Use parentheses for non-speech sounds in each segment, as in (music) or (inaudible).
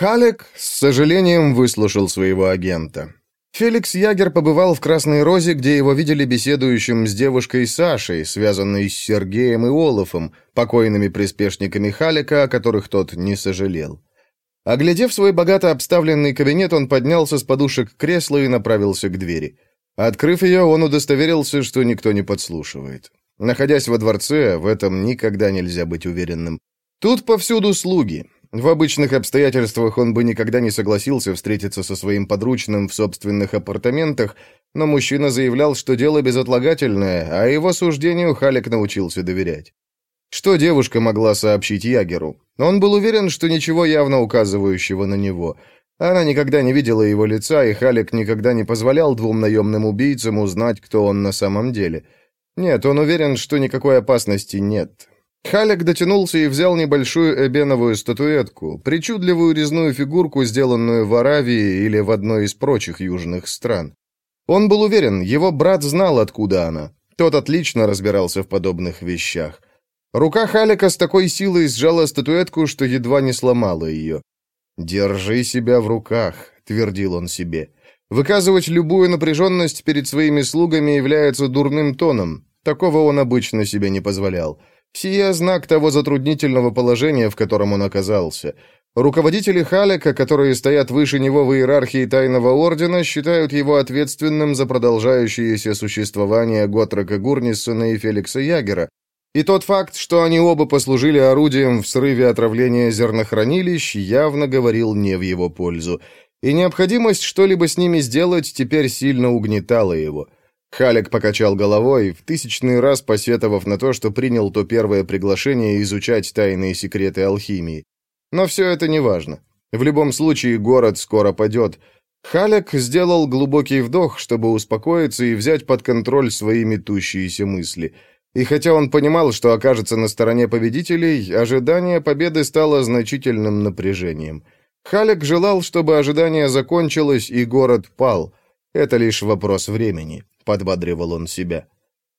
Халек с сожалением выслушал своего агента. Феликс Ягер побывал в Красной Розе, где его видели беседующим с девушкой Сашей, связанной с Сергеем и Олафом, покойными приспешниками Халика, о которых тот не сожалел. Оглядев свой богато обставленный кабинет, он поднялся с подушек кресла и направился к двери. Открыв ее, он удостоверился, что никто не подслушивает. Находясь во дворце, в этом никогда нельзя быть уверенным. Тут повсюду слуги. В обычных обстоятельствах он бы никогда не согласился встретиться со своим подручным в собственных апартаментах, но мужчина заявлял, что дело безотлагательное, а его суждению Халик научился доверять. Что девушка могла сообщить Ягеру? Он был уверен, что ничего явно указывающего на него. Она никогда не видела его лица, и Халик никогда не позволял двум наемным убийцам узнать, кто он на самом деле. Нет, он уверен, что никакой опасности нет. Халек дотянулся и взял небольшую эбеновую статуэтку, причудливую резную фигурку, сделанную в Аравии или в одной из прочих южных стран. Он был уверен, его брат знал, откуда она. Тот отлично разбирался в подобных вещах. Рука Халика с такой силой сжала статуэтку, что едва не сломала ее. «Держи себя в руках», — твердил он себе. «Выказывать любую напряженность перед своими слугами является дурным тоном. Такого он обычно себе не позволял. Сия знак того затруднительного положения, в котором он оказался. Руководители Халека, которые стоят выше него в иерархии Тайного Ордена, считают его ответственным за продолжающееся существование Готрока Гурнисона и Феликса Ягера, и тот факт, что они оба послужили орудием в срыве отравления зернохранилищ, явно говорил не в его пользу. И необходимость что-либо с ними сделать теперь сильно угнетала его. Халек покачал головой, в тысячный раз посетовав на то, что принял то первое приглашение изучать тайные секреты алхимии. Но все это не важно. В любом случае, город скоро падет. Халек сделал глубокий вдох, чтобы успокоиться и взять под контроль свои метущиеся мысли – и хотя он понимал, что окажется на стороне победителей, ожидание победы стало значительным напряжением. Халек желал, чтобы ожидание закончилось и город пал. Это лишь вопрос времени, подбадривал он себя.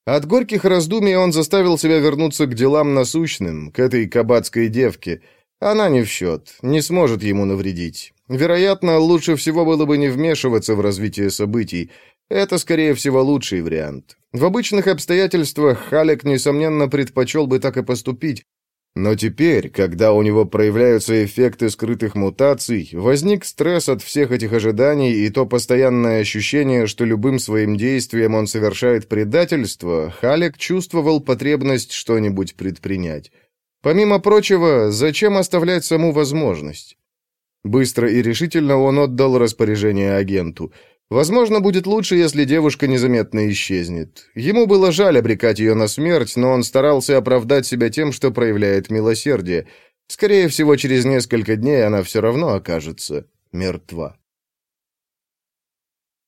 От горьких раздумий он заставил себя вернуться к делам насущным, к этой кабацкой девке. Она не в счет, не сможет ему навредить. Вероятно, лучше всего было бы не вмешиваться в развитие событий. Это, скорее всего, лучший вариант. В обычных обстоятельствах Халек, несомненно, предпочел бы так и поступить. Но теперь, когда у него проявляются эффекты скрытых мутаций, возник стресс от всех этих ожиданий и то постоянное ощущение, что любым своим действием он совершает предательство, Халек чувствовал потребность что-нибудь предпринять. Помимо прочего, зачем оставлять саму возможность? Быстро и решительно он отдал распоряжение агенту – Возможно, будет лучше, если девушка незаметно исчезнет. Ему было жаль обрекать ее на смерть, но он старался оправдать себя тем, что проявляет милосердие. Скорее всего, через несколько дней она все равно окажется мертва.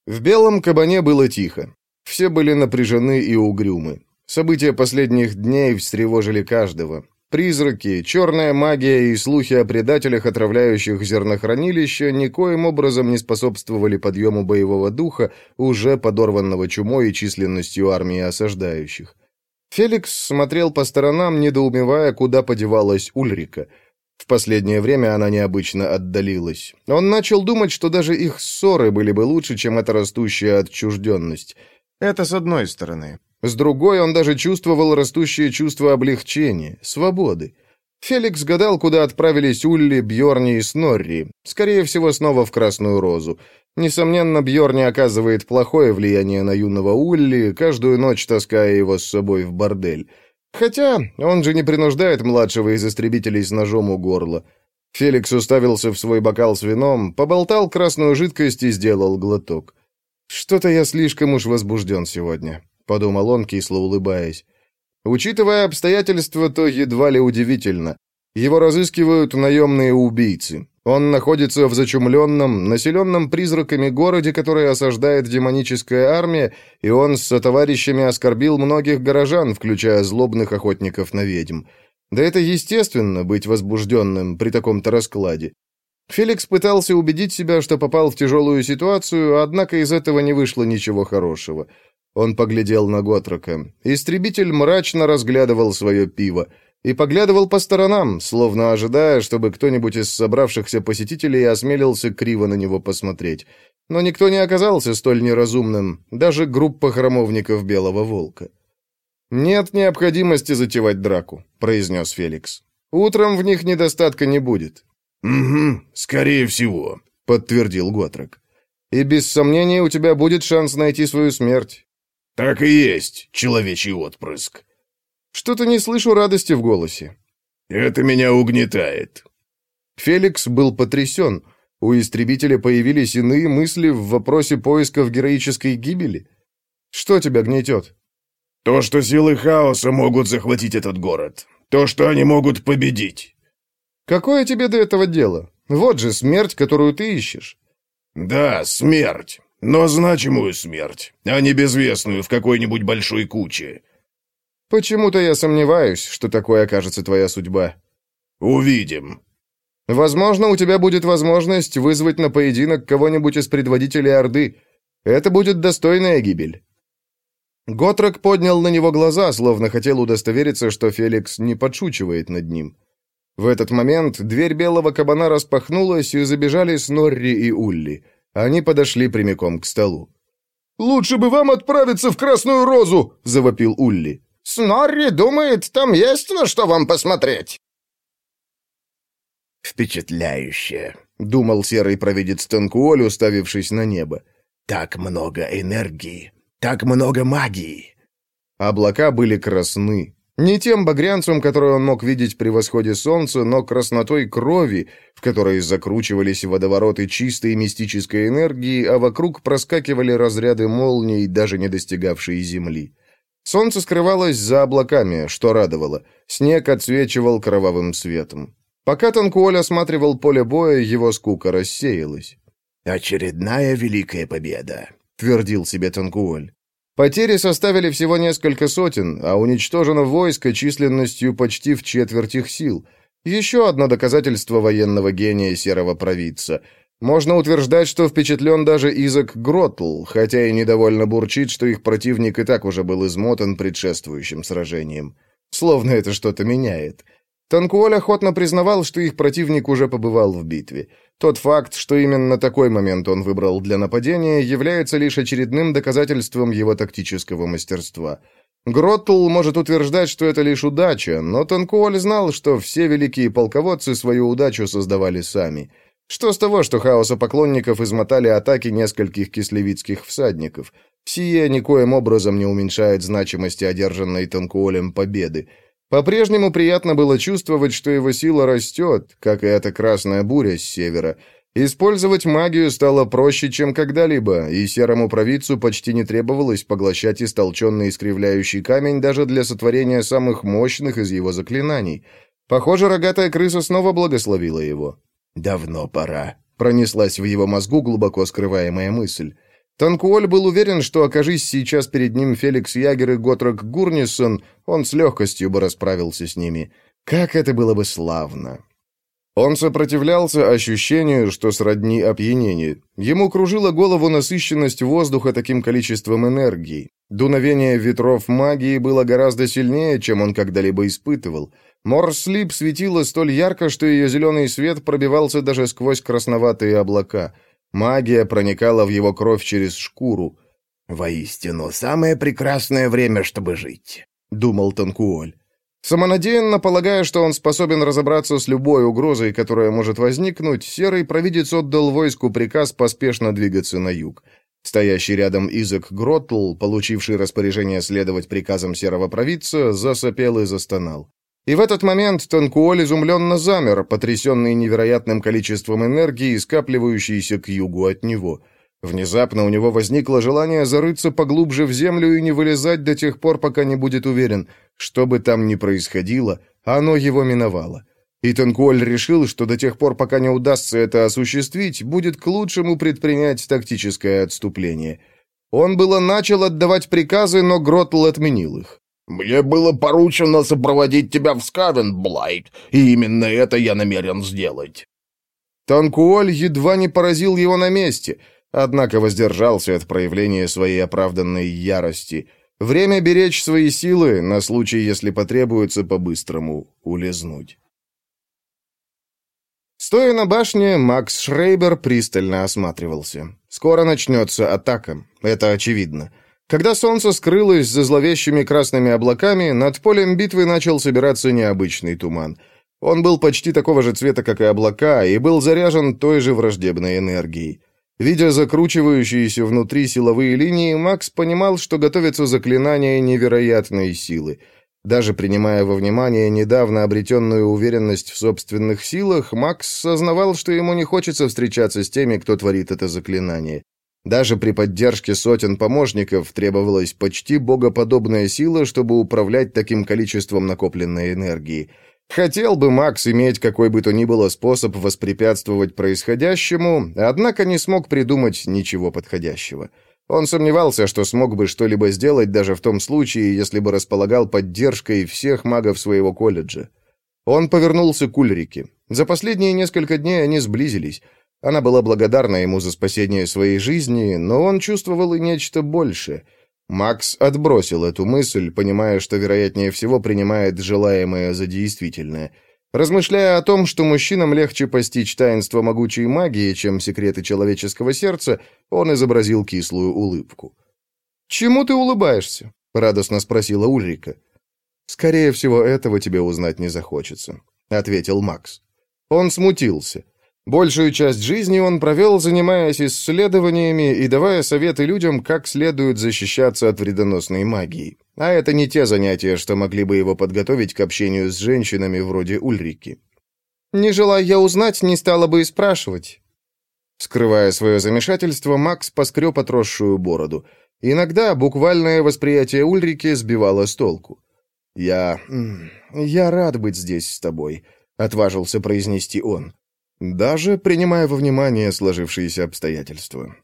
В белом кабане было тихо. Все были напряжены и угрюмы. События последних дней встревожили каждого. Призраки, черная магия и слухи о предателях, отравляющих зернохранилища, никоим образом не способствовали подъему боевого духа, уже подорванного чумой и численностью армии осаждающих. Феликс смотрел по сторонам, недоумевая, куда подевалась Ульрика. В последнее время она необычно отдалилась. Он начал думать, что даже их ссоры были бы лучше, чем эта растущая отчужденность. Это с одной стороны. С другой он даже чувствовал растущее чувство облегчения, свободы. Феликс гадал, куда отправились Улли, Бьорни и Снорри. Скорее всего, снова в Красную Розу. Несомненно, Бьорни оказывает плохое влияние на юного Улли, каждую ночь таская его с собой в бордель. Хотя он же не принуждает младшего из истребителей с ножом у горла. Феликс уставился в свой бокал с вином, поболтал красную жидкость и сделал глоток. «Что-то я слишком уж возбужден сегодня. — подумал он, кисло улыбаясь. Учитывая обстоятельства, то едва ли удивительно. Его разыскивают наемные убийцы. Он находится в зачумленном, населенном призраками городе, который осаждает демоническая армия, и он с сотоварищами оскорбил многих горожан, включая злобных охотников на ведьм. Да это естественно, быть возбужденным при таком-то раскладе. Феликс пытался убедить себя, что попал в тяжелую ситуацию, однако из этого не вышло ничего хорошего. Он поглядел на Готрока. Истребитель мрачно разглядывал свое пиво. и поглядывал по сторонам, словно ожидая, чтобы кто-нибудь из собравшихся посетителей осмелился криво на него посмотреть. Но никто не оказался столь неразумным, даже группа храмовников Белого Волка. «Нет необходимости затевать драку», — произнес Феликс. «Утром в них недостатка не будет». «Угу, скорее всего», — подтвердил Готрок. «И без сомнения у тебя будет шанс найти свою смерть». «Так и есть, человечий отпрыск». «Что-то не слышу радости в голосе». «Это меня угнетает». Феликс был потрясен. У истребителя появились иные мысли в вопросе поисков героической гибели. Что тебя гнетет? То, что силы хаоса могут захватить этот город. То, что они могут победить. Какое тебе до этого дело? Вот же смерть, которую ты ищешь. Да, смерть. Но значимую смерть, а не безвестную в какой-нибудь большой куче. Почему-то я сомневаюсь, что такое окажется твоя судьба. Увидим. Возможно, у тебя будет возможность вызвать на поединок кого-нибудь из предводителей Орды. Это будет достойная гибель. Готрок поднял на него глаза, словно хотел удостовериться, что Феликс не подшучивает над ним. В этот момент дверь белого кабана распахнулась, и забежали Снорри и Улли. Они подошли прямиком к столу. «Лучше бы вам отправиться в Красную Розу!» — завопил Улли. «Снорри думает, там есть на что вам посмотреть!» «Впечатляюще!» — думал серый провидец Танкуоль, уставившись на небо. «Так много энергии! Так много магии!» Облака были красны. Не тем багрянцем, который он мог видеть при восходе солнца, но краснотой крови, в которой закручивались водовороты чистой мистической энергии, а вокруг проскакивали разряды молний, даже не достигавшие земли. Солнце скрывалось за облаками, что радовало. Снег отсвечивал кровавым светом. Пока Танкуоль осматривал поле боя, его скука рассеялась. «Очередная великая победа», — твердил себе Танкуоль. Потери составили всего несколько сотен, а уничтожено войско численностью почти в четверть их сил. Еще одно доказательство военного гения серого провидца. Можно утверждать, что впечатлен даже Изак Гротл, хотя и недовольно бурчит, что их противник и так уже был измотан предшествующим сражением. Словно это что-то меняет. Танкуоль охотно признавал, что их противник уже побывал в битве. Тот факт, что именно такой момент он выбрал для нападения, является лишь очередным доказательством его тактического мастерства. Гроттл может утверждать, что это лишь удача, но Танкуоль знал, что все великие полководцы свою удачу создавали сами. Что с того, что хаоса поклонников измотали атаки нескольких кислевицких всадников? Сие никоим образом не уменьшает значимости одержанной Танкуолем победы. По-прежнему приятно было чувствовать, что его сила растет, как и эта красная буря с севера. Использовать магию стало проще, чем когда-либо, и серому провидцу почти не требовалось поглощать истолченный искривляющий камень даже для сотворения самых мощных из его заклинаний. Похоже, рогатая крыса снова благословила его. «Давно пора», — пронеслась в его мозгу глубоко скрываемая мысль. Танкуоль был уверен, что, окажись сейчас перед ним Феликс Ягер и Готрок Гурнисон, он с легкостью бы расправился с ними. Как это было бы славно! Он сопротивлялся ощущению, что сродни опьянению. Ему кружила голову насыщенность воздуха таким количеством энергии. Дуновение ветров магии было гораздо сильнее, чем он когда-либо испытывал. Морслип светила столь ярко, что ее зеленый свет пробивался даже сквозь красноватые облака — Магия проникала в его кровь через шкуру. «Воистину, самое прекрасное время, чтобы жить», — думал Танкуоль. Самонадеянно полагая, что он способен разобраться с любой угрозой, которая может возникнуть, Серый провидец отдал войску приказ поспешно двигаться на юг. Стоящий рядом Изак Гротл, получивший распоряжение следовать приказам серого провидца, засопел и застонал. И в этот момент Танкуоль изумленно замер, потрясенный невероятным количеством энергии, скапливающейся к югу от него. Внезапно у него возникло желание зарыться поглубже в землю и не вылезать до тех пор, пока не будет уверен, что бы там ни происходило, оно его миновало. И Танкуоль решил, что до тех пор, пока не удастся это осуществить, будет к лучшему предпринять тактическое отступление. Он было начал отдавать приказы, но Гротл отменил их. «Мне было поручено сопроводить тебя в Скавенблайт, и именно это я намерен сделать». Танкуоль едва не поразил его на месте, однако воздержался от проявления своей оправданной ярости. Время беречь свои силы на случай, если потребуется по-быстрому улизнуть. Стоя на башне, Макс Шрейбер пристально осматривался. Скоро начнется атака, это очевидно. Когда солнце скрылось за зловещими красными облаками, над полем битвы начал собираться необычный туман. Он был почти такого же цвета, как и облака, и был заряжен той же враждебной энергией. Видя закручивающиеся внутри силовые линии, Макс понимал, что готовится заклинание невероятной силы. Даже принимая во внимание недавно обретенную уверенность в собственных силах, Макс сознавал, что ему не хочется встречаться с теми, кто творит это заклинание. Даже при поддержке сотен помощников требовалась почти богоподобная сила, чтобы управлять таким количеством накопленной энергии. Хотел бы Макс иметь какой бы то ни было способ воспрепятствовать происходящему, однако не смог придумать ничего подходящего. Он сомневался, что смог бы что-либо сделать даже в том случае, если бы располагал поддержкой всех магов своего колледжа. Он повернулся к Ульрике. За последние несколько дней они сблизились. Она была благодарна ему за спасение своей жизни, но он чувствовал и нечто большее. Макс отбросил эту мысль, понимая, что, вероятнее всего, принимает желаемое за действительное – Размышляя о том, что мужчинам легче постичь таинство могучей магии, чем секреты человеческого сердца, он изобразил кислую улыбку. «Чему ты улыбаешься?» — радостно спросила Ульрика. «Скорее всего, этого тебе узнать не захочется», — ответил Макс. Он смутился. Большую часть жизни он провел, занимаясь исследованиями и давая советы людям, как следует защищаться от вредоносной магии. А это не те занятия, что могли бы его подготовить к общению с женщинами вроде Ульрики. «Не желая я узнать, не стала бы и спрашивать». Скрывая свое замешательство, Макс поскреб отросшую бороду. Иногда буквальное восприятие Ульрики сбивало с толку. «Я... я рад быть здесь с тобой», — отважился произнести он даже принимая во внимание сложившиеся обстоятельства.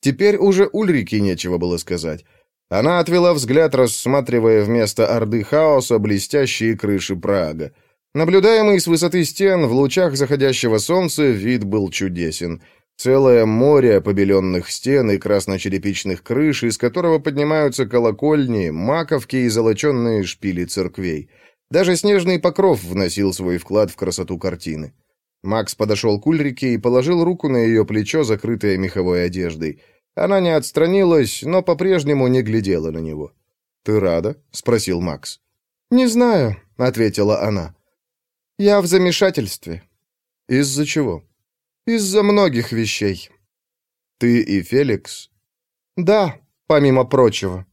Теперь уже Ульрике нечего было сказать. Она отвела взгляд, рассматривая вместо Орды Хаоса блестящие крыши Прага. Наблюдаемый с высоты стен, в лучах заходящего солнца, вид был чудесен. Целое море побеленных стен и красночерепичных крыш, из которого поднимаются колокольни, маковки и золоченные шпили церквей. Даже снежный покров вносил свой вклад в красоту картины. Макс подошел к Ульрике и положил руку на ее плечо, закрытое меховой одеждой. Она не отстранилась, но по-прежнему не глядела на него. «Ты рада?» — спросил Макс. «Не знаю», — ответила она. «Я в замешательстве». «Из-за чего?» «Из-за многих вещей». «Ты и Феликс?» «Да, помимо прочего».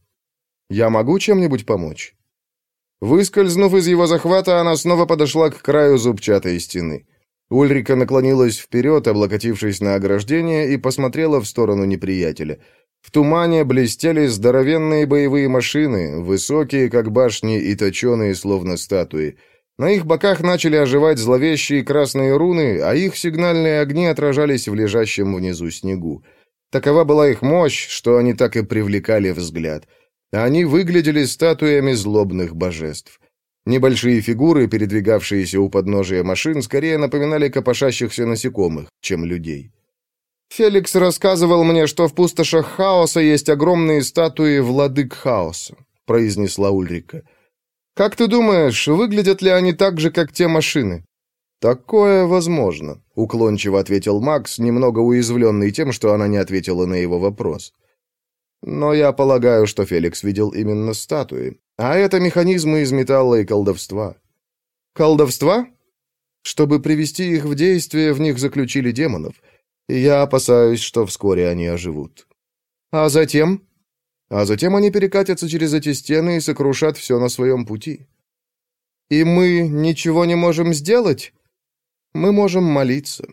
«Я могу чем-нибудь помочь?» Выскользнув из его захвата, она снова подошла к краю зубчатой стены. Ульрика наклонилась вперед, облокотившись на ограждение, и посмотрела в сторону неприятеля. В тумане блестели здоровенные боевые машины, высокие, как башни, и точеные, словно статуи. На их боках начали оживать зловещие красные руны, а их сигнальные огни отражались в лежащем внизу снегу. Такова была их мощь, что они так и привлекали взгляд. Они выглядели статуями злобных божеств. Небольшие фигуры, передвигавшиеся у подножия машин, скорее напоминали копошащихся насекомых, чем людей. «Феликс рассказывал мне, что в пустошах хаоса есть огромные статуи владык хаоса», — произнесла Ульрика. «Как ты думаешь, выглядят ли они так же, как те машины?» «Такое возможно», — уклончиво ответил Макс, немного уязвленный тем, что она не ответила на его вопрос. «Но я полагаю, что Феликс видел именно статуи. А это механизмы из металла и колдовства. Колдовства? Чтобы привести их в действие, в них заключили демонов. Я опасаюсь, что вскоре они оживут. А затем? А затем они перекатятся через эти стены и сокрушат все на своем пути. И мы ничего не можем сделать? Мы можем молиться.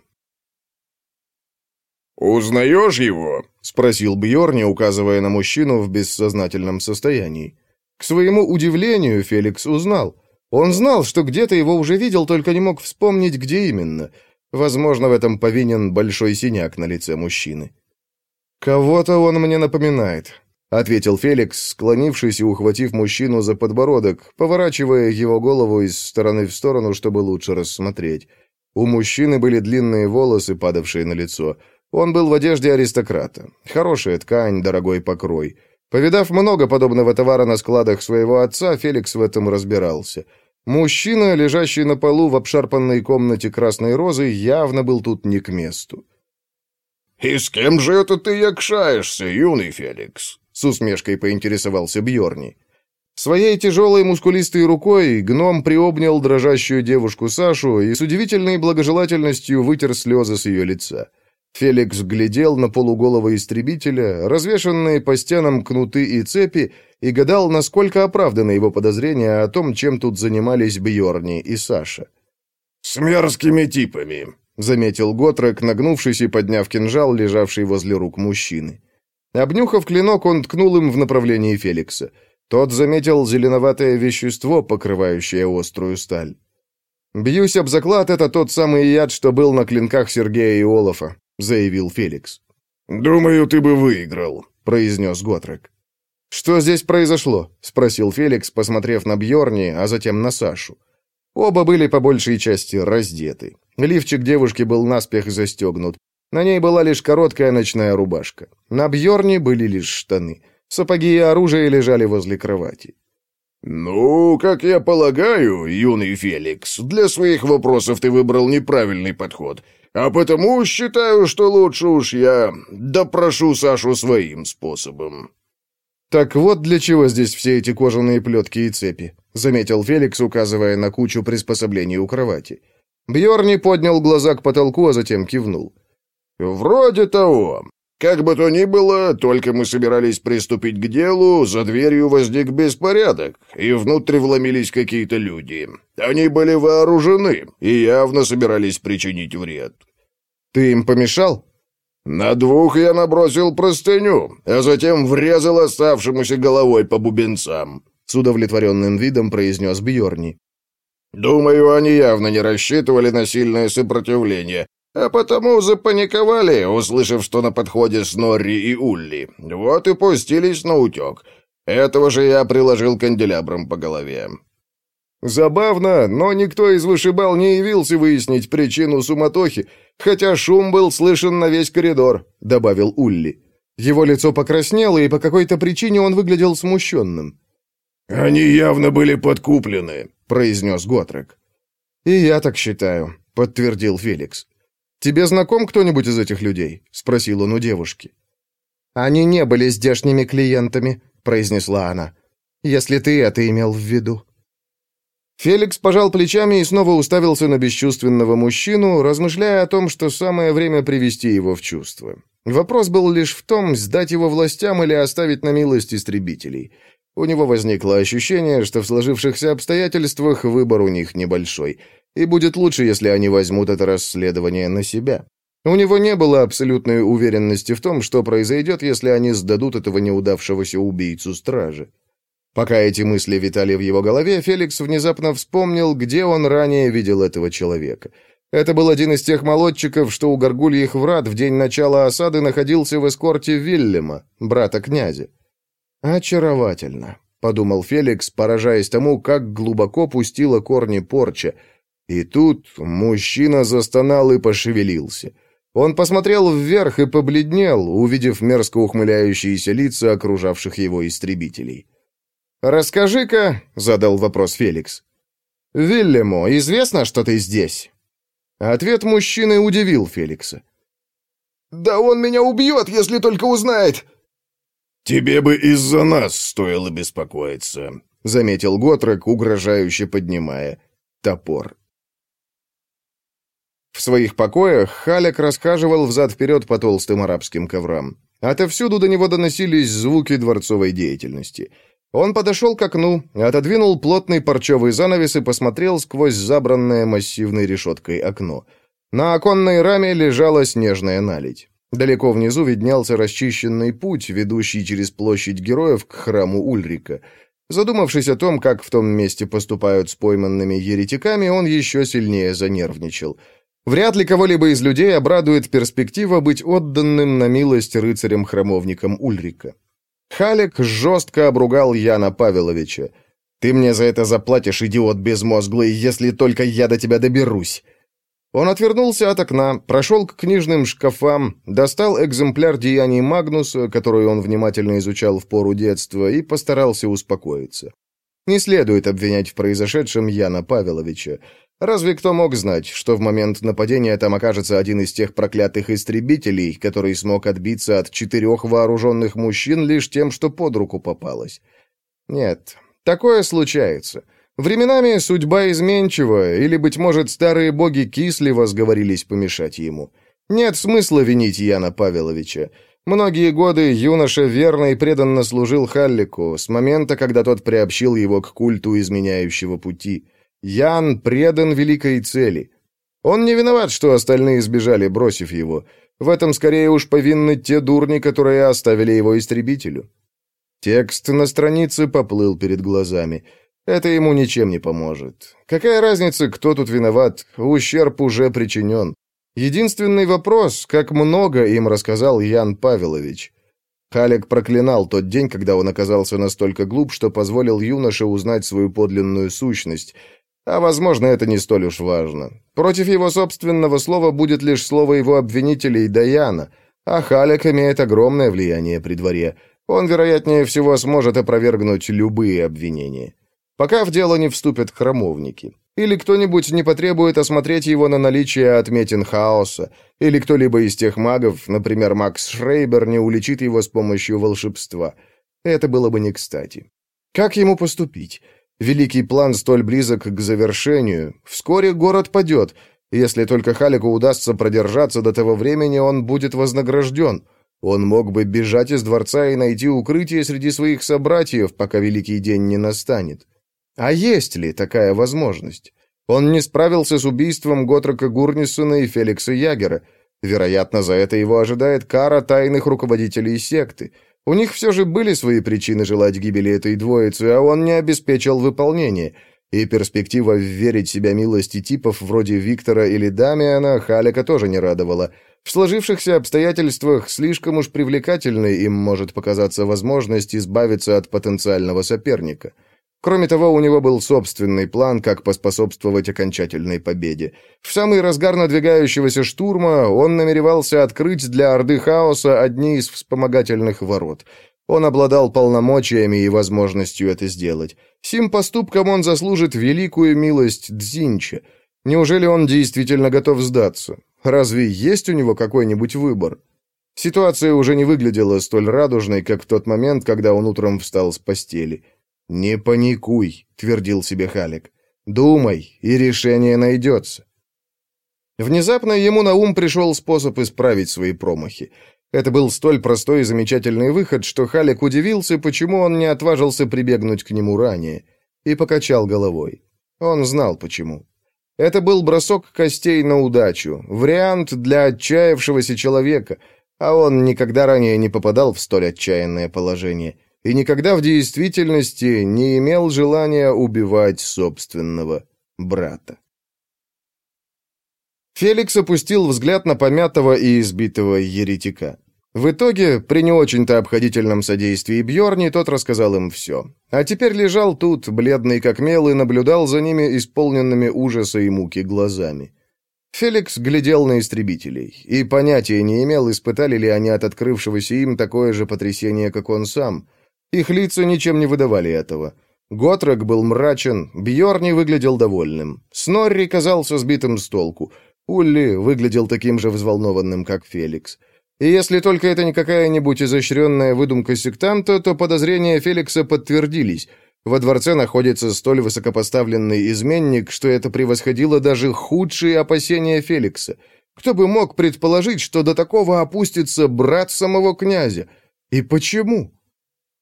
«Узнаешь его?» — спросил Бьорни, указывая на мужчину в бессознательном состоянии. К своему удивлению, Феликс узнал. Он знал, что где-то его уже видел, только не мог вспомнить, где именно. Возможно, в этом повинен большой синяк на лице мужчины. «Кого-то он мне напоминает», — ответил Феликс, склонившись и ухватив мужчину за подбородок, поворачивая его голову из стороны в сторону, чтобы лучше рассмотреть. У мужчины были длинные волосы, падавшие на лицо. Он был в одежде аристократа. Хорошая ткань, дорогой покрой. Повидав много подобного товара на складах своего отца, Феликс в этом разбирался. Мужчина, лежащий на полу в обшарпанной комнате Красной Розы, явно был тут не к месту. «И с кем же это ты якшаешься, юный Феликс?» — с усмешкой поинтересовался Бьорни. Своей тяжелой мускулистой рукой гном приобнял дрожащую девушку Сашу и с удивительной благожелательностью вытер слезы с ее лица. Феликс глядел на полуголого истребителя, развешанные по стенам кнуты и цепи, и гадал, насколько оправданы его подозрения о том, чем тут занимались Бьорни и Саша. «С мерзкими типами», — заметил Готрек, нагнувшись и подняв кинжал, лежавший возле рук мужчины. Обнюхав клинок, он ткнул им в направлении Феликса. Тот заметил зеленоватое вещество, покрывающее острую сталь. «Бьюсь об заклад, это тот самый яд, что был на клинках Сергея и Олафа», — заявил Феликс. «Думаю, ты бы выиграл», — произнес Готрек. «Что здесь произошло?» — спросил Феликс, посмотрев на Бьорни, а затем на Сашу. Оба были по большей части раздеты. Лифчик девушки был наспех застегнут. На ней была лишь короткая ночная рубашка. На Бьорне были лишь штаны. Сапоги и оружие лежали возле кровати. «Ну, как я полагаю, юный Феликс, для своих вопросов ты выбрал неправильный подход, а потому считаю, что лучше уж я допрошу Сашу своим способом». «Так вот для чего здесь все эти кожаные плетки и цепи», — заметил Феликс, указывая на кучу приспособлений у кровати. Бьорни поднял глаза к потолку, а затем кивнул. «Вроде того. Как бы то ни было, только мы собирались приступить к делу, за дверью возник беспорядок, и внутрь вломились какие-то люди. Они были вооружены и явно собирались причинить вред. Ты им помешал? На двух я набросил простыню, а затем врезал оставшемуся головой по бубенцам, с удовлетворенным видом произнес Бьорни. Думаю, они явно не рассчитывали на сильное сопротивление, а потому запаниковали, услышав, что на подходе Снорри и Улли. Вот и пустились на утек. Этого же я приложил канделябром по голове. Забавно, но никто из вышибал не явился выяснить причину суматохи, хотя шум был слышен на весь коридор», — добавил Улли. Его лицо покраснело, и по какой-то причине он выглядел смущенным. «Они явно были подкуплены», — произнес Готрек. «И я так считаю», — подтвердил Феликс. «Тебе знаком кто-нибудь из этих людей?» — спросил он у девушки. «Они не были здешними клиентами», — произнесла она. «Если ты это имел в виду». Феликс пожал плечами и снова уставился на бесчувственного мужчину, размышляя о том, что самое время привести его в чувство. Вопрос был лишь в том, сдать его властям или оставить на милость истребителей. У него возникло ощущение, что в сложившихся обстоятельствах выбор у них небольшой — и будет лучше, если они возьмут это расследование на себя. У него не было абсолютной уверенности в том, что произойдет, если они сдадут этого неудавшегося убийцу стражи. Пока эти мысли витали в его голове, Феликс внезапно вспомнил, где он ранее видел этого человека. Это был один из тех молодчиков, что у горгульих врат в день начала осады находился в эскорте Вильяма, брата князя. «Очаровательно», — подумал Феликс, поражаясь тому, как глубоко пустила корни порча — и тут мужчина застонал и пошевелился. Он посмотрел вверх и побледнел, увидев мерзко ухмыляющиеся лица окружавших его истребителей. «Расскажи-ка», — задал вопрос Феликс. «Вильямо, известно, что ты здесь?» Ответ мужчины удивил Феликса. «Да он меня убьет, если только узнает!» «Тебе бы из-за нас стоило беспокоиться», — заметил Готрек, угрожающе поднимая топор. В своих покоях Халек расхаживал взад-вперед по толстым арабским коврам. Отовсюду до него доносились звуки дворцовой деятельности. Он подошел к окну, отодвинул плотный парчевый занавес и посмотрел сквозь забранное массивной решеткой окно. На оконной раме лежала снежная наледь. Далеко внизу виднелся расчищенный путь, ведущий через площадь героев к храму Ульрика. Задумавшись о том, как в том месте поступают с пойманными еретиками, он еще сильнее занервничал – Вряд ли кого-либо из людей обрадует перспектива быть отданным на милость рыцарем-храмовникам Ульрика. Халек жестко обругал Яна Павеловича. «Ты мне за это заплатишь, идиот безмозглый, если только я до тебя доберусь». Он отвернулся от окна, прошел к книжным шкафам, достал экземпляр деяний Магнуса, который он внимательно изучал в пору детства, и постарался успокоиться. Не следует обвинять в произошедшем Яна Павеловича. Разве кто мог знать, что в момент нападения там окажется один из тех проклятых истребителей, который смог отбиться от четырех вооруженных мужчин лишь тем, что под руку попалось? Нет, такое случается. Временами судьба изменчива, или, быть может, старые боги кисливо сговорились помешать ему. Нет смысла винить Яна Павеловича. Многие годы юноша верно и преданно служил Халлику, с момента, когда тот приобщил его к культу изменяющего пути. Ян предан великой цели. Он не виноват, что остальные сбежали, бросив его. В этом скорее уж повинны те дурни, которые оставили его истребителю. Текст на странице поплыл перед глазами. Это ему ничем не поможет. Какая разница, кто тут виноват? Ущерб уже причинен. Единственный вопрос, как много им рассказал Ян Павелович. Халек проклинал тот день, когда он оказался настолько глуп, что позволил юноше узнать свою подлинную сущность. А, возможно, это не столь уж важно. Против его собственного слова будет лишь слово его обвинителей Даяна, а Халек имеет огромное влияние при дворе. Он, вероятнее всего, сможет опровергнуть любые обвинения пока в дело не вступят храмовники. Или кто-нибудь не потребует осмотреть его на наличие отметин хаоса, или кто-либо из тех магов, например, Макс Шрейбер, не уличит его с помощью волшебства. Это было бы не кстати. Как ему поступить? Великий план столь близок к завершению. Вскоре город падет. Если только Халику удастся продержаться до того времени, он будет вознагражден. Он мог бы бежать из дворца и найти укрытие среди своих собратьев, пока Великий день не настанет. А есть ли такая возможность? Он не справился с убийством Готрока Гурнисона и Феликса Ягера. Вероятно, за это его ожидает кара тайных руководителей секты. У них все же были свои причины желать гибели этой двоицы, а он не обеспечил выполнение. И перспектива верить себя милости типов вроде Виктора или Дамиана Халика тоже не радовала. В сложившихся обстоятельствах слишком уж привлекательной им может показаться возможность избавиться от потенциального соперника – Кроме того, у него был собственный план, как поспособствовать окончательной победе. В самый разгар надвигающегося штурма он намеревался открыть для Орды Хаоса одни из вспомогательных ворот. Он обладал полномочиями и возможностью это сделать. Сим поступком он заслужит великую милость Дзинча. Неужели он действительно готов сдаться? Разве есть у него какой-нибудь выбор? Ситуация уже не выглядела столь радужной, как в тот момент, когда он утром встал с постели. «Не паникуй», — твердил себе Халик. «Думай, и решение найдется». Внезапно ему на ум пришел способ исправить свои промахи. Это был столь простой и замечательный выход, что Халик удивился, почему он не отважился прибегнуть к нему ранее, и покачал головой. Он знал, почему. Это был бросок костей на удачу, вариант для отчаявшегося человека, а он никогда ранее не попадал в столь отчаянное положение — и никогда в действительности не имел желания убивать собственного брата. Феликс опустил взгляд на помятого и избитого еретика. В итоге, при не очень-то обходительном содействии Бьорни, тот рассказал им все. А теперь лежал тут, бледный как мел, и наблюдал за ними исполненными ужаса и муки глазами. Феликс глядел на истребителей и понятия не имел, испытали ли они от открывшегося им такое же потрясение, как он сам – их лица ничем не выдавали этого. Готрек был мрачен, Бьорни выглядел довольным. Снорри казался сбитым с толку. Улли выглядел таким же взволнованным, как Феликс. И если только это не какая-нибудь изощренная выдумка сектанта, то подозрения Феликса подтвердились. Во дворце находится столь высокопоставленный изменник, что это превосходило даже худшие опасения Феликса. Кто бы мог предположить, что до такого опустится брат самого князя? И почему?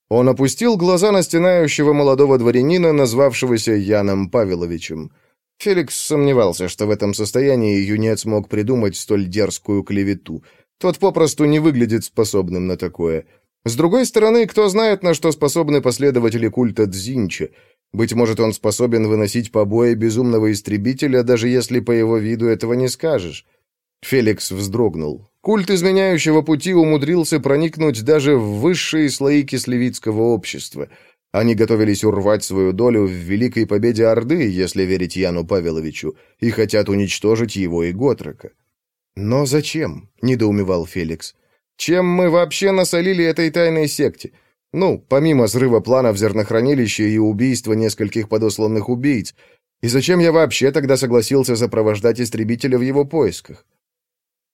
Он опустил глаза на стенающего молодого дворянина, назвавшегося Яном Павеловичем. Феликс сомневался, что в этом состоянии юнец мог придумать столь дерзкую клевету. Тот попросту не выглядит способным на такое. С другой стороны, кто знает, на что способны последователи культа Дзинча. Быть может, он способен выносить побои безумного истребителя, даже если по его виду этого не скажешь. Феликс вздрогнул. Культ изменяющего пути умудрился проникнуть даже в высшие слои кислевицкого общества. Они готовились урвать свою долю в великой победе Орды, если верить Яну Павеловичу, и хотят уничтожить его и Готрока. «Но зачем?» — недоумевал Феликс. «Чем мы вообще насолили этой тайной секте? Ну, помимо взрыва плана в зернохранилище и убийства нескольких подосланных убийц. И зачем я вообще тогда согласился сопровождать истребителя в его поисках?»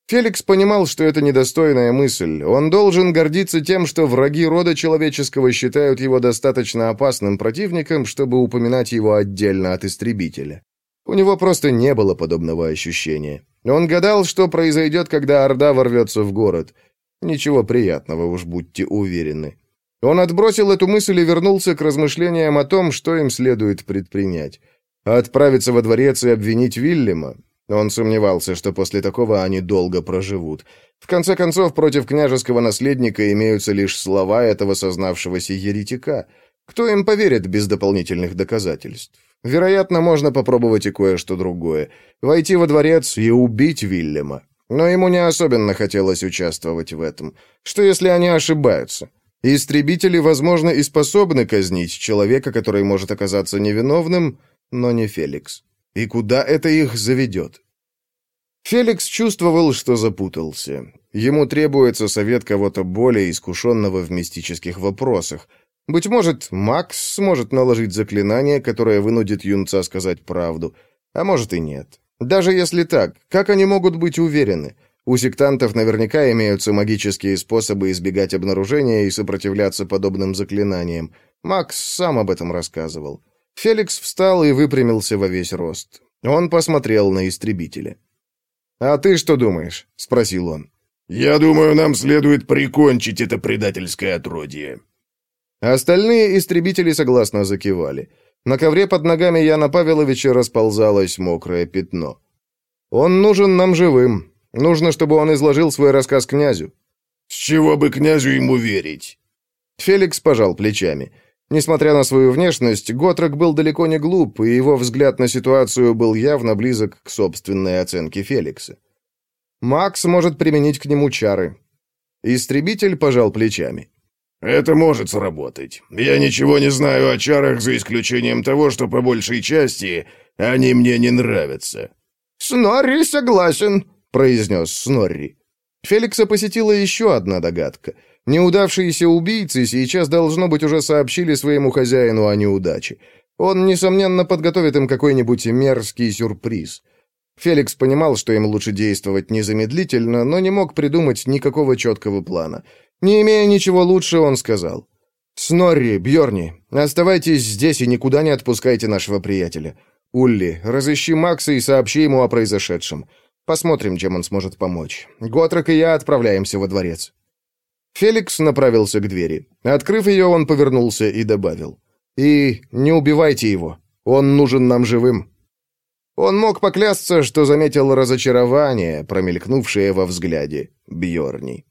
Феликс понимал, что это недостойная мысль. Он должен гордиться тем, что враги рода человеческого считают его достаточно опасным противником, чтобы упоминать его отдельно от истребителя. У него просто не было подобного ощущения. Он гадал, что произойдет, когда Орда ворвется в город. Ничего приятного, уж будьте уверены. Он отбросил эту мысль и вернулся к размышлениям о том, что им следует предпринять. Отправиться во дворец и обвинить Вильяма? Он сомневался, что после такого они долго проживут. В конце концов, против княжеского наследника имеются лишь слова этого сознавшегося еретика. Кто им поверит без дополнительных доказательств? Вероятно, можно попробовать и кое-что другое. Войти во дворец и убить Вильяма. Но ему не особенно хотелось участвовать в этом. Что если они ошибаются? Истребители, возможно, и способны казнить человека, который может оказаться невиновным, но не Феликс. И куда это их заведет? Феликс чувствовал, что запутался. Ему требуется совет кого-то более искушенного в мистических вопросах. Быть может, Макс сможет наложить заклинание, которое вынудит юнца сказать правду. А может и нет. Даже если так, как они могут быть уверены? У сектантов наверняка имеются магические способы избегать обнаружения и сопротивляться подобным заклинаниям. Макс сам об этом рассказывал. Феликс встал и выпрямился во весь рост. Он посмотрел на истребителя. «А ты что думаешь?» — спросил он. «Я думаю, нам следует прикончить это предательское отродье». Остальные истребители согласно закивали. На ковре под ногами Яна Павеловича расползалось мокрое пятно. «Он нужен нам живым. Нужно, чтобы он изложил свой рассказ князю». «С чего бы князю ему верить?» Феликс пожал плечами. Несмотря на свою внешность, Готрок был далеко не глуп, и его взгляд на ситуацию был явно близок к собственной оценке Феликса. Макс может применить к нему чары. Истребитель пожал плечами. «Это может сработать. Я ничего не знаю о чарах, за исключением того, что по большей части они мне не нравятся». «Снорри согласен», — произнес Снорри. Феликса посетила еще одна догадка — Неудавшиеся убийцы сейчас, должно быть, уже сообщили своему хозяину о неудаче. Он, несомненно, подготовит им какой-нибудь мерзкий сюрприз. Феликс понимал, что им лучше действовать незамедлительно, но не мог придумать никакого четкого плана. Не имея ничего лучше, он сказал. «Снорри, Бьорни, оставайтесь здесь и никуда не отпускайте нашего приятеля. Улли, разыщи Макса и сообщи ему о произошедшем. Посмотрим, чем он сможет помочь. Готрок и я отправляемся во дворец». Феликс направился к двери. Открыв ее, он повернулся и добавил. «И не убивайте его. Он нужен нам живым». Он мог поклясться, что заметил разочарование, промелькнувшее во взгляде Бьорни.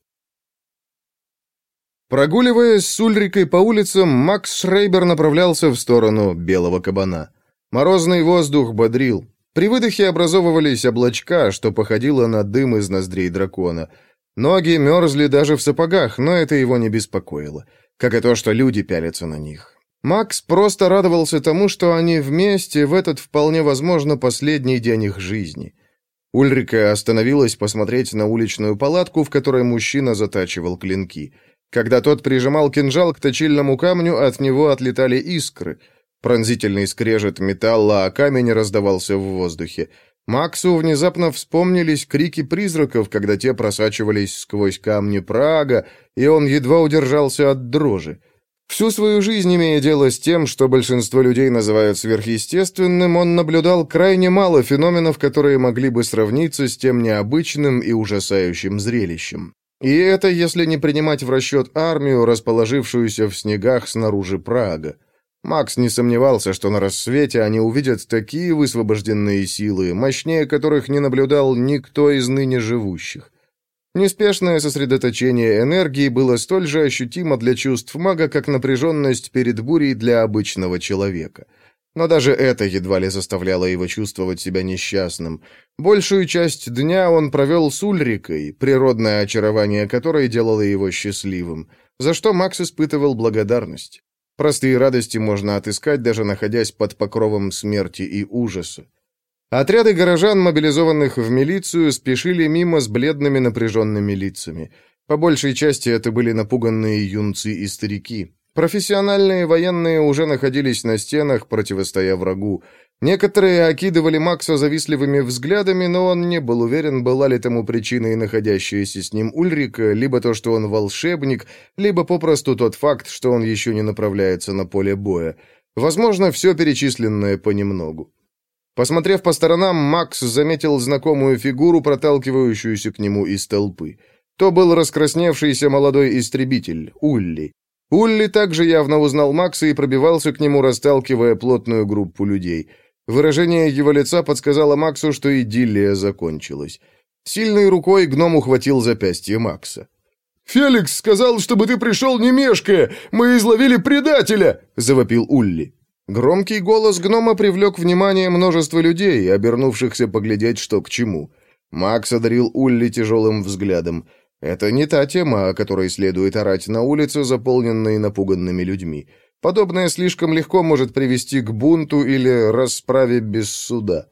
Прогуливаясь с Ульрикой по улицам, Макс Шрейбер направлялся в сторону Белого кабана. Морозный воздух бодрил. При выдохе образовывались облачка, что походило на дым из ноздрей дракона — Ноги мерзли даже в сапогах, но это его не беспокоило, как и то, что люди пялятся на них. Макс просто радовался тому, что они вместе в этот вполне возможно последний день их жизни. Ульрика остановилась посмотреть на уличную палатку, в которой мужчина затачивал клинки. Когда тот прижимал кинжал к точильному камню, от него отлетали искры. Пронзительный скрежет металла, а камень раздавался в воздухе. Максу внезапно вспомнились крики призраков, когда те просачивались сквозь камни Прага, и он едва удержался от дрожи. Всю свою жизнь, имея дело с тем, что большинство людей называют сверхъестественным, он наблюдал крайне мало феноменов, которые могли бы сравниться с тем необычным и ужасающим зрелищем. И это если не принимать в расчет армию, расположившуюся в снегах снаружи Прага. Макс не сомневался, что на рассвете они увидят такие высвобожденные силы, мощнее которых не наблюдал никто из ныне живущих. Неспешное сосредоточение энергии было столь же ощутимо для чувств мага, как напряженность перед бурей для обычного человека. Но даже это едва ли заставляло его чувствовать себя несчастным. Большую часть дня он провел с Ульрикой, природное очарование которой делало его счастливым, за что Макс испытывал благодарность. Простые радости можно отыскать, даже находясь под покровом смерти и ужаса. Отряды горожан, мобилизованных в милицию, спешили мимо с бледными напряженными лицами. По большей части это были напуганные юнцы и старики. Профессиональные военные уже находились на стенах, противостоя врагу. Некоторые окидывали Макса завистливыми взглядами, но он не был уверен, была ли тому причиной находящаяся с ним Ульрика, либо то, что он волшебник, либо попросту тот факт, что он еще не направляется на поле боя. Возможно, все перечисленное понемногу. Посмотрев по сторонам, Макс заметил знакомую фигуру, проталкивающуюся к нему из толпы. То был раскрасневшийся молодой истребитель, Улли. Улли также явно узнал Макса и пробивался к нему, расталкивая плотную группу людей. Выражение его лица подсказало Максу, что идиллия закончилась. Сильной рукой гном ухватил запястье Макса. «Феликс сказал, чтобы ты пришел не мешкая! Мы изловили предателя!» — завопил Улли. Громкий голос гнома привлек внимание множества людей, обернувшихся поглядеть, что к чему. Макс одарил Улли тяжелым взглядом. Это не та тема, о которой следует орать на улице, заполненной напуганными людьми. Подобное слишком легко может привести к бунту или расправе без суда.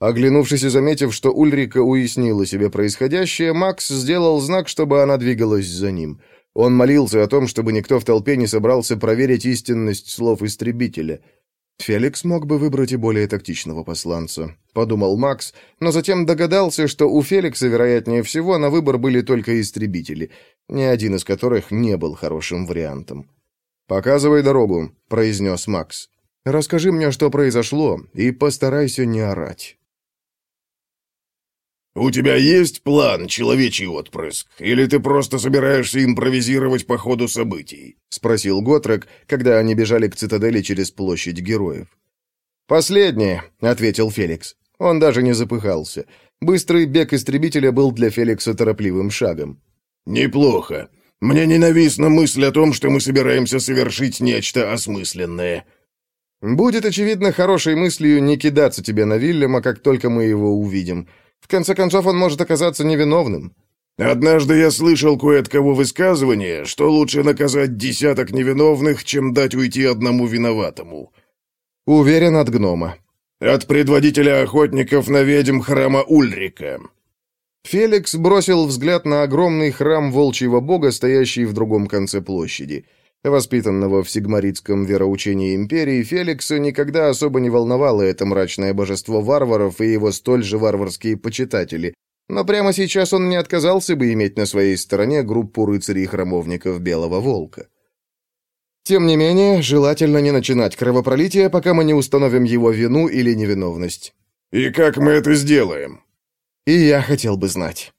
Оглянувшись и заметив, что Ульрика уяснила себе происходящее, Макс сделал знак, чтобы она двигалась за ним. Он молился о том, чтобы никто в толпе не собрался проверить истинность слов истребителя — Феликс мог бы выбрать и более тактичного посланца, подумал Макс, но затем догадался, что у Феликса, вероятнее всего, на выбор были только истребители, ни один из которых не был хорошим вариантом. «Показывай дорогу», — произнес Макс. «Расскажи мне, что произошло, и постарайся не орать». «У тебя есть план, человечий отпрыск? Или ты просто собираешься импровизировать по ходу событий?» — спросил Готрек, когда они бежали к цитадели через площадь героев. «Последнее», — ответил Феликс. Он даже не запыхался. Быстрый бег истребителя был для Феликса торопливым шагом. «Неплохо. Мне ненавистна мысль о том, что мы собираемся совершить нечто осмысленное». «Будет, очевидно, хорошей мыслью не кидаться тебе на Вильяма, как только мы его увидим». В конце концов, он может оказаться невиновным. Однажды я слышал кое от кого высказывание, что лучше наказать десяток невиновных, чем дать уйти одному виноватому. Уверен от гнома. От предводителя охотников на ведьм храма Ульрика. Феликс бросил взгляд на огромный храм волчьего бога, стоящий в другом конце площади. Воспитанного в сигмаритском вероучении империи, Феликса никогда особо не волновало это мрачное божество варваров и его столь же варварские почитатели. Но прямо сейчас он не отказался бы иметь на своей стороне группу рыцарей-храмовников Белого Волка. Тем не менее, желательно не начинать кровопролитие, пока мы не установим его вину или невиновность. «И как мы это сделаем?» «И я хотел бы знать».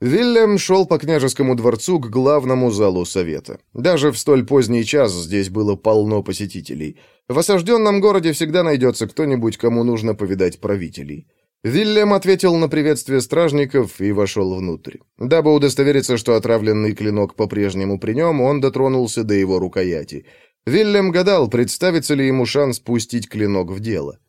Вильям шел по княжескому дворцу к главному залу совета. Даже в столь поздний час здесь было полно посетителей. В осажденном городе всегда найдется кто-нибудь, кому нужно повидать правителей. Вильям ответил на приветствие стражников и вошел внутрь. Дабы удостовериться, что отравленный клинок по-прежнему при нем, он дотронулся до его рукояти. Вильям гадал, представится ли ему шанс пустить клинок в дело.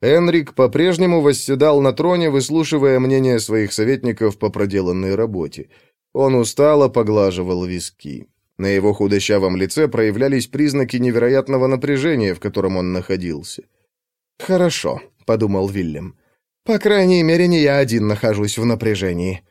Энрик по-прежнему восседал на троне, выслушивая мнение своих советников по проделанной работе. Он устало поглаживал виски. На его худощавом лице проявлялись признаки невероятного напряжения, в котором он находился. «Хорошо», — подумал Вильям. «По крайней мере, не я один нахожусь в напряжении».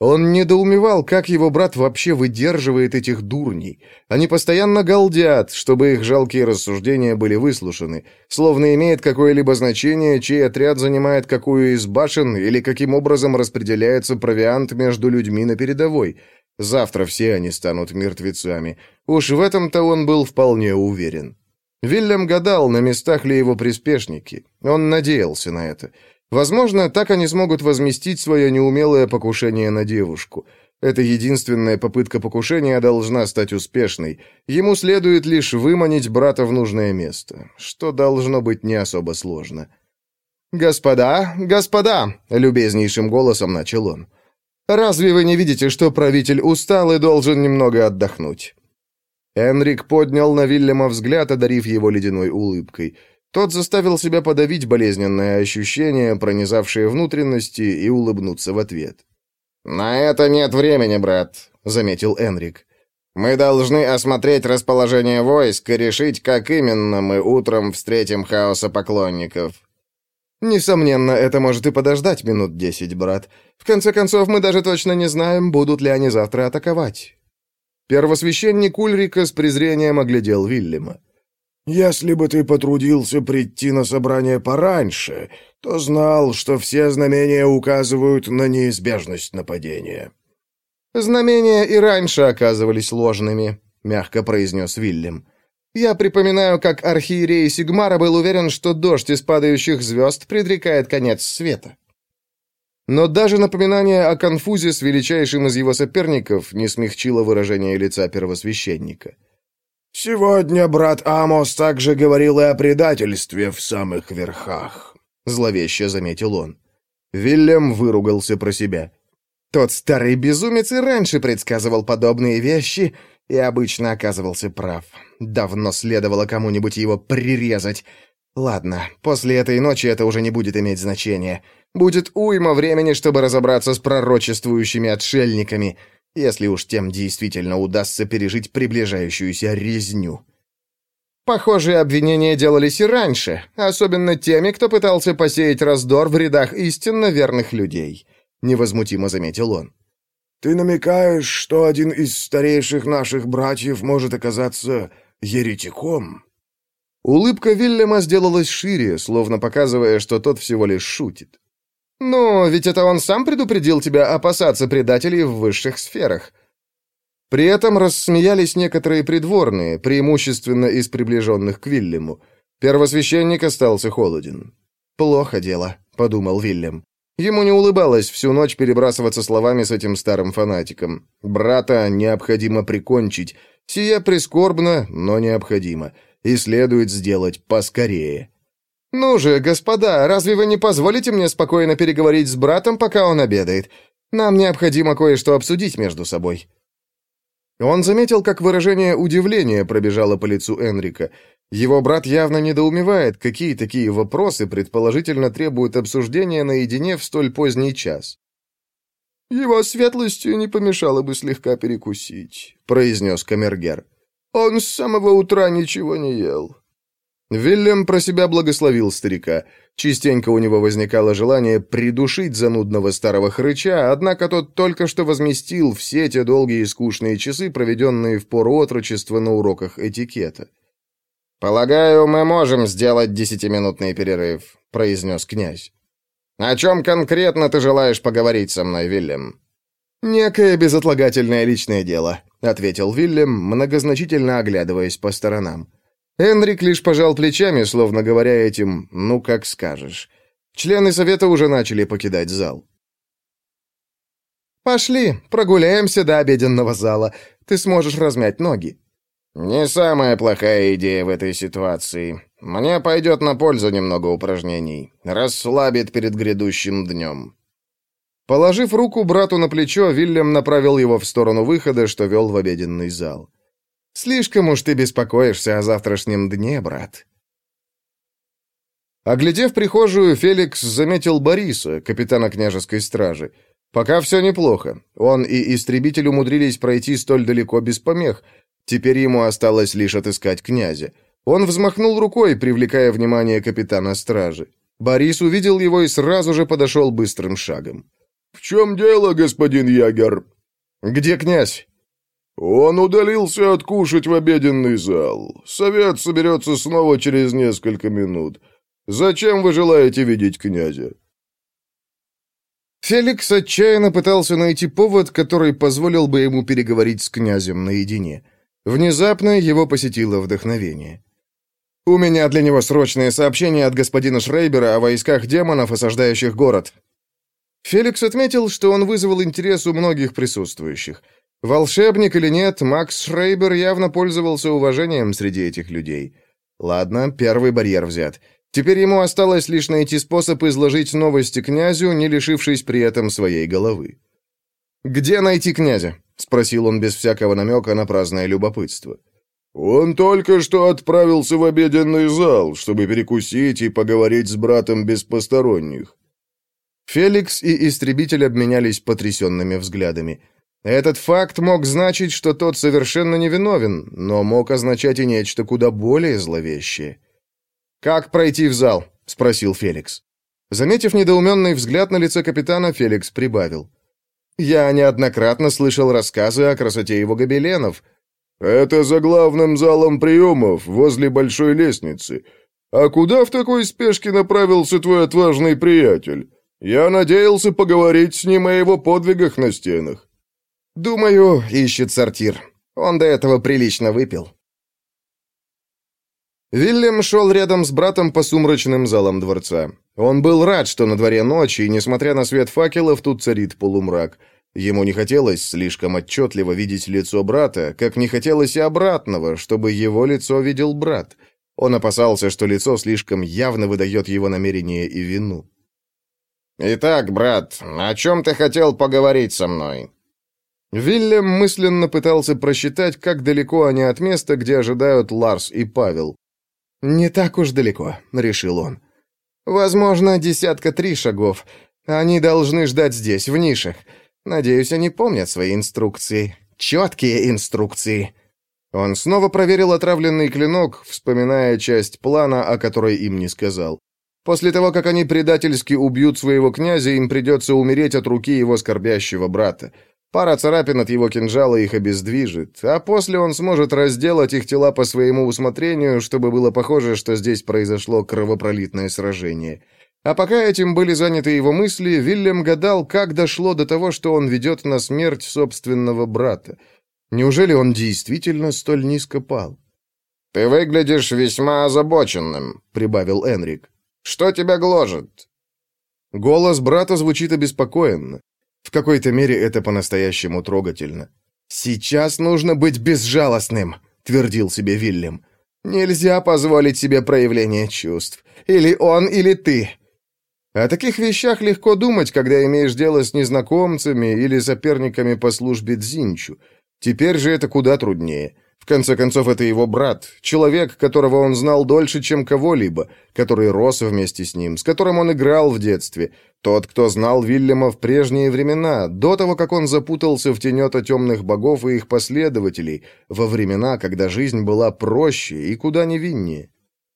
Он недоумевал, как его брат вообще выдерживает этих дурней. Они постоянно галдят, чтобы их жалкие рассуждения были выслушаны, словно имеет какое-либо значение, чей отряд занимает какую из башен или каким образом распределяется провиант между людьми на передовой. Завтра все они станут мертвецами. Уж в этом-то он был вполне уверен. Вильям гадал, на местах ли его приспешники. Он надеялся на это. Возможно, так они смогут возместить свое неумелое покушение на девушку. Эта единственная попытка покушения должна стать успешной. Ему следует лишь выманить брата в нужное место, что должно быть не особо сложно. «Господа, господа!» — любезнейшим голосом начал он. «Разве вы не видите, что правитель устал и должен немного отдохнуть?» Энрик поднял на Вильяма взгляд, одарив его ледяной улыбкой. Тот заставил себя подавить болезненное ощущение, пронизавшее внутренности, и улыбнуться в ответ. «На это нет времени, брат», — заметил Энрик. Мы должны осмотреть расположение войск и решить, как именно мы утром встретим хаоса поклонников. Несомненно, это может и подождать минут десять, брат. В конце концов, мы даже точно не знаем, будут ли они завтра атаковать. Первосвященник Ульрика с презрением оглядел Вильяма. «Если бы ты потрудился прийти на собрание пораньше, то знал, что все знамения указывают на неизбежность нападения». «Знамения и раньше оказывались ложными», — мягко произнес Вильям. «Я припоминаю, как архиерей Сигмара был уверен, что дождь из падающих звезд предрекает конец света». Но даже напоминание о конфузе с величайшим из его соперников не смягчило выражение лица первосвященника. «Сегодня брат Амос также говорил и о предательстве в самых верхах», — зловеще заметил он. Вильям выругался про себя. Тот старый безумец и раньше предсказывал подобные вещи и обычно оказывался прав. Давно следовало кому-нибудь его прирезать. Ладно, после этой ночи это уже не будет иметь значения. Будет уйма времени, чтобы разобраться с пророчествующими отшельниками, если уж тем действительно удастся пережить приближающуюся резню. Похожие обвинения делались и раньше, особенно теми, кто пытался посеять раздор в рядах истинно верных людей — невозмутимо заметил он. «Ты намекаешь, что один из старейших наших братьев может оказаться еретиком?» Улыбка Вильяма сделалась шире, словно показывая, что тот всего лишь шутит. «Ну, ведь это он сам предупредил тебя опасаться предателей в высших сферах». При этом рассмеялись некоторые придворные, преимущественно из приближенных к Вильяму. Первосвященник остался холоден. «Плохо дело», — подумал Вильям. Ему не улыбалось всю ночь перебрасываться словами с этим старым фанатиком. Брата необходимо прикончить. Сие прискорбно, но необходимо. И следует сделать поскорее. «Ну же, господа, разве вы не позволите мне спокойно переговорить с братом, пока он обедает? Нам необходимо кое-что обсудить между собой». Он заметил, как выражение удивления пробежало по лицу Энрика. Его брат явно недоумевает, какие такие вопросы предположительно требуют обсуждения наедине в столь поздний час. «Его светлостью не помешало бы слегка перекусить», — произнес Камергер. «Он с самого утра ничего не ел». Вильям про себя благословил старика. Частенько у него возникало желание придушить занудного старого хрыча, однако тот только что возместил все те долгие и скучные часы, проведенные в пору отрочества на уроках этикета. «Полагаю, мы можем сделать десятиминутный перерыв», — произнес князь. «О чем конкретно ты желаешь поговорить со мной, Вильям?» «Некое безотлагательное личное дело», — ответил Вильям, многозначительно оглядываясь по сторонам. Энрик лишь пожал плечами, словно говоря этим «ну, как скажешь». Члены совета уже начали покидать зал. «Пошли, прогуляемся до обеденного зала. Ты сможешь размять ноги». «Не самая плохая идея в этой ситуации. Мне пойдет на пользу немного упражнений. Расслабит перед грядущим днем». Положив руку брату на плечо, Вильям направил его в сторону выхода, что вел в обеденный зал. «Слишком уж ты беспокоишься о завтрашнем дне, брат». Оглядев прихожую, Феликс заметил Бориса, капитана княжеской стражи. Пока все неплохо. Он и истребитель умудрились пройти столь далеко без помех — Теперь ему осталось лишь отыскать князя. Он взмахнул рукой, привлекая внимание капитана стражи. Борис увидел его и сразу же подошел быстрым шагом. «В чем дело, господин Ягер?» «Где князь?» «Он удалился откушать в обеденный зал. Совет соберется снова через несколько минут. Зачем вы желаете видеть князя?» Феликс отчаянно пытался найти повод, который позволил бы ему переговорить с князем наедине. Внезапно его посетило вдохновение. «У меня для него срочное сообщение от господина Шрейбера о войсках демонов, осаждающих город». Феликс отметил, что он вызвал интерес у многих присутствующих. Волшебник или нет, Макс Шрейбер явно пользовался уважением среди этих людей. Ладно, первый барьер взят. Теперь ему осталось лишь найти способ изложить новости князю, не лишившись при этом своей головы. «Где найти князя?» — спросил он без всякого намека на праздное любопытство. «Он только что отправился в обеденный зал, чтобы перекусить и поговорить с братом без посторонних». Феликс и Истребитель обменялись потрясенными взглядами. Этот факт мог значить, что тот совершенно невиновен, но мог означать и нечто куда более зловещее. «Как пройти в зал?» — спросил Феликс. Заметив недоуменный взгляд на лице капитана, Феликс прибавил. «Я неоднократно слышал рассказы о красоте его гобеленов». «Это за главным залом приемов, возле большой лестницы. А куда в такой спешке направился твой отважный приятель? Я надеялся поговорить с ним о его подвигах на стенах». «Думаю, ищет сортир. Он до этого прилично выпил». Вильям шел рядом с братом по сумрачным залам дворца. Он был рад, что на дворе ночь, и, несмотря на свет факелов, тут царит полумрак. Ему не хотелось слишком отчетливо видеть лицо брата, как не хотелось и обратного, чтобы его лицо видел брат. Он опасался, что лицо слишком явно выдает его намерение и вину. «Итак, брат, о чем ты хотел поговорить со мной?» Вильям мысленно пытался просчитать, как далеко они от места, где ожидают Ларс и Павел. «Не так уж далеко», — решил он. «Возможно, десятка три шагов. Они должны ждать здесь, в нишах. Надеюсь, они помнят свои инструкции. Четкие инструкции». Он снова проверил отравленный клинок, вспоминая часть плана, о которой им не сказал. После того, как они предательски убьют своего князя, им придется умереть от руки его скорбящего брата. Пара царапин от его кинжала их обездвижит, а после он сможет разделать их тела по своему усмотрению, чтобы было похоже, что здесь произошло кровопролитное сражение. А пока этим были заняты его мысли, Вильям гадал, как дошло до того, что он ведет на смерть собственного брата. Неужели он действительно столь низко пал? «Ты выглядишь весьма озабоченным», — прибавил Энрик. «Что тебя гложет?» Голос брата звучит обеспокоенно. В какой-то мере это по-настоящему трогательно. «Сейчас нужно быть безжалостным», — твердил себе Вильям. «Нельзя позволить себе проявление чувств. Или он, или ты». О таких вещах легко думать, когда имеешь дело с незнакомцами или соперниками по службе Дзинчу. Теперь же это куда труднее конце концов, это его брат, человек, которого он знал дольше, чем кого-либо, который рос вместе с ним, с которым он играл в детстве, тот, кто знал Вильяма в прежние времена, до того, как он запутался в тенета темных богов и их последователей, во времена, когда жизнь была проще и куда невиннее.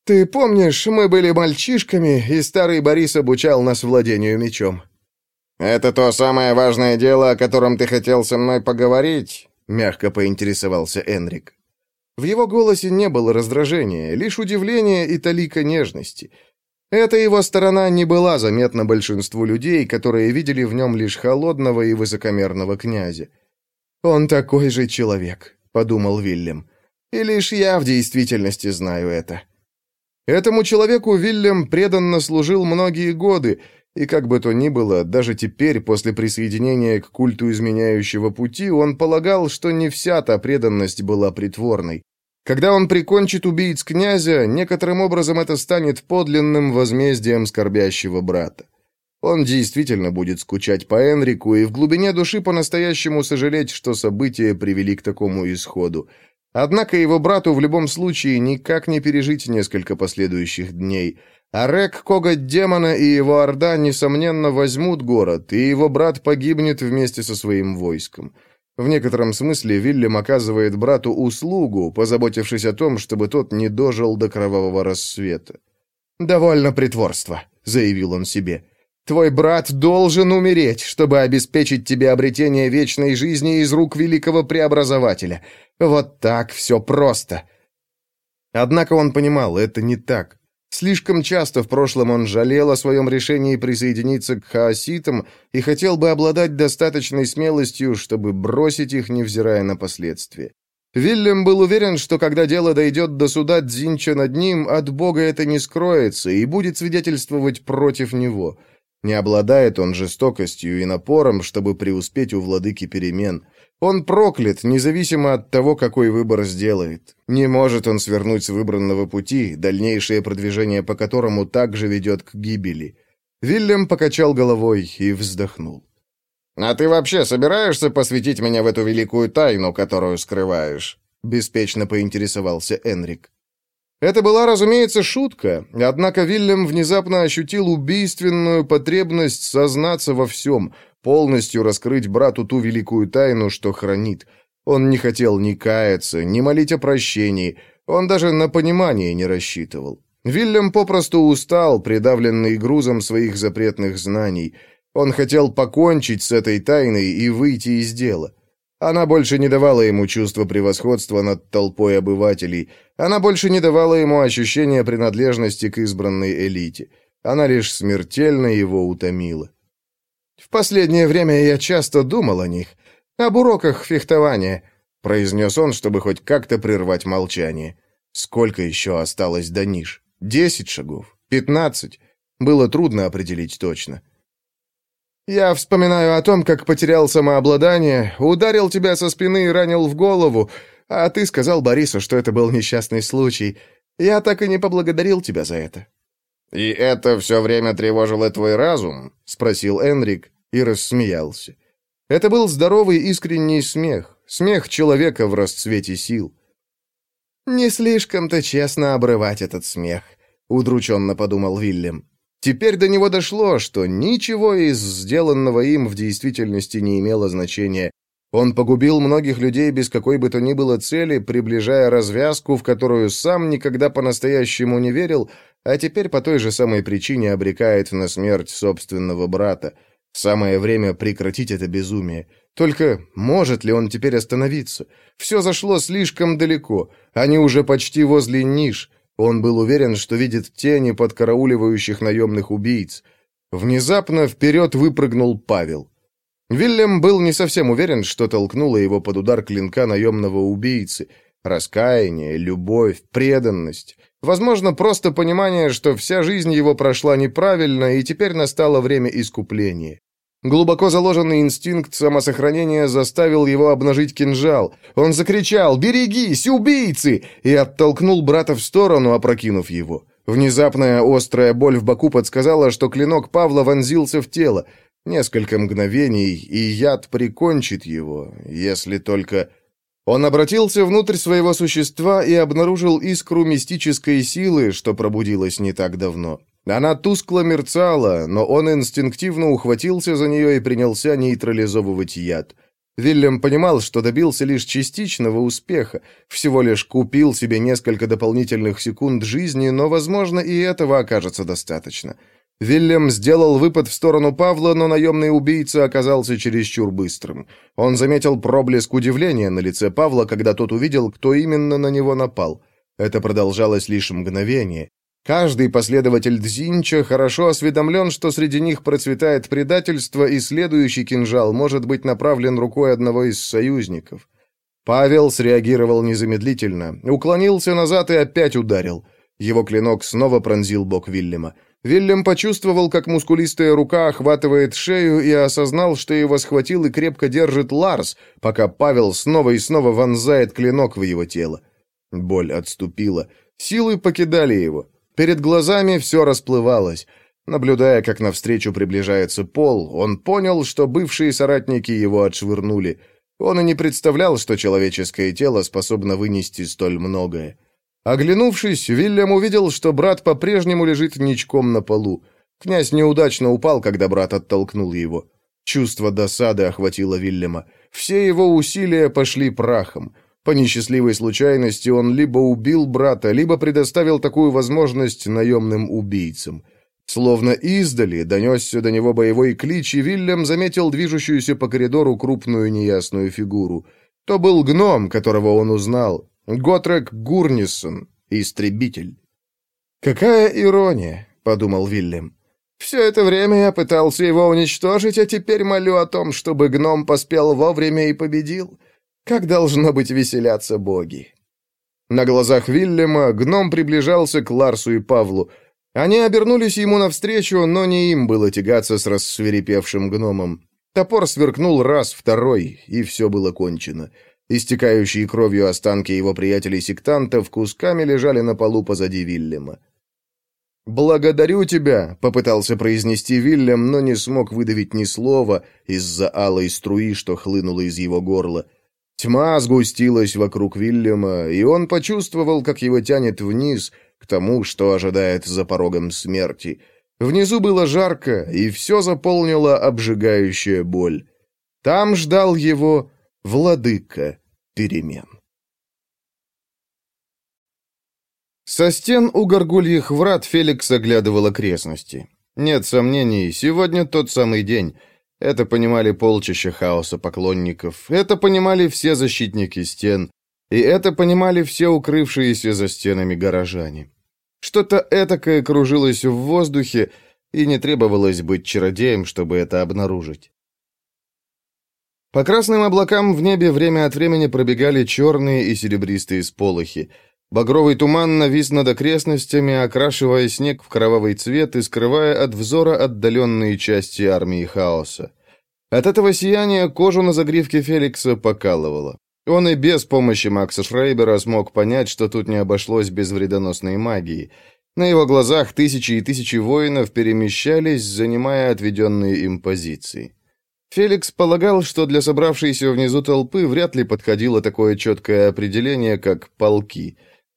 «Ты помнишь, мы были мальчишками, и старый Борис обучал нас владению мечом?» «Это то самое важное дело, о котором ты хотел со мной поговорить?» — мягко поинтересовался Энрик. В его голосе не было раздражения, лишь удивление и талика нежности. Эта его сторона не была заметна большинству людей, которые видели в нем лишь холодного и высокомерного князя. «Он такой же человек», — подумал Вильям. «И лишь я в действительности знаю это». Этому человеку Вильям преданно служил многие годы, и как бы то ни было, даже теперь, после присоединения к культу изменяющего пути, он полагал, что не вся та преданность была притворной. Когда он прикончит убийц князя, некоторым образом это станет подлинным возмездием скорбящего брата. Он действительно будет скучать по Энрику и в глубине души по-настоящему сожалеть, что события привели к такому исходу. Однако его брату в любом случае никак не пережить несколько последующих дней – Арек, коготь демона и его орда, несомненно, возьмут город, и его брат погибнет вместе со своим войском. В некотором смысле Вильям оказывает брату услугу, позаботившись о том, чтобы тот не дожил до кровавого рассвета. «Довольно притворства», — заявил он себе. «Твой брат должен умереть, чтобы обеспечить тебе обретение вечной жизни из рук великого преобразователя. Вот так все просто». Однако он понимал, это не так. Слишком часто в прошлом он жалел о своем решении присоединиться к хаоситам и хотел бы обладать достаточной смелостью, чтобы бросить их, невзирая на последствия. Вильям был уверен, что когда дело дойдет до суда Дзинча над ним, от Бога это не скроется и будет свидетельствовать против него. Не обладает он жестокостью и напором, чтобы преуспеть у владыки перемен. Он проклят, независимо от того, какой выбор сделает. Не может он свернуть с выбранного пути, дальнейшее продвижение по которому также ведет к гибели. Вильям покачал головой и вздохнул. «А ты вообще собираешься посвятить меня в эту великую тайну, которую скрываешь?» Беспечно поинтересовался Энрик. Это была, разумеется, шутка, однако Вильям внезапно ощутил убийственную потребность сознаться во всем, полностью раскрыть брату ту великую тайну, что хранит. Он не хотел ни каяться, ни молить о прощении, он даже на понимание не рассчитывал. Вильям попросту устал, придавленный грузом своих запретных знаний. Он хотел покончить с этой тайной и выйти из дела. Она больше не давала ему чувства превосходства над толпой обывателей. Она больше не давала ему ощущения принадлежности к избранной элите. Она лишь смертельно его утомила. «В последнее время я часто думал о них, об уроках фехтования», произнес он, чтобы хоть как-то прервать молчание. Сколько еще осталось до ниш? Десять шагов? Пятнадцать? Было трудно определить точно. «Я вспоминаю о том, как потерял самообладание, ударил тебя со спины и ранил в голову, а ты сказал Борису, что это был несчастный случай. Я так и не поблагодарил тебя за это». «И это все время тревожило твой разум?» — спросил Энрик и рассмеялся. Это был здоровый искренний смех, смех человека в расцвете сил. «Не слишком-то честно обрывать этот смех», — удрученно подумал Вильям. Теперь до него дошло, что ничего из сделанного им в действительности не имело значения. Он погубил многих людей без какой бы то ни было цели, приближая развязку, в которую сам никогда по-настоящему не верил, а теперь по той же самой причине обрекает на смерть собственного брата. Самое время прекратить это безумие. Только может ли он теперь остановиться? Все зашло слишком далеко. Они уже почти возле ниш. Он был уверен, что видит тени подкарауливающих наемных убийц. Внезапно вперед выпрыгнул Павел. Вильям был не совсем уверен, что толкнуло его под удар клинка наемного убийцы. Раскаяние, любовь, преданность. Возможно, просто понимание, что вся жизнь его прошла неправильно, и теперь настало время искупления. Глубоко заложенный инстинкт самосохранения заставил его обнажить кинжал. Он закричал «Берегись, убийцы!» и оттолкнул брата в сторону, опрокинув его. Внезапная острая боль в боку подсказала, что клинок Павла вонзился в тело. Несколько мгновений, и яд прикончит его, если только... Он обратился внутрь своего существа и обнаружил искру мистической силы, что пробудилась не так давно. Она тускло мерцала, но он инстинктивно ухватился за нее и принялся нейтрализовывать яд. Вильям понимал, что добился лишь частичного успеха, всего лишь купил себе несколько дополнительных секунд жизни, но, возможно, и этого окажется достаточно. Вильям сделал выпад в сторону Павла, но наемный убийца оказался чересчур быстрым. Он заметил проблеск удивления на лице Павла, когда тот увидел, кто именно на него напал. Это продолжалось лишь мгновение. Каждый последователь Дзинча хорошо осведомлен, что среди них процветает предательство, и следующий кинжал может быть направлен рукой одного из союзников. Павел среагировал незамедлительно, уклонился назад и опять ударил. Его клинок снова пронзил бок Вильяма. Вильям почувствовал, как мускулистая рука охватывает шею и осознал, что его схватил и крепко держит Ларс, пока Павел снова и снова вонзает клинок в его тело. Боль отступила. Силы покидали его. Перед глазами все расплывалось. Наблюдая, как навстречу приближается Пол, он понял, что бывшие соратники его отшвырнули. Он и не представлял, что человеческое тело способно вынести столь многое. Оглянувшись, Вильям увидел, что брат по-прежнему лежит ничком на полу. Князь неудачно упал, когда брат оттолкнул его. Чувство досады охватило Вильяма. Все его усилия пошли прахом. По несчастливой случайности он либо убил брата, либо предоставил такую возможность наемным убийцам. Словно издали донесся до него боевой клич, и Вильям заметил движущуюся по коридору крупную неясную фигуру. То был гном, которого он узнал. Готрек Гурнисон, истребитель. «Какая ирония», — подумал Вильям. «Все это время я пытался его уничтожить, а теперь молю о том, чтобы гном поспел вовремя и победил. Как должно быть веселятся боги. На глазах Вильяма гном приближался к Ларсу и Павлу. Они обернулись ему навстречу, но не им было тягаться с рассверепевшим гномом. Топор сверкнул раз, второй, и все было кончено. Истекающие кровью останки его приятелей-сектантов кусками лежали на полу позади Вильяма. «Благодарю тебя», — попытался произнести Вильям, но не смог выдавить ни слова из-за алой струи, что хлынула из его горла. Тьма сгустилась вокруг Вильяма, и он почувствовал, как его тянет вниз, к тому, что ожидает за порогом смерти. Внизу было жарко, и все заполнила обжигающая боль. Там ждал его владыка перемен. Со стен у горгульих врат Феликс оглядывал окрестности. Нет сомнений, сегодня тот самый день. Это понимали полчища хаоса поклонников, это понимали все защитники стен, и это понимали все укрывшиеся за стенами горожане. Что-то этакое кружилось в воздухе, и не требовалось быть чародеем, чтобы это обнаружить. По красным облакам в небе время от времени пробегали черные и серебристые сполохи. Багровый туман навис над окрестностями, окрашивая снег в кровавый цвет и скрывая от взора отдаленные части армии хаоса. От этого сияния кожу на загривке Феликса покалывало. Он и без помощи Макса Шрейбера смог понять, что тут не обошлось без вредоносной магии. На его глазах тысячи и тысячи воинов перемещались, занимая отведенные им позиции. Феликс полагал, что для собравшейся внизу толпы вряд ли подходило такое четкое определение, как «полки».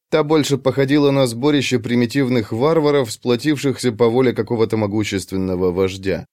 Та больше походила на сборище примитивных варваров, сплотившихся по воле какого-то могущественного вождя.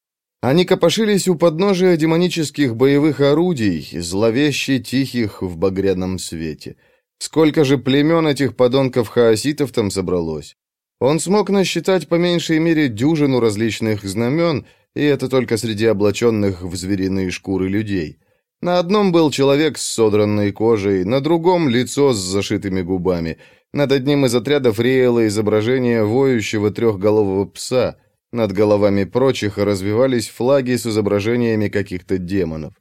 Они копошились у подножия демонических боевых орудий, зловеще тихих в багряном свете. Сколько же племен этих подонков-хаоситов там собралось? Он смог насчитать по меньшей мере дюжину различных знамен, и это только среди облаченных в звериные шкуры людей. На одном был человек с содранной кожей, на другом — лицо с зашитыми губами — над одним из отрядов реяло изображение воющего трехголового пса. Над головами прочих развивались флаги с изображениями каких-то демонов.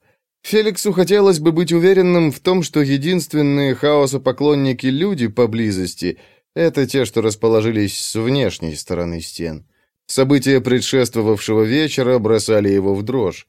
Феликсу хотелось бы быть уверенным в том, что единственные хаосопоклонники люди поблизости — это те, что расположились с внешней стороны стен. События предшествовавшего вечера бросали его в дрожь.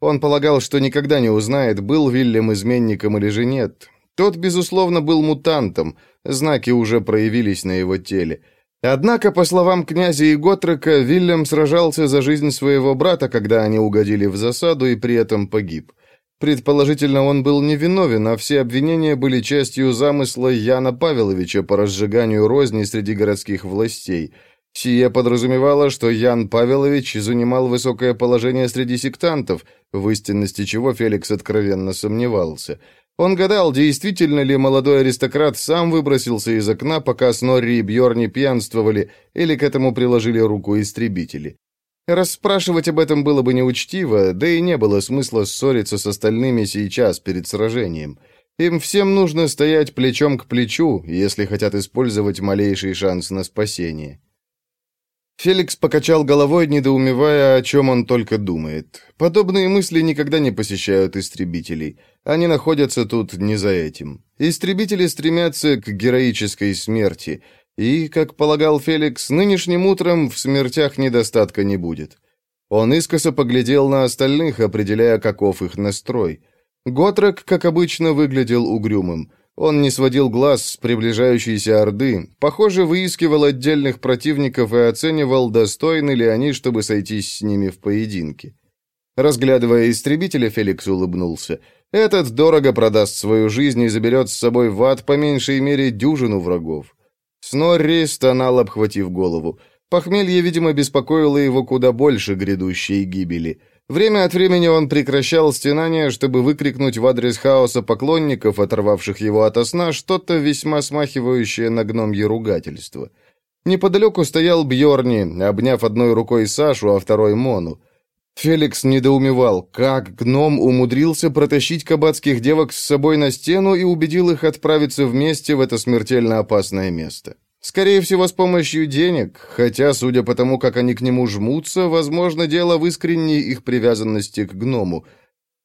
Он полагал, что никогда не узнает, был Вильям изменником или же нет. Тот, безусловно, был мутантом, знаки уже проявились на его теле. Однако, по словам князя и Готрека, Вильям сражался за жизнь своего брата, когда они угодили в засаду и при этом погиб. Предположительно, он был невиновен, а все обвинения были частью замысла Яна Павеловича по разжиганию розни среди городских властей. Сие подразумевало, что Ян Павелович занимал высокое положение среди сектантов, в истинности чего Феликс откровенно сомневался – он гадал, действительно ли молодой аристократ сам выбросился из окна, пока Снорри и Бьорни пьянствовали, или к этому приложили руку истребители. Расспрашивать об этом было бы неучтиво, да и не было смысла ссориться с остальными сейчас, перед сражением. Им всем нужно стоять плечом к плечу, если хотят использовать малейший шанс на спасение. Феликс покачал головой, недоумевая, о чем он только думает. Подобные мысли никогда не посещают истребителей. Они находятся тут не за этим. Истребители стремятся к героической смерти. И, как полагал Феликс, нынешним утром в смертях недостатка не будет. Он искоса поглядел на остальных, определяя, каков их настрой. Готрек, как обычно, выглядел угрюмым. Он не сводил глаз с приближающейся Орды, похоже, выискивал отдельных противников и оценивал, достойны ли они, чтобы сойтись с ними в поединке. Разглядывая истребителя, Феликс улыбнулся. Этот дорого продаст свою жизнь и заберет с собой в ад по меньшей мере дюжину врагов. Снорри стонал, обхватив голову. Похмелье, видимо, беспокоило его куда больше грядущей гибели. Время от времени он прекращал стенания, чтобы выкрикнуть в адрес хаоса поклонников, оторвавших его от сна, что-то весьма смахивающее на гномье ругательство. Неподалеку стоял Бьорни, обняв одной рукой Сашу, а второй Мону. Феликс недоумевал, как гном умудрился протащить кабацких девок с собой на стену и убедил их отправиться вместе в это смертельно опасное место. Скорее всего, с помощью денег, хотя, судя по тому, как они к нему жмутся, возможно, дело в искренней их привязанности к гному.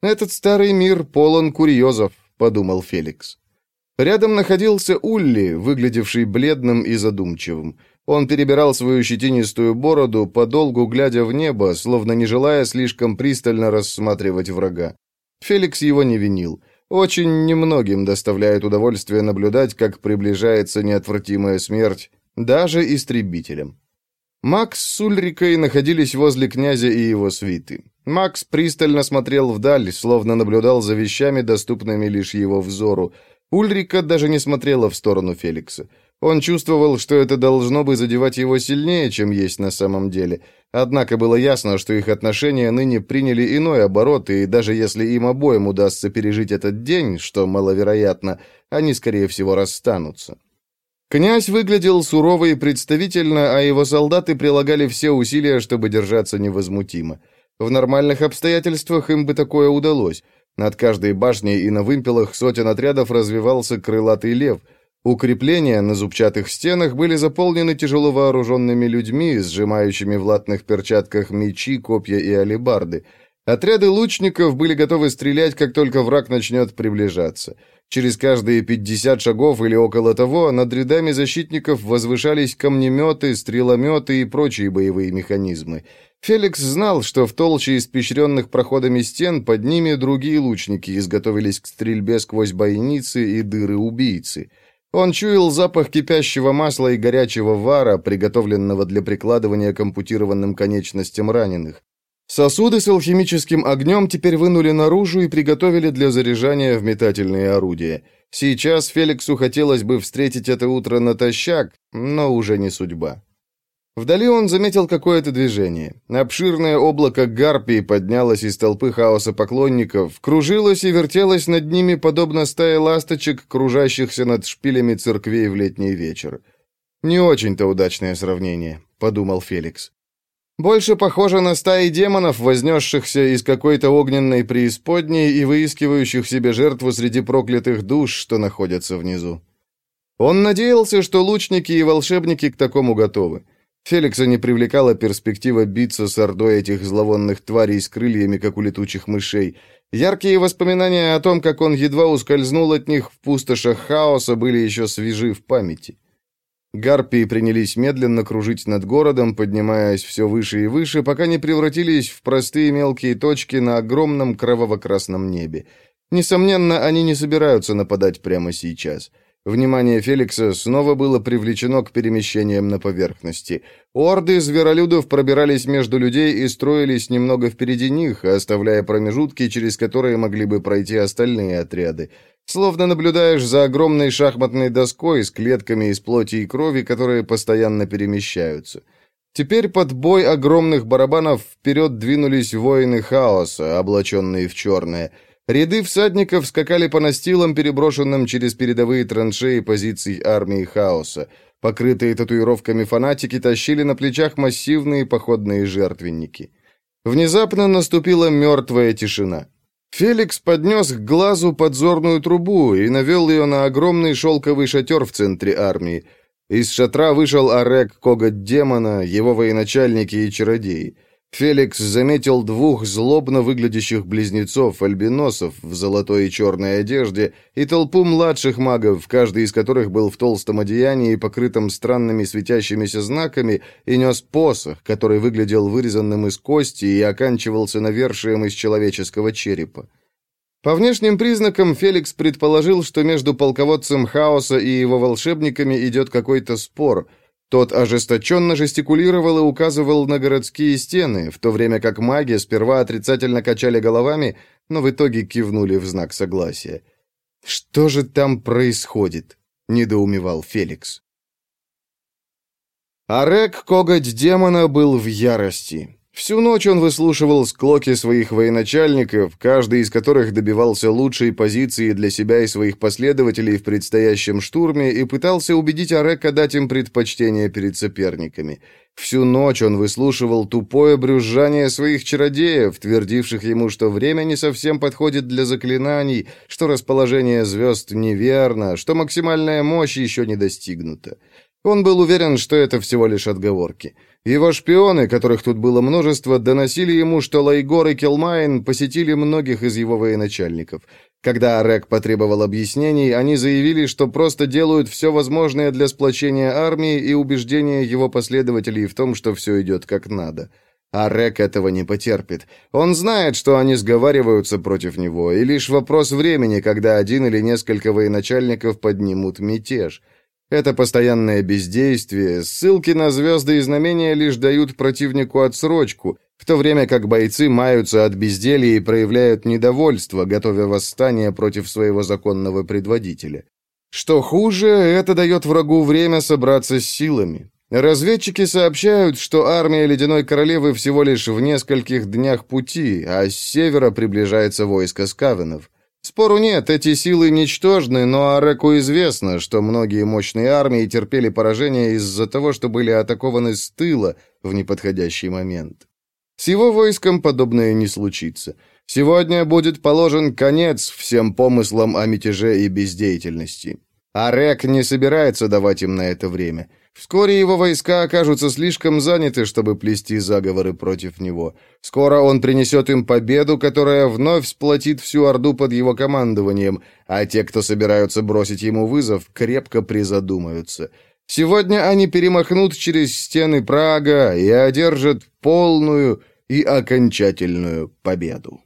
«Этот старый мир полон курьезов», — подумал Феликс. Рядом находился Улли, выглядевший бледным и задумчивым. Он перебирал свою щетинистую бороду, подолгу глядя в небо, словно не желая слишком пристально рассматривать врага. Феликс его не винил. Очень немногим доставляет удовольствие наблюдать, как приближается неотвратимая смерть, даже истребителям. Макс с Ульрикой находились возле князя и его свиты. Макс пристально смотрел вдаль, словно наблюдал за вещами, доступными лишь его взору. Ульрика даже не смотрела в сторону Феликса. Он чувствовал, что это должно бы задевать его сильнее, чем есть на самом деле. Однако было ясно, что их отношения ныне приняли иной оборот, и даже если им обоим удастся пережить этот день, что маловероятно, они, скорее всего, расстанутся. Князь выглядел сурово и представительно, а его солдаты прилагали все усилия, чтобы держаться невозмутимо. В нормальных обстоятельствах им бы такое удалось. Над каждой башней и на вымпелах сотен отрядов развивался крылатый лев. Укрепления на зубчатых стенах были заполнены тяжело вооруженными людьми, сжимающими в латных перчатках мечи, копья и алебарды. Отряды лучников были готовы стрелять, как только враг начнет приближаться. Через каждые 50 шагов или около того над рядами защитников возвышались камнеметы, стрелометы и прочие боевые механизмы. Феликс знал, что в толще испещренных проходами стен под ними другие лучники изготовились к стрельбе сквозь бойницы и дыры убийцы. Он чуял запах кипящего масла и горячего вара, приготовленного для прикладывания к ампутированным конечностям раненых. Сосуды с алхимическим огнем теперь вынули наружу и приготовили для заряжания в метательные орудия. Сейчас Феликсу хотелось бы встретить это утро натощак, но уже не судьба. Вдали он заметил какое-то движение. Обширное облако гарпии поднялось из толпы хаоса поклонников, кружилось и вертелось над ними, подобно стае ласточек, кружащихся над шпилями церквей в летний вечер. «Не очень-то удачное сравнение», — подумал Феликс. Больше похоже на стаи демонов, вознесшихся из какой-то огненной преисподней и выискивающих себе жертву среди проклятых душ, что находятся внизу. Он надеялся, что лучники и волшебники к такому готовы. Феликса не привлекала перспектива биться с ордой этих зловонных тварей с крыльями, как у летучих мышей. Яркие воспоминания о том, как он едва ускользнул от них в пустошах хаоса, были еще свежи в памяти. Гарпии принялись медленно кружить над городом, поднимаясь все выше и выше, пока не превратились в простые мелкие точки на огромном кроваво-красном небе. Несомненно, они не собираются нападать прямо сейчас. Внимание Феликса снова было привлечено к перемещениям на поверхности. Орды зверолюдов пробирались между людей и строились немного впереди них, оставляя промежутки, через которые могли бы пройти остальные отряды. Словно наблюдаешь за огромной шахматной доской с клетками из плоти и крови, которые постоянно перемещаются. Теперь под бой огромных барабанов вперед двинулись воины хаоса, облаченные в черное. Ряды всадников скакали по настилам, переброшенным через передовые траншеи позиций армии хаоса. Покрытые татуировками фанатики тащили на плечах массивные походные жертвенники. Внезапно наступила мертвая тишина. Феликс поднес к глазу подзорную трубу и навел ее на огромный шелковый шатер в центре армии. Из шатра вышел Орек Коготь Демона, его военачальники и чародеи. Феликс заметил двух злобно выглядящих близнецов-альбиносов в золотой и черной одежде и толпу младших магов, каждый из которых был в толстом одеянии, покрытом странными светящимися знаками, и нес посох, который выглядел вырезанным из кости и оканчивался навершием из человеческого черепа. По внешним признакам Феликс предположил, что между полководцем Хаоса и его волшебниками идет какой-то спор – тот ожесточенно жестикулировал и указывал на городские стены, в то время как маги сперва отрицательно качали головами, но в итоге кивнули в знак согласия. «Что же там происходит?» — недоумевал Феликс. Арек, коготь демона, был в ярости. Всю ночь он выслушивал склоки своих военачальников, каждый из которых добивался лучшей позиции для себя и своих последователей в предстоящем штурме и пытался убедить Арека дать им предпочтение перед соперниками. Всю ночь он выслушивал тупое брюзжание своих чародеев, твердивших ему, что время не совсем подходит для заклинаний, что расположение звезд неверно, что максимальная мощь еще не достигнута. Он был уверен, что это всего лишь отговорки. Его шпионы, которых тут было множество, доносили ему, что Лайгор и Келмайн посетили многих из его военачальников. Когда Арек потребовал объяснений, они заявили, что просто делают все возможное для сплочения армии и убеждения его последователей в том, что все идет как надо. Арек этого не потерпит. Он знает, что они сговариваются против него, и лишь вопрос времени, когда один или несколько военачальников поднимут мятеж – это постоянное бездействие, ссылки на звезды и знамения лишь дают противнику отсрочку, в то время как бойцы маются от безделья и проявляют недовольство, готовя восстание против своего законного предводителя. Что хуже, это дает врагу время собраться с силами. Разведчики сообщают, что армия Ледяной Королевы всего лишь в нескольких днях пути, а с севера приближается войско скавенов. Спору нет, эти силы ничтожны, но Ареку известно, что многие мощные армии терпели поражение из-за того, что были атакованы с тыла в неподходящий момент. С его войском подобное не случится. Сегодня будет положен конец всем помыслам о мятеже и бездеятельности. Арек не собирается давать им на это время. Вскоре его войска окажутся слишком заняты, чтобы плести заговоры против него. Скоро он принесет им победу, которая вновь сплотит всю Орду под его командованием, а те, кто собираются бросить ему вызов, крепко призадумаются. Сегодня они перемахнут через стены Прага и одержат полную и окончательную победу.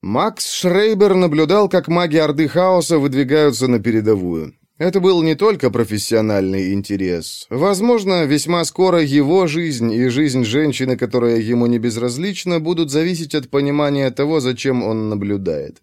Макс Шрейбер наблюдал, как маги Орды Хаоса выдвигаются на передовую. Это был не только профессиональный интерес. Возможно, весьма скоро его жизнь и жизнь женщины, которая ему не безразлична, будут зависеть от понимания того, зачем он наблюдает.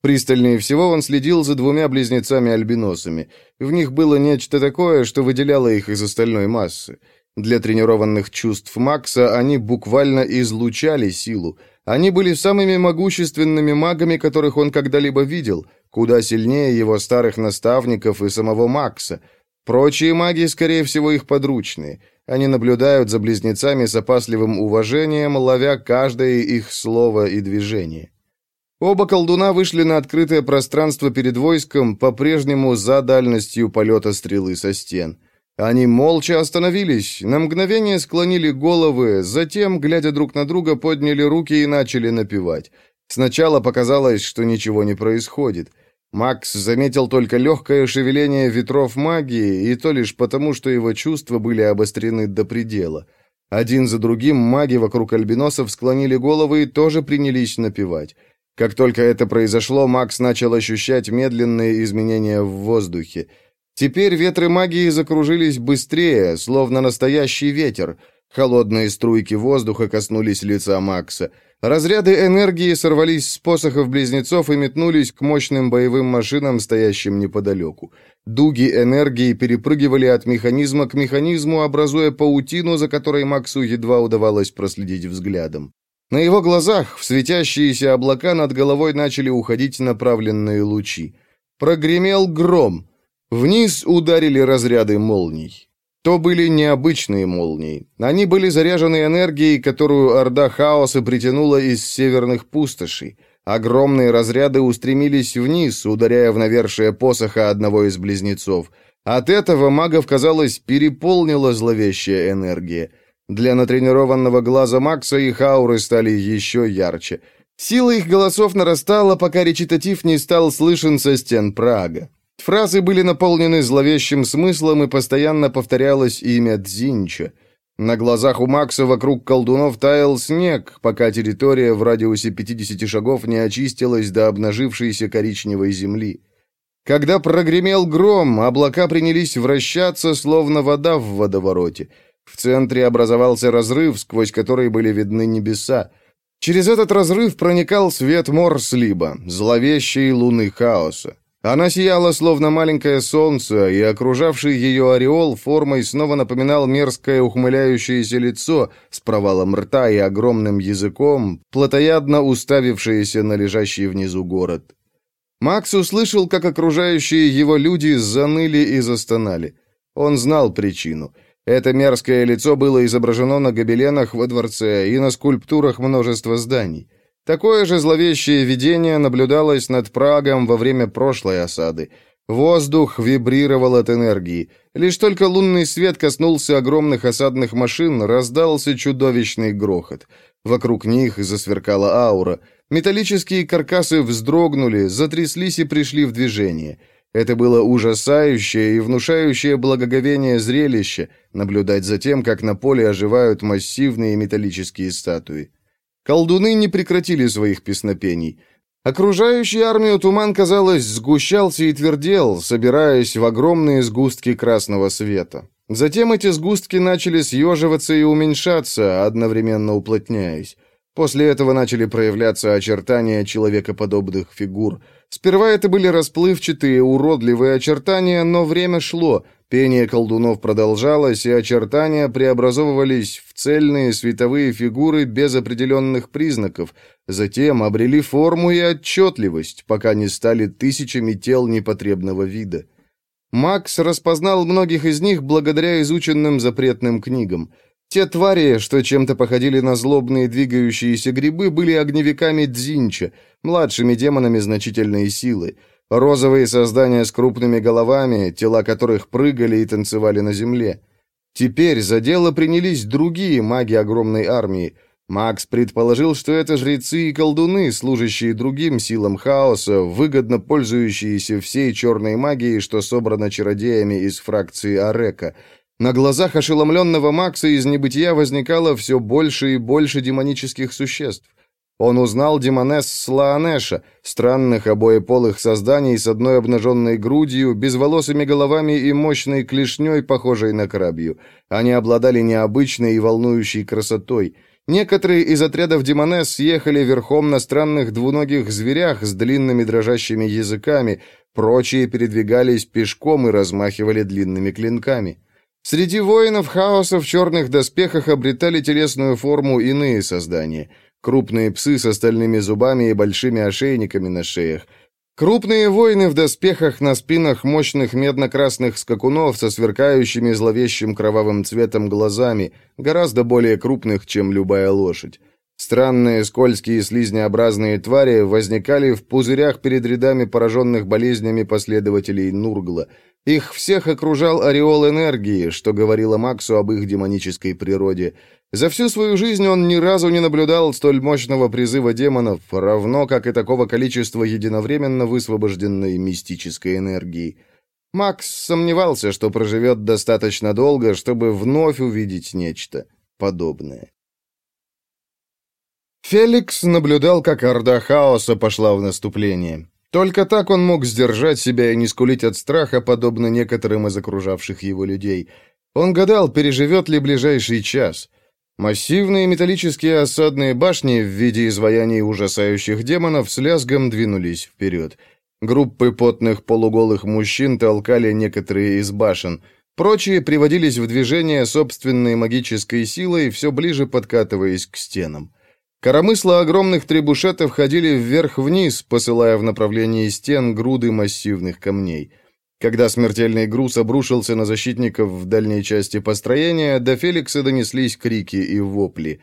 Пристальнее всего он следил за двумя близнецами-альбиносами. В них было нечто такое, что выделяло их из остальной массы. Для тренированных чувств Макса они буквально излучали силу. Они были самыми могущественными магами, которых он когда-либо видел, куда сильнее его старых наставников и самого Макса. Прочие маги, скорее всего, их подручные. Они наблюдают за близнецами с опасливым уважением, ловя каждое их слово и движение. Оба колдуна вышли на открытое пространство перед войском, по-прежнему за дальностью полета стрелы со стен. Они молча остановились, на мгновение склонили головы, затем, глядя друг на друга, подняли руки и начали напевать. Сначала показалось, что ничего не происходит. Макс заметил только легкое шевеление ветров магии, и то лишь потому, что его чувства были обострены до предела. Один за другим маги вокруг альбиносов склонили головы и тоже принялись напевать. Как только это произошло, Макс начал ощущать медленные изменения в воздухе. Теперь ветры магии закружились быстрее, словно настоящий ветер. Холодные струйки воздуха коснулись лица Макса. Разряды энергии сорвались с посохов близнецов и метнулись к мощным боевым машинам, стоящим неподалеку. Дуги энергии перепрыгивали от механизма к механизму, образуя паутину, за которой Максу едва удавалось проследить взглядом. На его глазах в светящиеся облака над головой начали уходить направленные лучи. Прогремел гром. Вниз ударили разряды молний. То были необычные молнии. Они были заряжены энергией, которую Орда Хаоса притянула из северных пустошей. Огромные разряды устремились вниз, ударяя в навершие посоха одного из близнецов. От этого магов, казалось, переполнила зловещая энергия. Для натренированного глаза Макса их ауры стали еще ярче. Сила их голосов нарастала, пока речитатив не стал слышен со стен Прага. Фразы были наполнены зловещим смыслом, и постоянно повторялось имя Дзинча. На глазах у Макса вокруг колдунов таял снег, пока территория в радиусе 50 шагов не очистилась до обнажившейся коричневой земли. Когда прогремел гром, облака принялись вращаться, словно вода в водовороте. В центре образовался разрыв, сквозь который были видны небеса. Через этот разрыв проникал свет Морслиба, зловещей луны хаоса. Она сияла, словно маленькое солнце, и окружавший ее ореол формой снова напоминал мерзкое ухмыляющееся лицо с провалом рта и огромным языком, плотоядно уставившееся на лежащий внизу город. Макс услышал, как окружающие его люди заныли и застонали. Он знал причину. Это мерзкое лицо было изображено на гобеленах во дворце и на скульптурах множества зданий. Такое же зловещее видение наблюдалось над Прагом во время прошлой осады. Воздух вибрировал от энергии. Лишь только лунный свет коснулся огромных осадных машин, раздался чудовищный грохот. Вокруг них засверкала аура. Металлические каркасы вздрогнули, затряслись и пришли в движение. Это было ужасающее и внушающее благоговение зрелище, наблюдать за тем, как на поле оживают массивные металлические статуи. Колдуны не прекратили своих песнопений. Окружающий армию туман, казалось, сгущался и твердел, собираясь в огромные сгустки красного света. Затем эти сгустки начали съеживаться и уменьшаться, одновременно уплотняясь. После этого начали проявляться очертания человекоподобных фигур. Сперва это были расплывчатые, уродливые очертания, но время шло, пение колдунов продолжалось, и очертания преобразовывались в цельные световые фигуры без определенных признаков, затем обрели форму и отчетливость, пока не стали тысячами тел непотребного вида. Макс распознал многих из них благодаря изученным запретным книгам – те твари, что чем-то походили на злобные двигающиеся грибы, были огневиками Дзинча, младшими демонами значительной силы. Розовые создания с крупными головами, тела которых прыгали и танцевали на земле. Теперь за дело принялись другие маги огромной армии. Макс предположил, что это жрецы и колдуны, служащие другим силам хаоса, выгодно пользующиеся всей черной магией, что собрано чародеями из фракции Арека — на глазах ошеломленного Макса из небытия возникало все больше и больше демонических существ. Он узнал демонесс Слаанеша, странных обоеполых созданий с одной обнаженной грудью, безволосыми головами и мощной клешней, похожей на крабью. Они обладали необычной и волнующей красотой. Некоторые из отрядов демонесс съехали верхом на странных двуногих зверях с длинными дрожащими языками, прочие передвигались пешком и размахивали длинными клинками. Среди воинов хаоса в черных доспехах обретали телесную форму иные создания. Крупные псы с остальными зубами и большими ошейниками на шеях. Крупные воины в доспехах на спинах мощных медно-красных скакунов со сверкающими зловещим кровавым цветом глазами, гораздо более крупных, чем любая лошадь. Странные скользкие слизнеобразные твари возникали в пузырях перед рядами пораженных болезнями последователей Нургла – их всех окружал ореол энергии, что говорило Максу об их демонической природе. За всю свою жизнь он ни разу не наблюдал столь мощного призыва демонов, равно как и такого количества единовременно высвобожденной мистической энергии. Макс сомневался, что проживет достаточно долго, чтобы вновь увидеть нечто подобное. Феликс наблюдал, как Орда Хаоса пошла в наступление. Только так он мог сдержать себя и не скулить от страха, подобно некоторым из окружавших его людей. Он гадал, переживет ли ближайший час. Массивные металлические осадные башни в виде изваяний ужасающих демонов с лязгом двинулись вперед. Группы потных полуголых мужчин толкали некоторые из башен. Прочие приводились в движение собственной магической силой, все ближе подкатываясь к стенам. Коромысла огромных требушетов ходили вверх-вниз, посылая в направлении стен груды массивных камней. Когда смертельный груз обрушился на защитников в дальней части построения, до Феликса донеслись крики и вопли.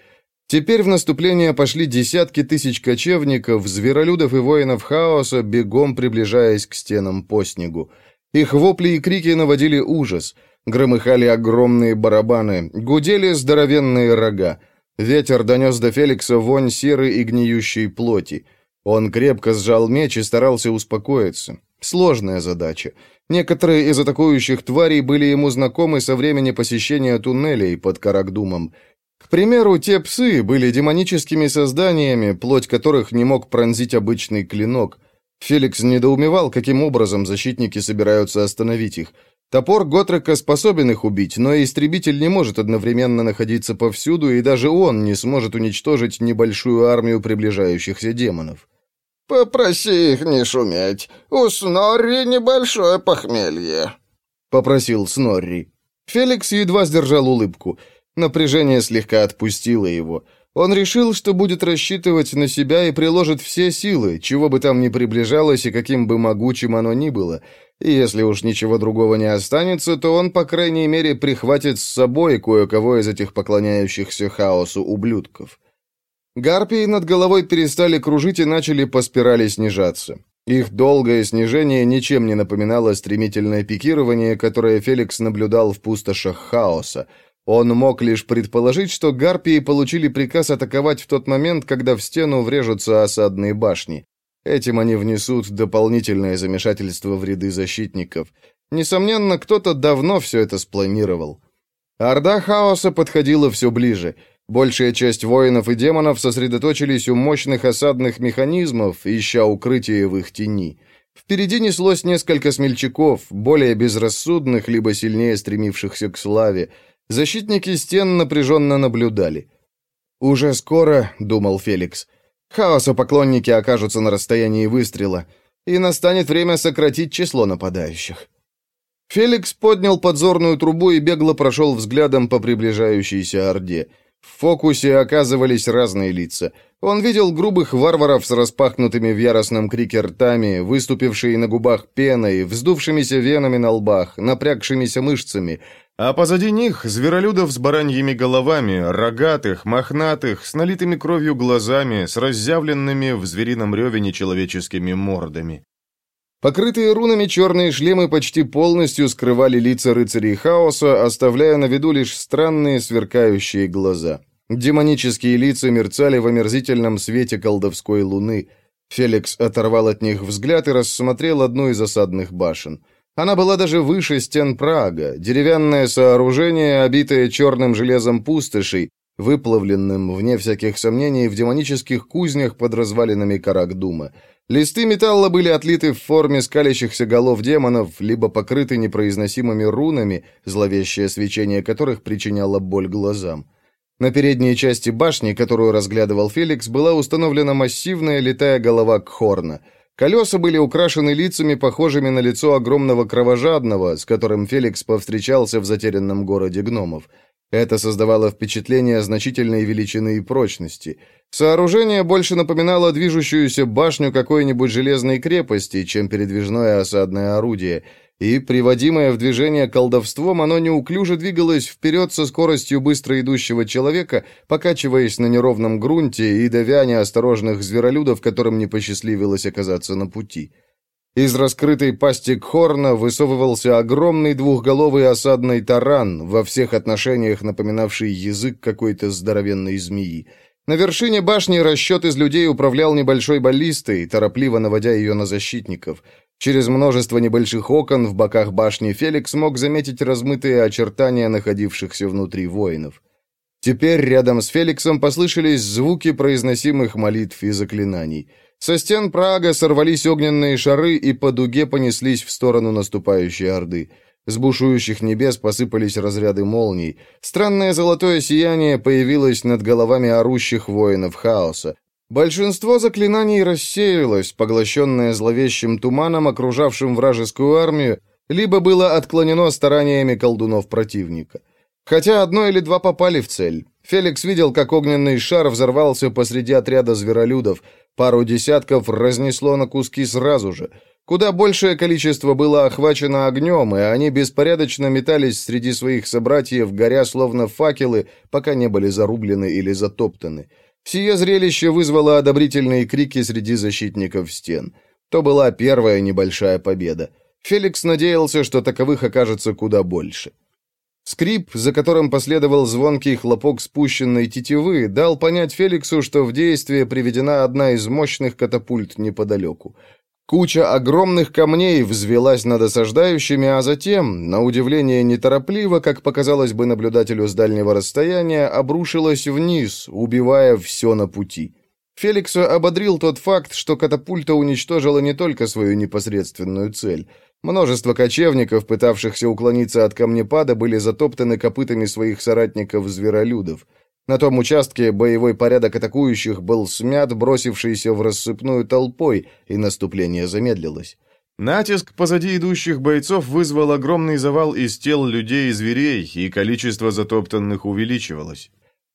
Теперь в наступление пошли десятки тысяч кочевников, зверолюдов и воинов хаоса, бегом приближаясь к стенам по снегу. Их вопли и крики наводили ужас. Громыхали огромные барабаны, гудели здоровенные рога. Ветер донес до Феликса вонь серой и гниющей плоти. Он крепко сжал меч и старался успокоиться. Сложная задача. Некоторые из атакующих тварей были ему знакомы со времени посещения туннелей под Карагдумом. К примеру, те псы были демоническими созданиями, плоть которых не мог пронзить обычный клинок. Феликс недоумевал, каким образом защитники собираются остановить их. Топор Готрека способен их убить, но истребитель не может одновременно находиться повсюду, и даже он не сможет уничтожить небольшую армию приближающихся демонов. «Попроси их не шуметь. У Снорри небольшое похмелье», — попросил Снорри. Феликс едва сдержал улыбку. Напряжение слегка отпустило его. Он решил, что будет рассчитывать на себя и приложит все силы, чего бы там ни приближалось и каким бы могучим оно ни было — и если уж ничего другого не останется, то он, по крайней мере, прихватит с собой кое-кого из этих поклоняющихся хаосу ублюдков. Гарпии над головой перестали кружить и начали по спирали снижаться. Их долгое снижение ничем не напоминало стремительное пикирование, которое Феликс наблюдал в пустошах хаоса. Он мог лишь предположить, что гарпии получили приказ атаковать в тот момент, когда в стену врежутся осадные башни. Этим они внесут дополнительное замешательство в ряды защитников. Несомненно, кто-то давно все это спланировал. Орда хаоса подходила все ближе. Большая часть воинов и демонов сосредоточились у мощных осадных механизмов, ища укрытие в их тени. Впереди неслось несколько смельчаков, более безрассудных, либо сильнее стремившихся к славе. Защитники стен напряженно наблюдали. «Уже скоро», — думал Феликс, — «хаоса поклонники окажутся на расстоянии выстрела, и настанет время сократить число нападающих». Феликс поднял подзорную трубу и бегло прошел взглядом по приближающейся орде. В фокусе оказывались разные лица. Он видел грубых варваров с распахнутыми в яростном крике ртами, выступившие на губах пеной, вздувшимися венами на лбах, напрягшимися мышцами, а позади них зверолюдов с бараньими головами, рогатых, мохнатых, с налитыми кровью глазами, с разъявленными в зверином реве нечеловеческими мордами. Покрытые рунами черные шлемы почти полностью скрывали лица рыцарей хаоса, оставляя на виду лишь странные сверкающие глаза. Демонические лица мерцали в омерзительном свете колдовской луны. Феликс оторвал от них взгляд и рассмотрел одну из осадных башен. Она была даже выше стен Прага, деревянное сооружение, обитое черным железом пустошей, выплавленным, вне всяких сомнений, в демонических кузнях под развалинами Каракдума. Листы металла были отлиты в форме скалящихся голов демонов, либо покрыты непроизносимыми рунами, зловещее свечение которых причиняло боль глазам. На передней части башни, которую разглядывал Феликс, была установлена массивная летая голова Кхорна. Колеса были украшены лицами, похожими на лицо огромного кровожадного, с которым Феликс повстречался в затерянном городе гномов. Это создавало впечатление значительной величины и прочности. Сооружение больше напоминало движущуюся башню какой-нибудь железной крепости, чем передвижное осадное орудие, и, приводимое в движение колдовством, оно неуклюже двигалось вперед со скоростью быстро идущего человека, покачиваясь на неровном грунте и давя неосторожных зверолюдов, которым не посчастливилось оказаться на пути. Из раскрытой пасти Кхорна высовывался огромный двухголовый осадный таран, во всех отношениях напоминавший язык какой-то здоровенной змеи. На вершине башни расчет из людей управлял небольшой баллистой, торопливо наводя ее на защитников. Через множество небольших окон в боках башни Феликс мог заметить размытые очертания находившихся внутри воинов. Теперь рядом с Феликсом послышались звуки произносимых молитв и заклинаний – со стен Прага сорвались огненные шары и по дуге понеслись в сторону наступающей Орды. С бушующих небес посыпались разряды молний. Странное золотое сияние появилось над головами орущих воинов хаоса. Большинство заклинаний рассеялось, поглощенное зловещим туманом, окружавшим вражескую армию, либо было отклонено стараниями колдунов противника. Хотя одно или два попали в цель. Феликс видел, как огненный шар взорвался посреди отряда зверолюдов, Пару десятков разнесло на куски сразу же. Куда большее количество было охвачено огнем, и они беспорядочно метались среди своих собратьев, горя словно факелы, пока не были зарублены или затоптаны. Сие зрелище вызвало одобрительные крики среди защитников стен. То была первая небольшая победа. Феликс надеялся, что таковых окажется куда больше. Скрип, за которым последовал звонкий хлопок спущенной тетивы, дал понять Феликсу, что в действие приведена одна из мощных катапульт неподалеку. Куча огромных камней взвелась над осаждающими, а затем, на удивление неторопливо, как показалось бы наблюдателю с дальнего расстояния, обрушилась вниз, убивая все на пути. Феликса ободрил тот факт, что катапульта уничтожила не только свою непосредственную цель — Множество кочевников, пытавшихся уклониться от камнепада, были затоптаны копытами своих соратников-зверолюдов. На том участке боевой порядок атакующих был смят, бросившийся в рассыпную толпой, и наступление замедлилось. Натиск позади идущих бойцов вызвал огромный завал из тел людей и зверей, и количество затоптанных увеличивалось.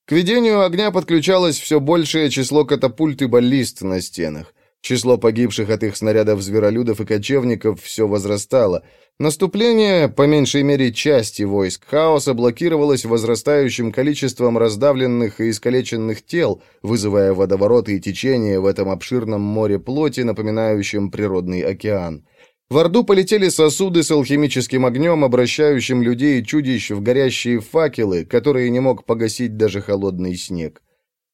К ведению огня подключалось все большее число катапульт и баллист на стенах. Число погибших от их снарядов зверолюдов и кочевников все возрастало. Наступление, по меньшей мере части войск хаоса, блокировалось возрастающим количеством раздавленных и искалеченных тел, вызывая водовороты и течения в этом обширном море плоти, напоминающем природный океан. В Орду полетели сосуды с алхимическим огнем, обращающим людей и чудищ в горящие факелы, которые не мог погасить даже холодный снег.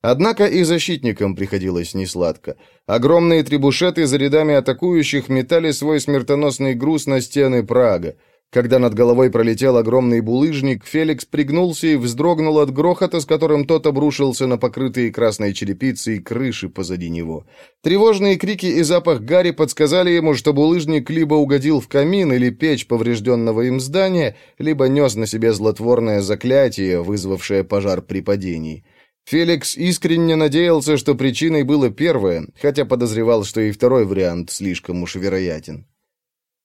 Однако и защитникам приходилось несладко. Огромные трибушеты за рядами атакующих метали свой смертоносный груз на стены Прага. Когда над головой пролетел огромный булыжник, Феликс пригнулся и вздрогнул от грохота, с которым тот обрушился на покрытые красной черепицей крыши позади него. Тревожные крики и запах гари подсказали ему, что булыжник либо угодил в камин или печь поврежденного им здания, либо нес на себе злотворное заклятие, вызвавшее пожар при падении. Феликс искренне надеялся, что причиной было первое, хотя подозревал, что и второй вариант слишком уж вероятен.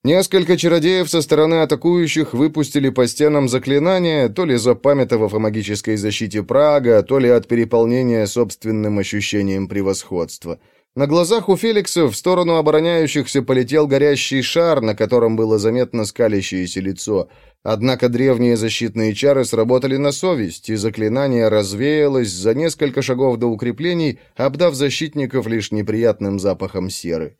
Несколько чародеев со стороны атакующих выпустили по стенам заклинания, то ли запамятовав о магической защите Прага, то ли от переполнения собственным ощущением превосходства. На глазах у Феликса в сторону обороняющихся полетел горящий шар, на котором было заметно скалящееся лицо. Однако древние защитные чары сработали на совесть, и заклинание развеялось за несколько шагов до укреплений, обдав защитников лишь неприятным запахом серы.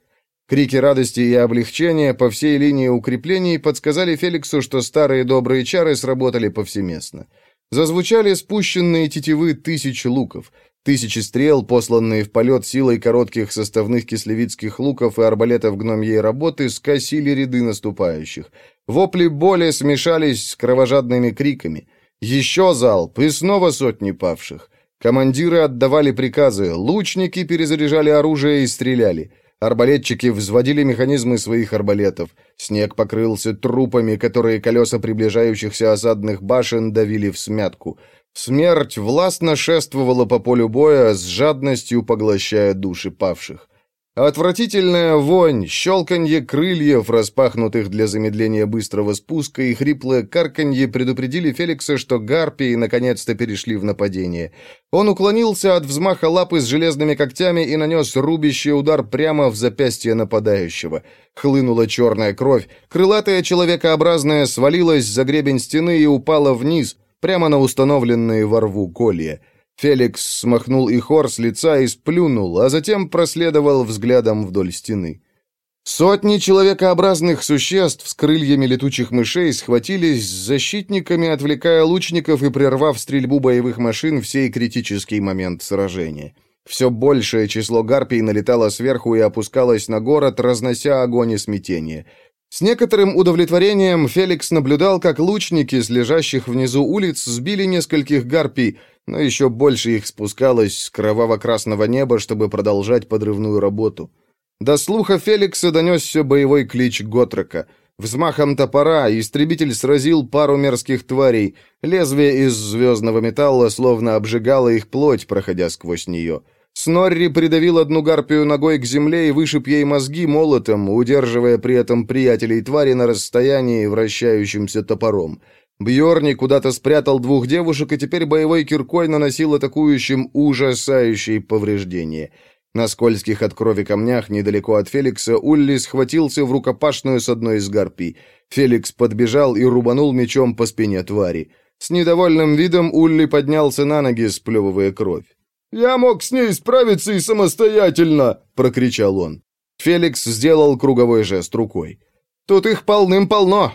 Крики радости и облегчения по всей линии укреплений подсказали Феликсу, что старые добрые чары сработали повсеместно. Зазвучали спущенные тетивы тысяч луков, тысячи стрел, посланные в полет силой коротких составных кислевицких луков и арбалетов гномьей работы, скосили ряды наступающих. Вопли боли смешались с кровожадными криками. Еще залп, и снова сотни павших. Командиры отдавали приказы, лучники перезаряжали оружие и стреляли. Арбалетчики взводили механизмы своих арбалетов. Снег покрылся трупами, которые колеса приближающихся осадных башен давили в смятку. Смерть властно шествовала по полю боя, с жадностью поглощая души павших. Отвратительная вонь, щелканье крыльев, распахнутых для замедления быстрого спуска, и хриплое карканье предупредили Феликса, что гарпии наконец-то перешли в нападение. Он уклонился от взмаха лапы с железными когтями и нанес рубящий удар прямо в запястье нападающего. Хлынула черная кровь, крылатая человекообразная свалилась за гребень стены и упала вниз, прямо на установленные во рву колья. Феликс смахнул Ихор с лица и сплюнул, а затем проследовал взглядом вдоль стены. Сотни человекообразных существ с крыльями летучих мышей схватились с защитниками, отвлекая лучников и прервав стрельбу боевых машин в сей критический момент сражения. Все большее число гарпий налетало сверху и опускалось на город, разнося огонь и смятение. С некоторым удовлетворением Феликс наблюдал, как лучники с лежащих внизу улиц сбили нескольких гарпий, но еще больше их спускалось с кроваво-красного неба, чтобы продолжать подрывную работу. До слуха Феликса донесся боевой клич Готрека. Взмахом топора истребитель сразил пару мерзких тварей. Лезвие из звездного металла словно обжигало их плоть, проходя сквозь нее. Снорри придавил одну гарпию ногой к земле и вышиб ей мозги молотом, удерживая при этом приятелей твари на расстоянии вращающимся топором. Бьорни куда-то спрятал двух девушек и теперь боевой киркой наносил атакующим ужасающие повреждения. На скользких от крови камнях недалеко от Феликса Улли схватился в рукопашную с одной из гарпий. Феликс подбежал и рубанул мечом по спине твари. С недовольным видом Улли поднялся на ноги, сплевывая кровь. «Я мог с ней справиться и самостоятельно!» — прокричал он. Феликс сделал круговой жест рукой. «Тут их полным-полно!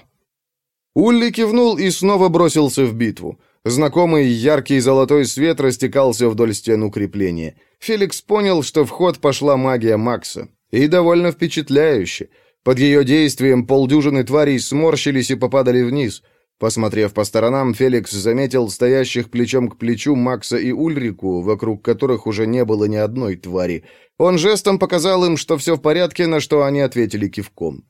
Улли кивнул и снова бросился в битву. Знакомый яркий золотой свет растекался вдоль стен укрепления. Феликс понял, что в ход пошла магия Макса. И довольно впечатляюще. Под ее действием полдюжины тварей сморщились и попадали вниз. Посмотрев по сторонам, Феликс заметил стоящих плечом к плечу Макса и Ульрику, вокруг которых уже не было ни одной твари. Он жестом показал им, что все в порядке, на что они ответили кивком.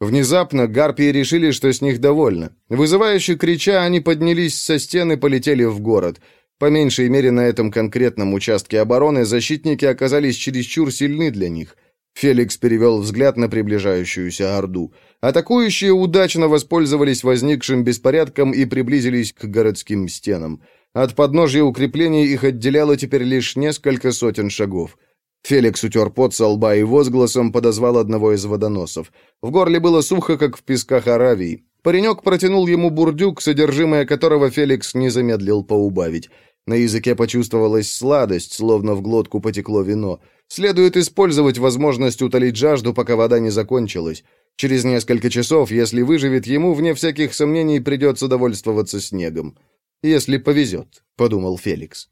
Внезапно гарпии решили, что с них довольно. Вызывающе крича, они поднялись со стены и полетели в город. По меньшей мере на этом конкретном участке обороны защитники оказались чересчур сильны для них. Феликс перевел взгляд на приближающуюся Орду. Атакующие удачно воспользовались возникшим беспорядком и приблизились к городским стенам. От подножья укреплений их отделяло теперь лишь несколько сотен шагов. Феликс утер пот со лба и возгласом подозвал одного из водоносов. В горле было сухо, как в песках Аравии. Паренек протянул ему бурдюк, содержимое которого Феликс не замедлил поубавить. На языке почувствовалась сладость, словно в глотку потекло вино. Следует использовать возможность утолить жажду, пока вода не закончилась. Через несколько часов, если выживет, ему, вне всяких сомнений, придется довольствоваться снегом. «Если повезет», — подумал Феликс.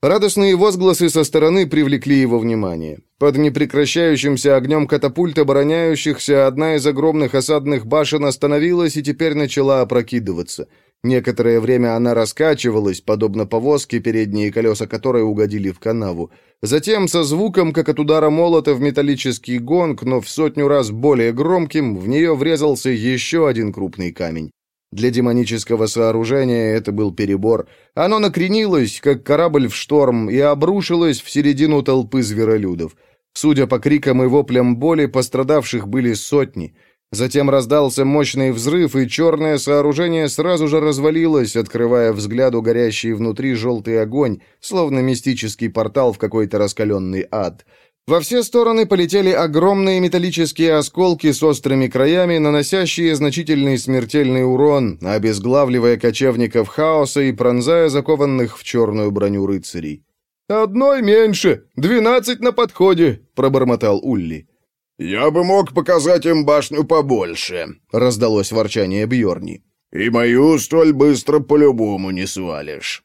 Радостные возгласы со стороны привлекли его внимание. Под непрекращающимся огнем катапульт обороняющихся одна из огромных осадных башен остановилась и теперь начала опрокидываться. Некоторое время она раскачивалась, подобно повозке, передние колеса которой угодили в канаву. Затем, со звуком, как от удара молота в металлический гонг, но в сотню раз более громким, в нее врезался еще один крупный камень. Для демонического сооружения это был перебор. Оно накренилось, как корабль в шторм, и обрушилось в середину толпы зверолюдов. Судя по крикам и воплям боли, пострадавших были сотни. Затем раздался мощный взрыв, и черное сооружение сразу же развалилось, открывая взгляду горящий внутри желтый огонь, словно мистический портал в какой-то раскаленный ад. Во все стороны полетели огромные металлические осколки с острыми краями, наносящие значительный смертельный урон, обезглавливая кочевников хаоса и пронзая закованных в черную броню рыцарей. «Одной меньше! Двенадцать на подходе!» — пробормотал Улли. «Я бы мог показать им башню побольше», — раздалось ворчание Бьорни. «И мою столь быстро по-любому не свалишь».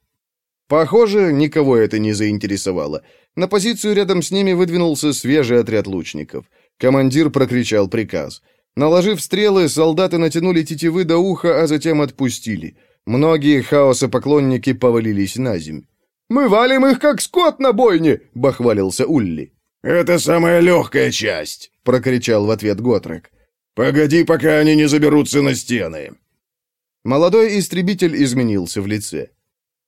Похоже, никого это не заинтересовало. На позицию рядом с ними выдвинулся свежий отряд лучников. Командир прокричал приказ. Наложив стрелы, солдаты натянули тетивы до уха, а затем отпустили. Многие хаоса-поклонники повалились на земь. «Мы валим их, как скот на бойне!» — бахвалился Улли. «Это самая легкая часть», — прокричал в ответ Готрек. «Погоди, пока они не заберутся на стены». Молодой истребитель изменился в лице.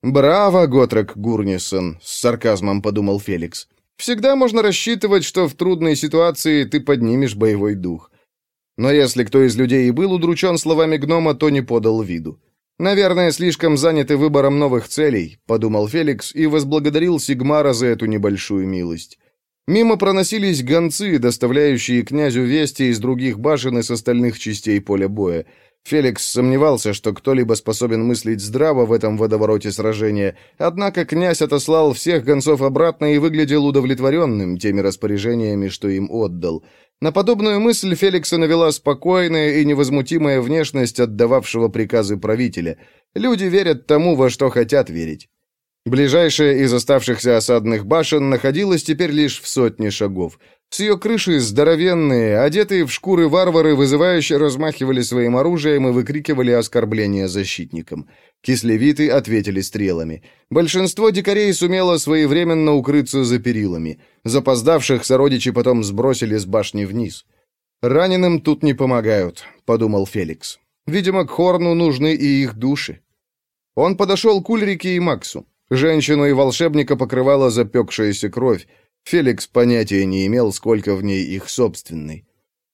«Браво, Готрек Гурнисон», — с сарказмом подумал Феликс. «Всегда можно рассчитывать, что в трудной ситуации ты поднимешь боевой дух». Но если кто из людей и был удручен словами гнома, то не подал виду. «Наверное, слишком заняты выбором новых целей», — подумал Феликс и возблагодарил Сигмара за эту небольшую милость. Мимо проносились гонцы, доставляющие князю вести из других башен и с остальных частей поля боя. Феликс сомневался, что кто-либо способен мыслить здраво в этом водовороте сражения, однако князь отослал всех гонцов обратно и выглядел удовлетворенным теми распоряжениями, что им отдал. На подобную мысль Феликса навела спокойная и невозмутимая внешность отдававшего приказы правителя. Люди верят тому, во что хотят верить. Ближайшая из оставшихся осадных башен находилась теперь лишь в сотне шагов. С ее крыши здоровенные, одетые в шкуры варвары, вызывающе размахивали своим оружием и выкрикивали оскорбления защитникам. Кислевиты ответили стрелами. Большинство дикарей сумело своевременно укрыться за перилами. Запоздавших сородичи потом сбросили с башни вниз. «Раненым тут не помогают», — подумал Феликс. «Видимо, к Хорну нужны и их души». Он подошел к Ульрике и Максу. Женщину и волшебника покрывала запекшаяся кровь. Феликс понятия не имел, сколько в ней их собственной.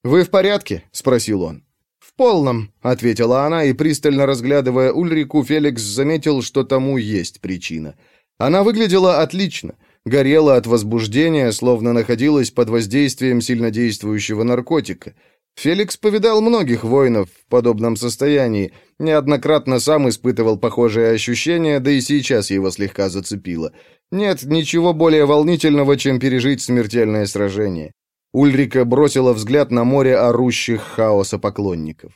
«Вы в порядке?» — спросил он. «В полном», — ответила она, и, пристально разглядывая Ульрику, Феликс заметил, что тому есть причина. Она выглядела отлично, горела от возбуждения, словно находилась под воздействием сильнодействующего наркотика — Феликс повидал многих воинов в подобном состоянии, неоднократно сам испытывал похожие ощущения, да и сейчас его слегка зацепило. Нет ничего более волнительного, чем пережить смертельное сражение. Ульрика бросила взгляд на море орущих хаоса поклонников.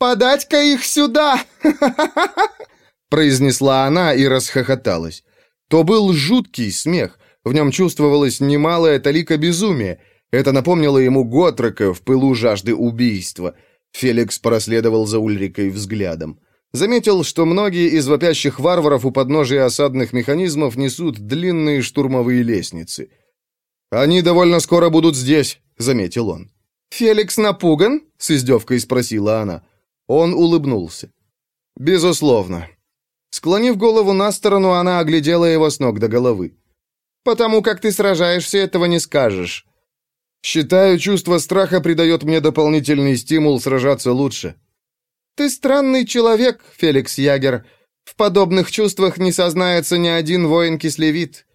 «Подать-ка их сюда!» (laughs) произнесла она и расхохоталась. То был жуткий смех, в нем чувствовалось немалое талика безумия, это напомнило ему Готрека в пылу жажды убийства. Феликс проследовал за Ульрикой взглядом. Заметил, что многие из вопящих варваров у подножия осадных механизмов несут длинные штурмовые лестницы. «Они довольно скоро будут здесь», — заметил он. «Феликс напуган?» — с издевкой спросила она. Он улыбнулся. «Безусловно». Склонив голову на сторону, она оглядела его с ног до головы. «Потому как ты сражаешься, этого не скажешь. Считаю, чувство страха придает мне дополнительный стимул сражаться лучше. Ты странный человек, Феликс Ягер. В подобных чувствах не сознается ни один воин-кислевит.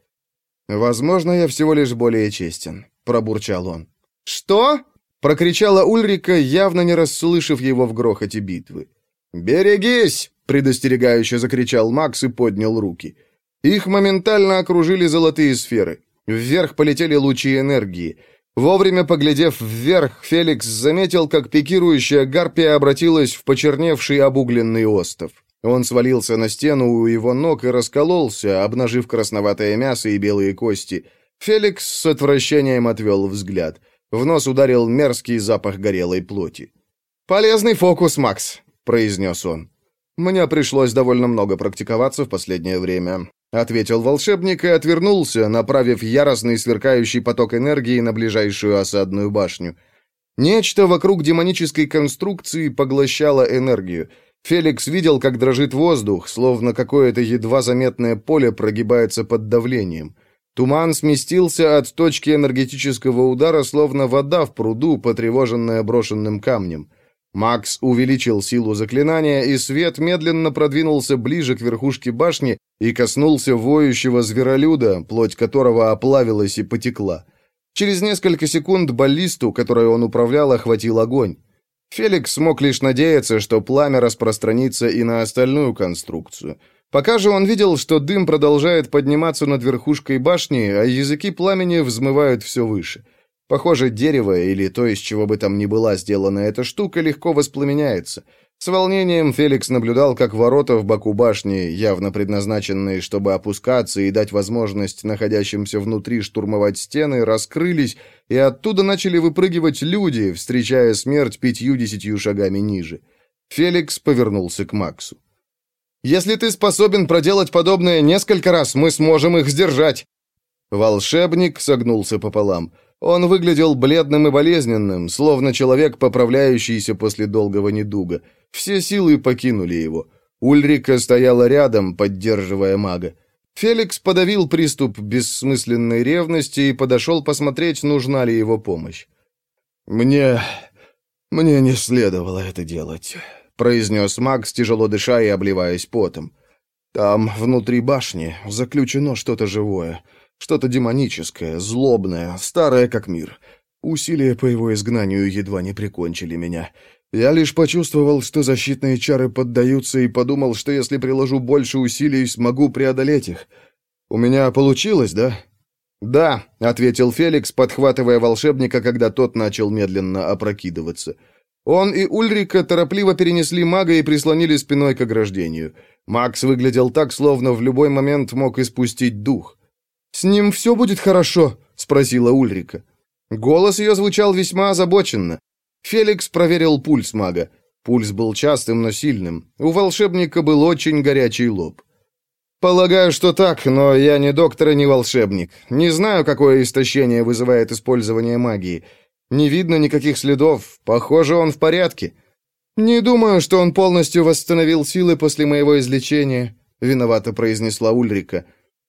Возможно, я всего лишь более честен, пробурчал он. Что? прокричала Ульрика, явно не расслышав его в грохоте битвы. «Берегись!» — предостерегающе закричал Макс и поднял руки. Их моментально окружили золотые сферы. Вверх полетели лучи энергии. Вовремя поглядев вверх, Феликс заметил, как пикирующая гарпия обратилась в почерневший обугленный остов. Он свалился на стену у его ног и раскололся, обнажив красноватое мясо и белые кости. Феликс с отвращением отвел взгляд. В нос ударил мерзкий запах горелой плоти. «Полезный фокус, Макс», — произнес он. «Мне пришлось довольно много практиковаться в последнее время. — ответил волшебник и отвернулся, направив яростный сверкающий поток энергии на ближайшую осадную башню. Нечто вокруг демонической конструкции поглощало энергию. Феликс видел, как дрожит воздух, словно какое-то едва заметное поле прогибается под давлением. Туман сместился от точки энергетического удара, словно вода в пруду, потревоженная брошенным камнем. Макс увеличил силу заклинания, и свет медленно продвинулся ближе к верхушке башни и коснулся воющего зверолюда, плоть которого оплавилась и потекла. Через несколько секунд баллисту, которой он управлял, охватил огонь. Феликс смог лишь надеяться, что пламя распространится и на остальную конструкцию. Пока же он видел, что дым продолжает подниматься над верхушкой башни, а языки пламени взмывают все выше. Похоже, дерево или то, из чего бы там ни была сделана эта штука, легко воспламеняется. С волнением Феликс наблюдал, как ворота в боку башни, явно предназначенные, чтобы опускаться и дать возможность находящимся внутри штурмовать стены, раскрылись, и оттуда начали выпрыгивать люди, встречая смерть пятью-десятью шагами ниже. Феликс повернулся к Максу. «Если ты способен проделать подобное несколько раз, мы сможем их сдержать!» Волшебник согнулся пополам – он выглядел бледным и болезненным, словно человек, поправляющийся после долгого недуга. Все силы покинули его. Ульрика стояла рядом, поддерживая мага. Феликс подавил приступ бессмысленной ревности и подошел посмотреть, нужна ли его помощь. «Мне... мне не следовало это делать», — произнес Макс, тяжело дыша и обливаясь потом. «Там, внутри башни, заключено что-то живое. Что-то демоническое, злобное, старое как мир. Усилия по его изгнанию едва не прикончили меня. Я лишь почувствовал, что защитные чары поддаются, и подумал, что если приложу больше усилий, смогу преодолеть их. У меня получилось, да? «Да», — ответил Феликс, подхватывая волшебника, когда тот начал медленно опрокидываться. Он и Ульрика торопливо перенесли мага и прислонили спиной к ограждению. Макс выглядел так, словно в любой момент мог испустить дух. «С ним все будет хорошо?» — спросила Ульрика. Голос ее звучал весьма озабоченно. Феликс проверил пульс мага. Пульс был частым, но сильным. У волшебника был очень горячий лоб. «Полагаю, что так, но я не доктор и не волшебник. Не знаю, какое истощение вызывает использование магии. Не видно никаких следов. Похоже, он в порядке. Не думаю, что он полностью восстановил силы после моего излечения», — виновато произнесла Ульрика.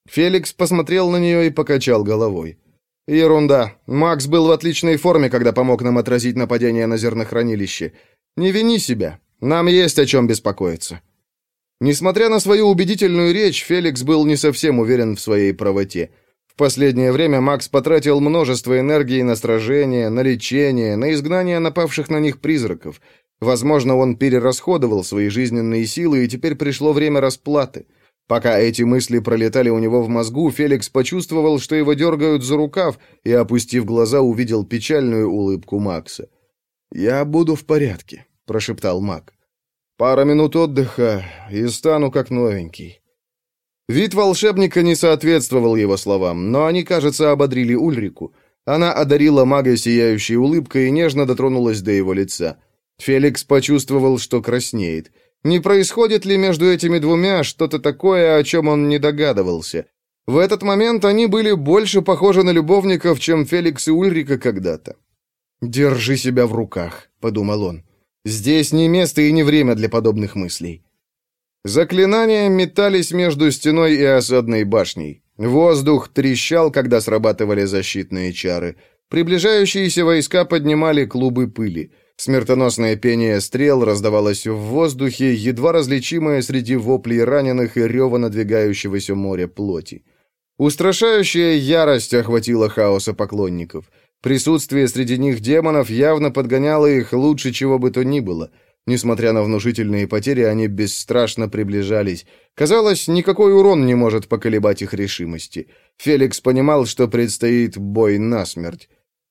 Феликс посмотрел на нее и покачал головой. «Ерунда. Макс был в отличной форме, когда помог нам отразить нападение на зернохранилище. Не вини себя. Нам есть о чем беспокоиться». Несмотря на свою убедительную речь, Феликс был не совсем уверен в своей правоте. В последнее время Макс потратил множество энергии на сражение, на лечение, на изгнание напавших на них призраков. Возможно, он перерасходовал свои жизненные силы, и теперь пришло время расплаты – Пока эти мысли пролетали у него в мозгу, Феликс почувствовал, что его дергают за рукав, и, опустив глаза, увидел печальную улыбку Макса. «Я буду в порядке», — прошептал Мак. «Пара минут отдыха, и стану как новенький». Вид волшебника не соответствовал его словам, но они, кажется, ободрили Ульрику. Она одарила мага сияющей улыбкой и нежно дотронулась до его лица. Феликс почувствовал, что краснеет — не происходит ли между этими двумя что-то такое, о чем он не догадывался? В этот момент они были больше похожи на любовников, чем Феликс и Ульрика когда-то. «Держи себя в руках», — подумал он. «Здесь не место и не время для подобных мыслей». Заклинания метались между стеной и осадной башней. Воздух трещал, когда срабатывали защитные чары. Приближающиеся войска поднимали клубы пыли. Смертоносное пение стрел раздавалось в воздухе, едва различимое среди воплей раненых и рева надвигающегося моря плоти. Устрашающая ярость охватила хаоса поклонников. Присутствие среди них демонов явно подгоняло их лучше чего бы то ни было. Несмотря на внушительные потери, они бесстрашно приближались. Казалось, никакой урон не может поколебать их решимости. Феликс понимал, что предстоит бой насмерть.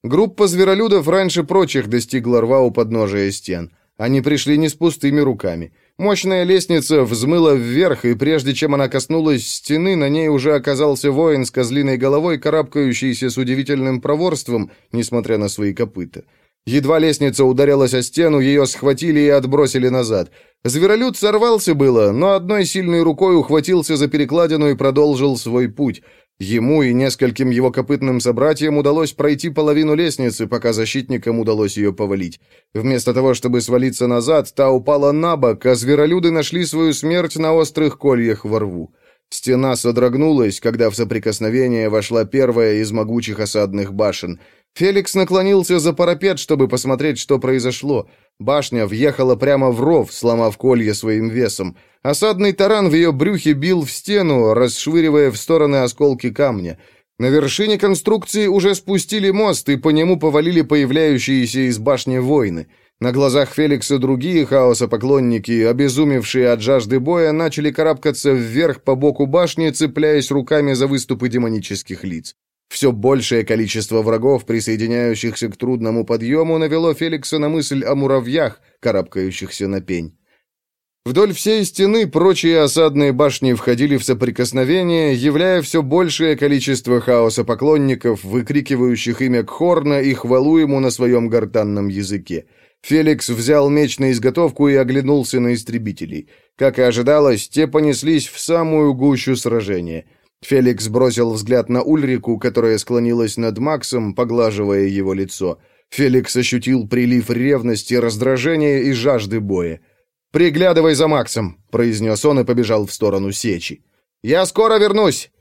Группа зверолюдов раньше прочих достигла рва у подножия стен. Они пришли не с пустыми руками. Мощная лестница взмыла вверх, и прежде чем она коснулась стены, на ней уже оказался воин с козлиной головой, карабкающийся с удивительным проворством, несмотря на свои копыта. Едва лестница ударилась о стену, ее схватили и отбросили назад. Зверолюд сорвался было, но одной сильной рукой ухватился за перекладину и продолжил свой путь. Ему и нескольким его копытным собратьям удалось пройти половину лестницы, пока защитникам удалось ее повалить. Вместо того, чтобы свалиться назад, та упала на бок, а зверолюды нашли свою смерть на острых кольях во рву. Стена содрогнулась, когда в соприкосновение вошла первая из могучих осадных башен. Феликс наклонился за парапет, чтобы посмотреть, что произошло. Башня въехала прямо в ров, сломав колья своим весом. Осадный таран в ее брюхе бил в стену, расшвыривая в стороны осколки камня. На вершине конструкции уже спустили мост, и по нему повалили появляющиеся из башни воины. На глазах Феликса другие хаоса-поклонники, обезумевшие от жажды боя, начали карабкаться вверх по боку башни, цепляясь руками за выступы демонических лиц. Все большее количество врагов, присоединяющихся к трудному подъему, навело Феликса на мысль о муравьях, карабкающихся на пень. Вдоль всей стены прочие осадные башни входили в соприкосновение, являя все большее количество хаоса поклонников, выкрикивающих имя Кхорна и хвалу ему на своем гортанном языке. Феликс взял меч на изготовку и оглянулся на истребителей. Как и ожидалось, те понеслись в самую гущу сражения — Феликс бросил взгляд на Ульрику, которая склонилась над Максом, поглаживая его лицо. Феликс ощутил прилив ревности, раздражения и жажды боя. «Приглядывай за Максом», — произнес он и побежал в сторону сечи. «Я скоро вернусь!»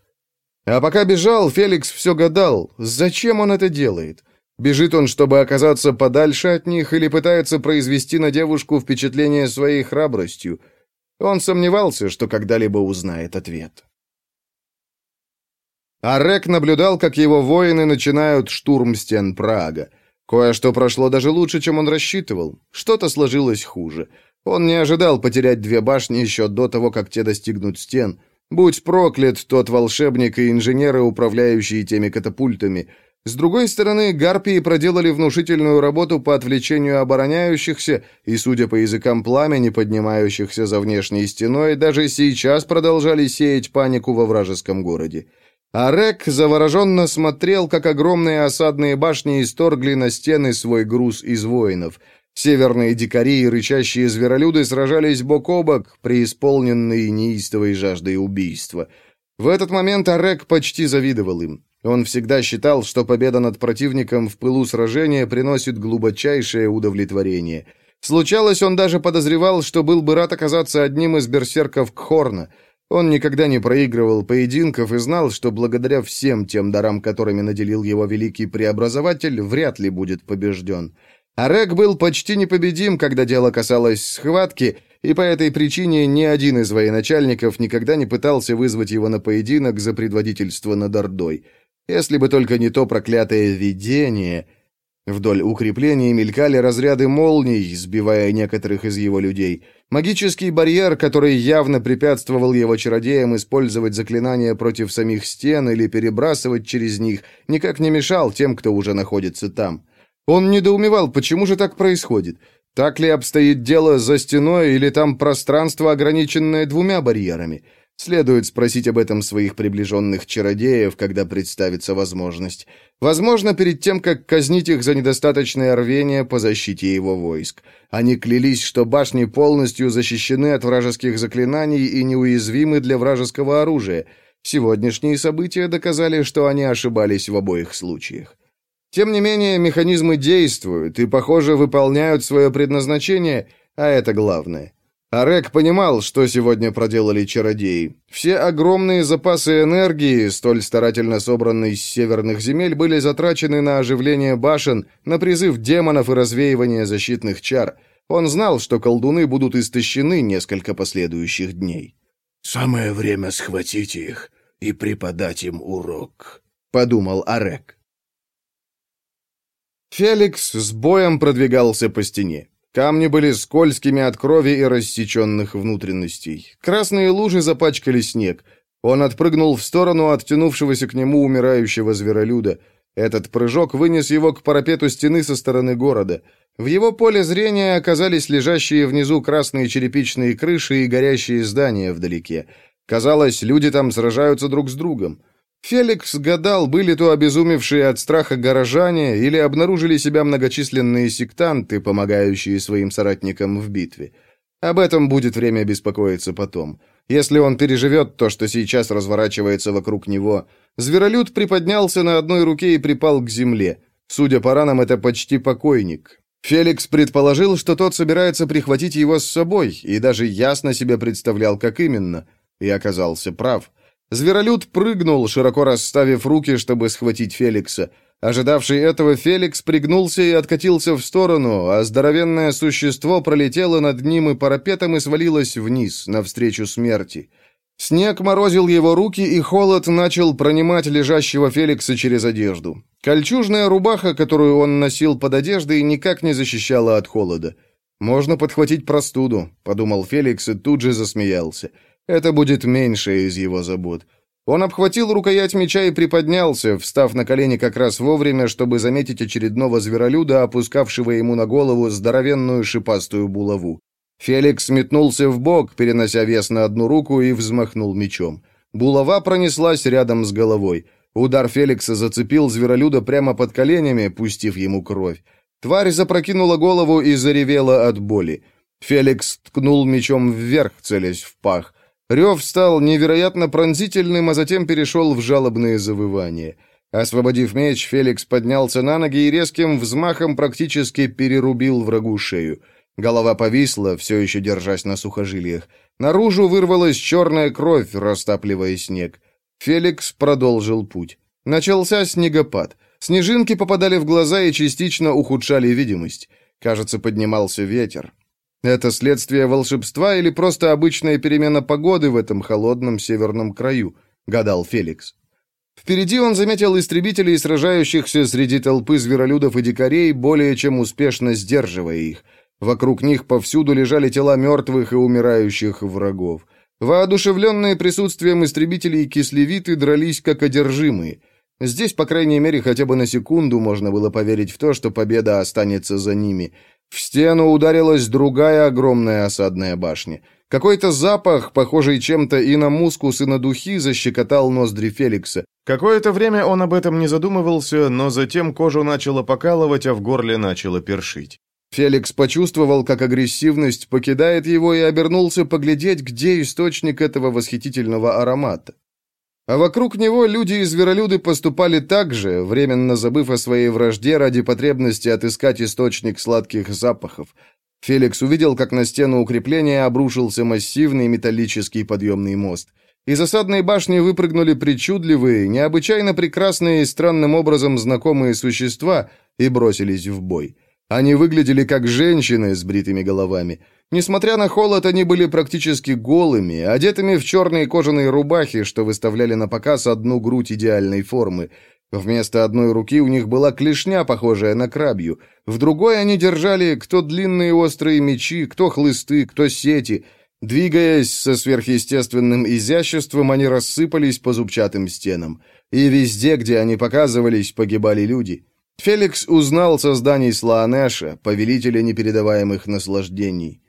А пока бежал, Феликс все гадал, зачем он это делает. Бежит он, чтобы оказаться подальше от них, или пытается произвести на девушку впечатление своей храбростью. Он сомневался, что когда-либо узнает ответ. А Рек наблюдал, как его воины начинают штурм стен Прага. Кое-что прошло даже лучше, чем он рассчитывал. Что-то сложилось хуже. Он не ожидал потерять две башни еще до того, как те достигнут стен. Будь проклят тот волшебник и инженеры, управляющие теми катапультами. С другой стороны, гарпии проделали внушительную работу по отвлечению обороняющихся, и, судя по языкам пламени, поднимающихся за внешней стеной, даже сейчас продолжали сеять панику во вражеском городе. А Рек завороженно смотрел, как огромные осадные башни исторгли на стены свой груз из воинов. Северные дикари и рычащие зверолюды сражались бок о бок, преисполненные неистовой жаждой убийства. В этот момент Арек почти завидовал им. Он всегда считал, что победа над противником в пылу сражения приносит глубочайшее удовлетворение. Случалось, он даже подозревал, что был бы рад оказаться одним из берсерков Кхорна — он никогда не проигрывал поединков и знал, что благодаря всем тем дарам, которыми наделил его великий преобразователь, вряд ли будет побежден. Арек был почти непобедим, когда дело касалось схватки, и по этой причине ни один из военачальников никогда не пытался вызвать его на поединок за предводительство над Ордой. Если бы только не то проклятое видение... Вдоль укреплений мелькали разряды молний, сбивая некоторых из его людей — Магический барьер, который явно препятствовал его чародеям использовать заклинания против самих стен или перебрасывать через них, никак не мешал тем, кто уже находится там. Он недоумевал, почему же так происходит. Так ли обстоит дело за стеной или там пространство, ограниченное двумя барьерами? Следует спросить об этом своих приближенных чародеев, когда представится возможность. Возможно, перед тем, как казнить их за недостаточное рвение по защите его войск. Они клялись, что башни полностью защищены от вражеских заклинаний и неуязвимы для вражеского оружия. Сегодняшние события доказали, что они ошибались в обоих случаях. Тем не менее, механизмы действуют и, похоже, выполняют свое предназначение, а это главное. Арек понимал, что сегодня проделали чародеи. Все огромные запасы энергии, столь старательно собранные с северных земель, были затрачены на оживление башен, на призыв демонов и развеивание защитных чар. Он знал, что колдуны будут истощены несколько последующих дней. «Самое время схватить их и преподать им урок», — подумал Арек. Феликс с боем продвигался по стене. Камни были скользкими от крови и рассеченных внутренностей. Красные лужи запачкали снег. Он отпрыгнул в сторону от тянувшегося к нему умирающего зверолюда. Этот прыжок вынес его к парапету стены со стороны города. В его поле зрения оказались лежащие внизу красные черепичные крыши и горящие здания вдалеке. Казалось, люди там сражаются друг с другом. Феликс гадал, были то обезумевшие от страха горожане или обнаружили себя многочисленные сектанты, помогающие своим соратникам в битве. Об этом будет время беспокоиться потом. Если он переживет то, что сейчас разворачивается вокруг него. Зверолюд приподнялся на одной руке и припал к земле. Судя по ранам, это почти покойник. Феликс предположил, что тот собирается прихватить его с собой, и даже ясно себе представлял, как именно. И оказался прав. Зверолюд прыгнул, широко расставив руки, чтобы схватить Феликса. Ожидавший этого Феликс пригнулся и откатился в сторону, а здоровенное существо пролетело над ним и парапетом и свалилось вниз, навстречу смерти. Снег морозил его руки, и холод начал пронимать лежащего Феликса через одежду. Кольчужная рубаха, которую он носил под одеждой, никак не защищала от холода. «Можно подхватить простуду», — подумал Феликс и тут же засмеялся. «Это будет меньше из его забот». Он обхватил рукоять меча и приподнялся, встав на колени как раз вовремя, чтобы заметить очередного зверолюда, опускавшего ему на голову здоровенную шипастую булаву. Феликс метнулся в бок, перенося вес на одну руку, и взмахнул мечом. Булава пронеслась рядом с головой. Удар Феликса зацепил зверолюда прямо под коленями, пустив ему кровь. Тварь запрокинула голову и заревела от боли. Феликс ткнул мечом вверх, целясь в пах. Рев стал невероятно пронзительным, а затем перешел в жалобные завывания. Освободив меч, Феликс поднялся на ноги и резким взмахом практически перерубил врагу шею. Голова повисла, все еще держась на сухожилиях. Наружу вырвалась черная кровь, растапливая снег. Феликс продолжил путь. Начался снегопад. Снежинки попадали в глаза и частично ухудшали видимость. Кажется, поднимался ветер. Это следствие волшебства или просто обычная перемена погоды в этом холодном северном краю, гадал Феликс. Впереди он заметил истребителей, сражающихся среди толпы зверолюдов и дикарей, более чем успешно сдерживая их. Вокруг них повсюду лежали тела мертвых и умирающих врагов. Воодушевленные присутствием истребителей кислевиты дрались как одержимые. Здесь, по крайней мере, хотя бы на секунду можно было поверить в то, что победа останется за ними – в стену ударилась другая огромная осадная башня. Какой-то запах, похожий чем-то и на мускус, и на духи, защекотал ноздри Феликса. Какое-то время он об этом не задумывался, но затем кожу начало покалывать, а в горле начало першить. Феликс почувствовал, как агрессивность покидает его, и обернулся поглядеть, где источник этого восхитительного аромата. А вокруг него люди и зверолюды поступали так же, временно забыв о своей вражде ради потребности отыскать источник сладких запахов. Феликс увидел, как на стену укрепления обрушился массивный металлический подъемный мост. Из осадной башни выпрыгнули причудливые, необычайно прекрасные и странным образом знакомые существа и бросились в бой. Они выглядели как женщины с бритыми головами. Несмотря на холод, они были практически голыми, одетыми в черные кожаные рубахи, что выставляли на показ одну грудь идеальной формы. Вместо одной руки у них была клешня, похожая на крабью. В другой они держали кто длинные острые мечи, кто хлысты, кто сети. Двигаясь со сверхъестественным изяществом, они рассыпались по зубчатым стенам. И везде, где они показывались, погибали люди. Феликс узнал созданий Слаанеша, повелителя непередаваемых наслаждений.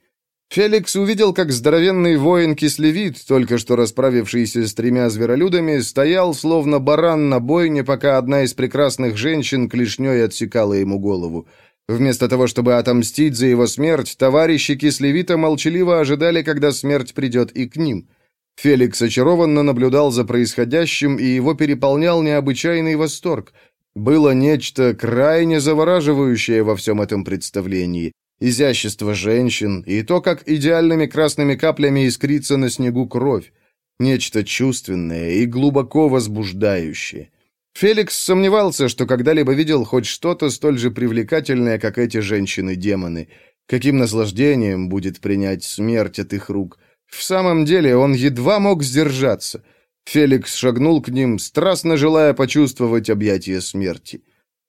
Феликс увидел, как здоровенный воин Кислевит, только что расправившийся с тремя зверолюдами, стоял словно баран на бойне, пока одна из прекрасных женщин клешней отсекала ему голову. Вместо того, чтобы отомстить за его смерть, товарищи Кислевита молчаливо ожидали, когда смерть придет и к ним. Феликс очарованно наблюдал за происходящим, и его переполнял необычайный восторг – было нечто крайне завораживающее во всем этом представлении. Изящество женщин и то, как идеальными красными каплями искрится на снегу кровь. Нечто чувственное и глубоко возбуждающее. Феликс сомневался, что когда-либо видел хоть что-то столь же привлекательное, как эти женщины-демоны. Каким наслаждением будет принять смерть от их рук. В самом деле он едва мог сдержаться — Феликс шагнул к ним, страстно желая почувствовать объятие смерти.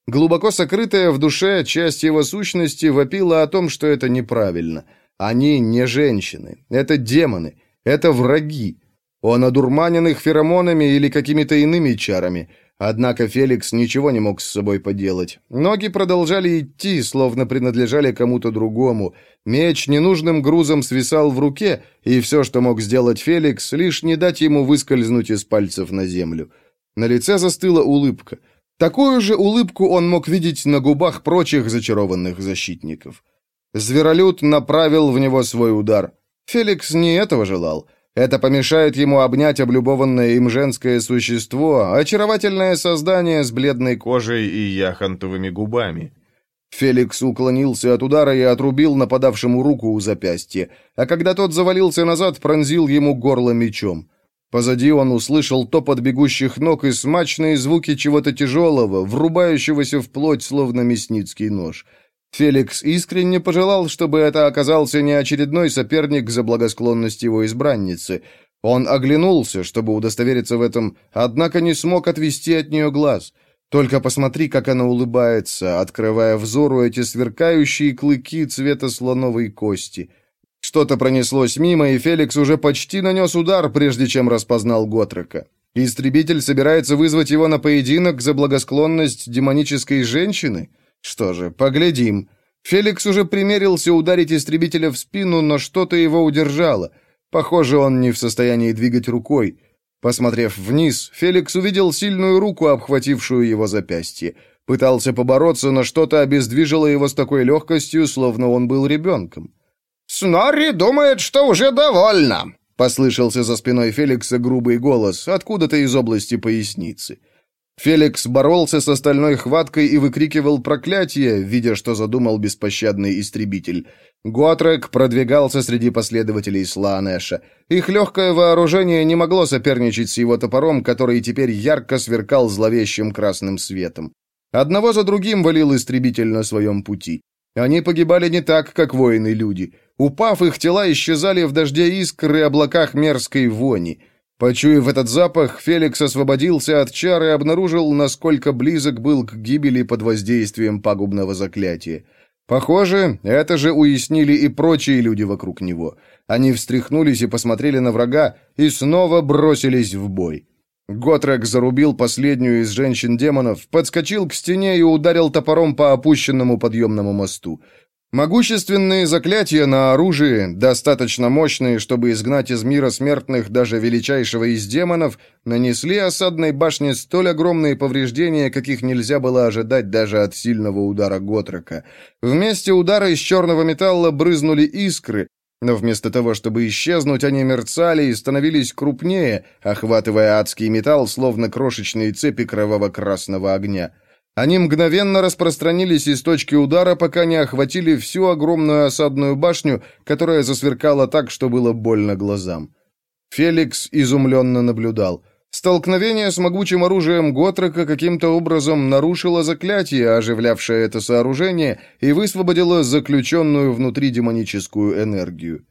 Глубоко сокрытая в душе часть его сущности вопила о том, что это неправильно. Они не женщины, это демоны, это враги. Он одурманен их феромонами или какими-то иными чарами – Однако Феликс ничего не мог с собой поделать. Ноги продолжали идти, словно принадлежали кому-то другому. Меч ненужным грузом свисал в руке, и все, что мог сделать Феликс, лишь не дать ему выскользнуть из пальцев на землю. На лице застыла улыбка. Такую же улыбку он мог видеть на губах прочих зачарованных защитников. Зверолюд направил в него свой удар. Феликс не этого желал. Это помешает ему обнять облюбованное им женское существо, очаровательное создание с бледной кожей и яхонтовыми губами. Феликс уклонился от удара и отрубил нападавшему руку у запястья, а когда тот завалился назад, пронзил ему горло мечом. Позади он услышал топот бегущих ног и смачные звуки чего-то тяжелого, врубающегося в плоть, словно мясницкий нож. Феликс искренне пожелал, чтобы это оказался не очередной соперник за благосклонность его избранницы. Он оглянулся, чтобы удостовериться в этом, однако не смог отвести от нее глаз. Только посмотри, как она улыбается, открывая взору эти сверкающие клыки цвета слоновой кости. Что-то пронеслось мимо, и Феликс уже почти нанес удар, прежде чем распознал Готрека. Истребитель собирается вызвать его на поединок за благосклонность демонической женщины? Что же, поглядим. Феликс уже примерился ударить истребителя в спину, но что-то его удержало. Похоже, он не в состоянии двигать рукой. Посмотрев вниз, Феликс увидел сильную руку, обхватившую его запястье. Пытался побороться, но что-то обездвижило его с такой легкостью, словно он был ребенком. «Снорри думает, что уже довольно», — послышался за спиной Феликса грубый голос, откуда-то из области поясницы. Феликс боролся с остальной хваткой и выкрикивал проклятие, видя, что задумал беспощадный истребитель. Готрек продвигался среди последователей Слаанеша. Их легкое вооружение не могло соперничать с его топором, который теперь ярко сверкал зловещим красным светом. Одного за другим валил истребитель на своем пути. Они погибали не так, как воины-люди. Упав, их тела исчезали в дожде искр и облаках мерзкой вони. Почуяв этот запах, Феликс освободился от чар и обнаружил, насколько близок был к гибели под воздействием пагубного заклятия. Похоже, это же уяснили и прочие люди вокруг него. Они встряхнулись и посмотрели на врага, и снова бросились в бой. Готрек зарубил последнюю из женщин-демонов, подскочил к стене и ударил топором по опущенному подъемному мосту. Могущественные заклятия на оружии, достаточно мощные, чтобы изгнать из мира смертных даже величайшего из демонов, нанесли осадной башне столь огромные повреждения, каких нельзя было ожидать даже от сильного удара Готрека. Вместе удара из черного металла брызнули искры, но вместо того, чтобы исчезнуть, они мерцали и становились крупнее, охватывая адский металл, словно крошечные цепи кроваво-красного огня. Они мгновенно распространились из точки удара, пока не охватили всю огромную осадную башню, которая засверкала так, что было больно глазам. Феликс изумленно наблюдал. Столкновение с могучим оружием Готрека каким-то образом нарушило заклятие, оживлявшее это сооружение, и высвободило заключенную внутри демоническую энергию.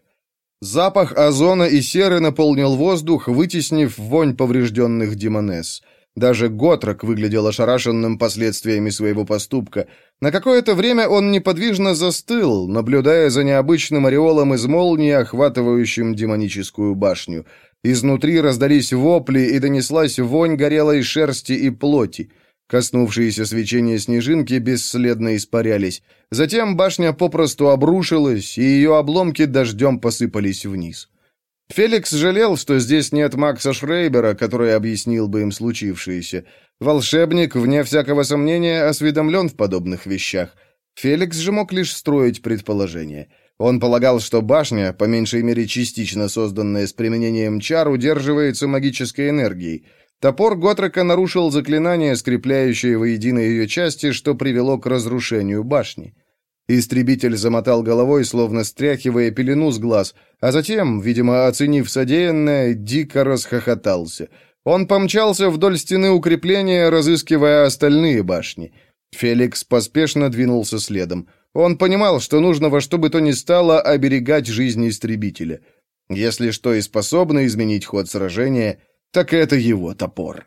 Запах озона и серы наполнил воздух, вытеснив вонь поврежденных демонесс. Даже Готрок выглядел ошарашенным последствиями своего поступка. На какое-то время он неподвижно застыл, наблюдая за необычным ореолом из молнии, охватывающим демоническую башню — Изнутри раздались вопли, и донеслась вонь горелой шерсти и плоти. Коснувшиеся свечения снежинки бесследно испарялись. Затем башня попросту обрушилась, и ее обломки дождем посыпались вниз. Феликс жалел, что здесь нет Макса Шрейбера, который объяснил бы им случившееся. Волшебник, вне всякого сомнения, осведомлен в подобных вещах. Феликс же мог лишь строить предположения. Он полагал, что башня, по меньшей мере частично созданная с применением чар, удерживается магической энергией. Топор Готрека нарушил заклинание, скрепляющее воедино ее части, что привело к разрушению башни. Истребитель замотал головой, словно стряхивая пелену с глаз, а затем, видимо, оценив содеянное, дико расхохотался. Он помчался вдоль стены укрепления, разыскивая остальные башни. Феликс поспешно двинулся следом. Он понимал, что нужно во что бы то ни стало оберегать жизнь истребителя. Если что и способно изменить ход сражения, так это его топор.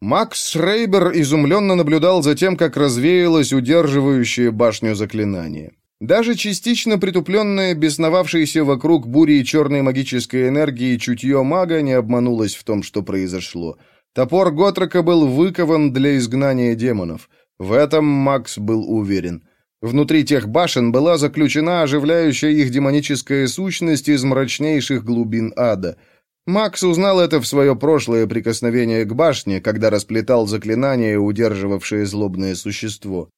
Макс Шрейбер изумленно наблюдал за тем, как развеялось удерживающее башню заклинание. Даже частично притупленное, бесновавшееся вокруг бури черной магической энергии чутье мага не обманулось в том, что произошло. Топор Готрока был выкован для изгнания демонов. В этом Макс был уверен. Внутри тех башен была заключена оживляющая их демоническая сущность из мрачнейших глубин ада. Макс узнал это в свое прошлое прикосновение к башне, когда расплетал заклинание, удерживавшее злобное существо.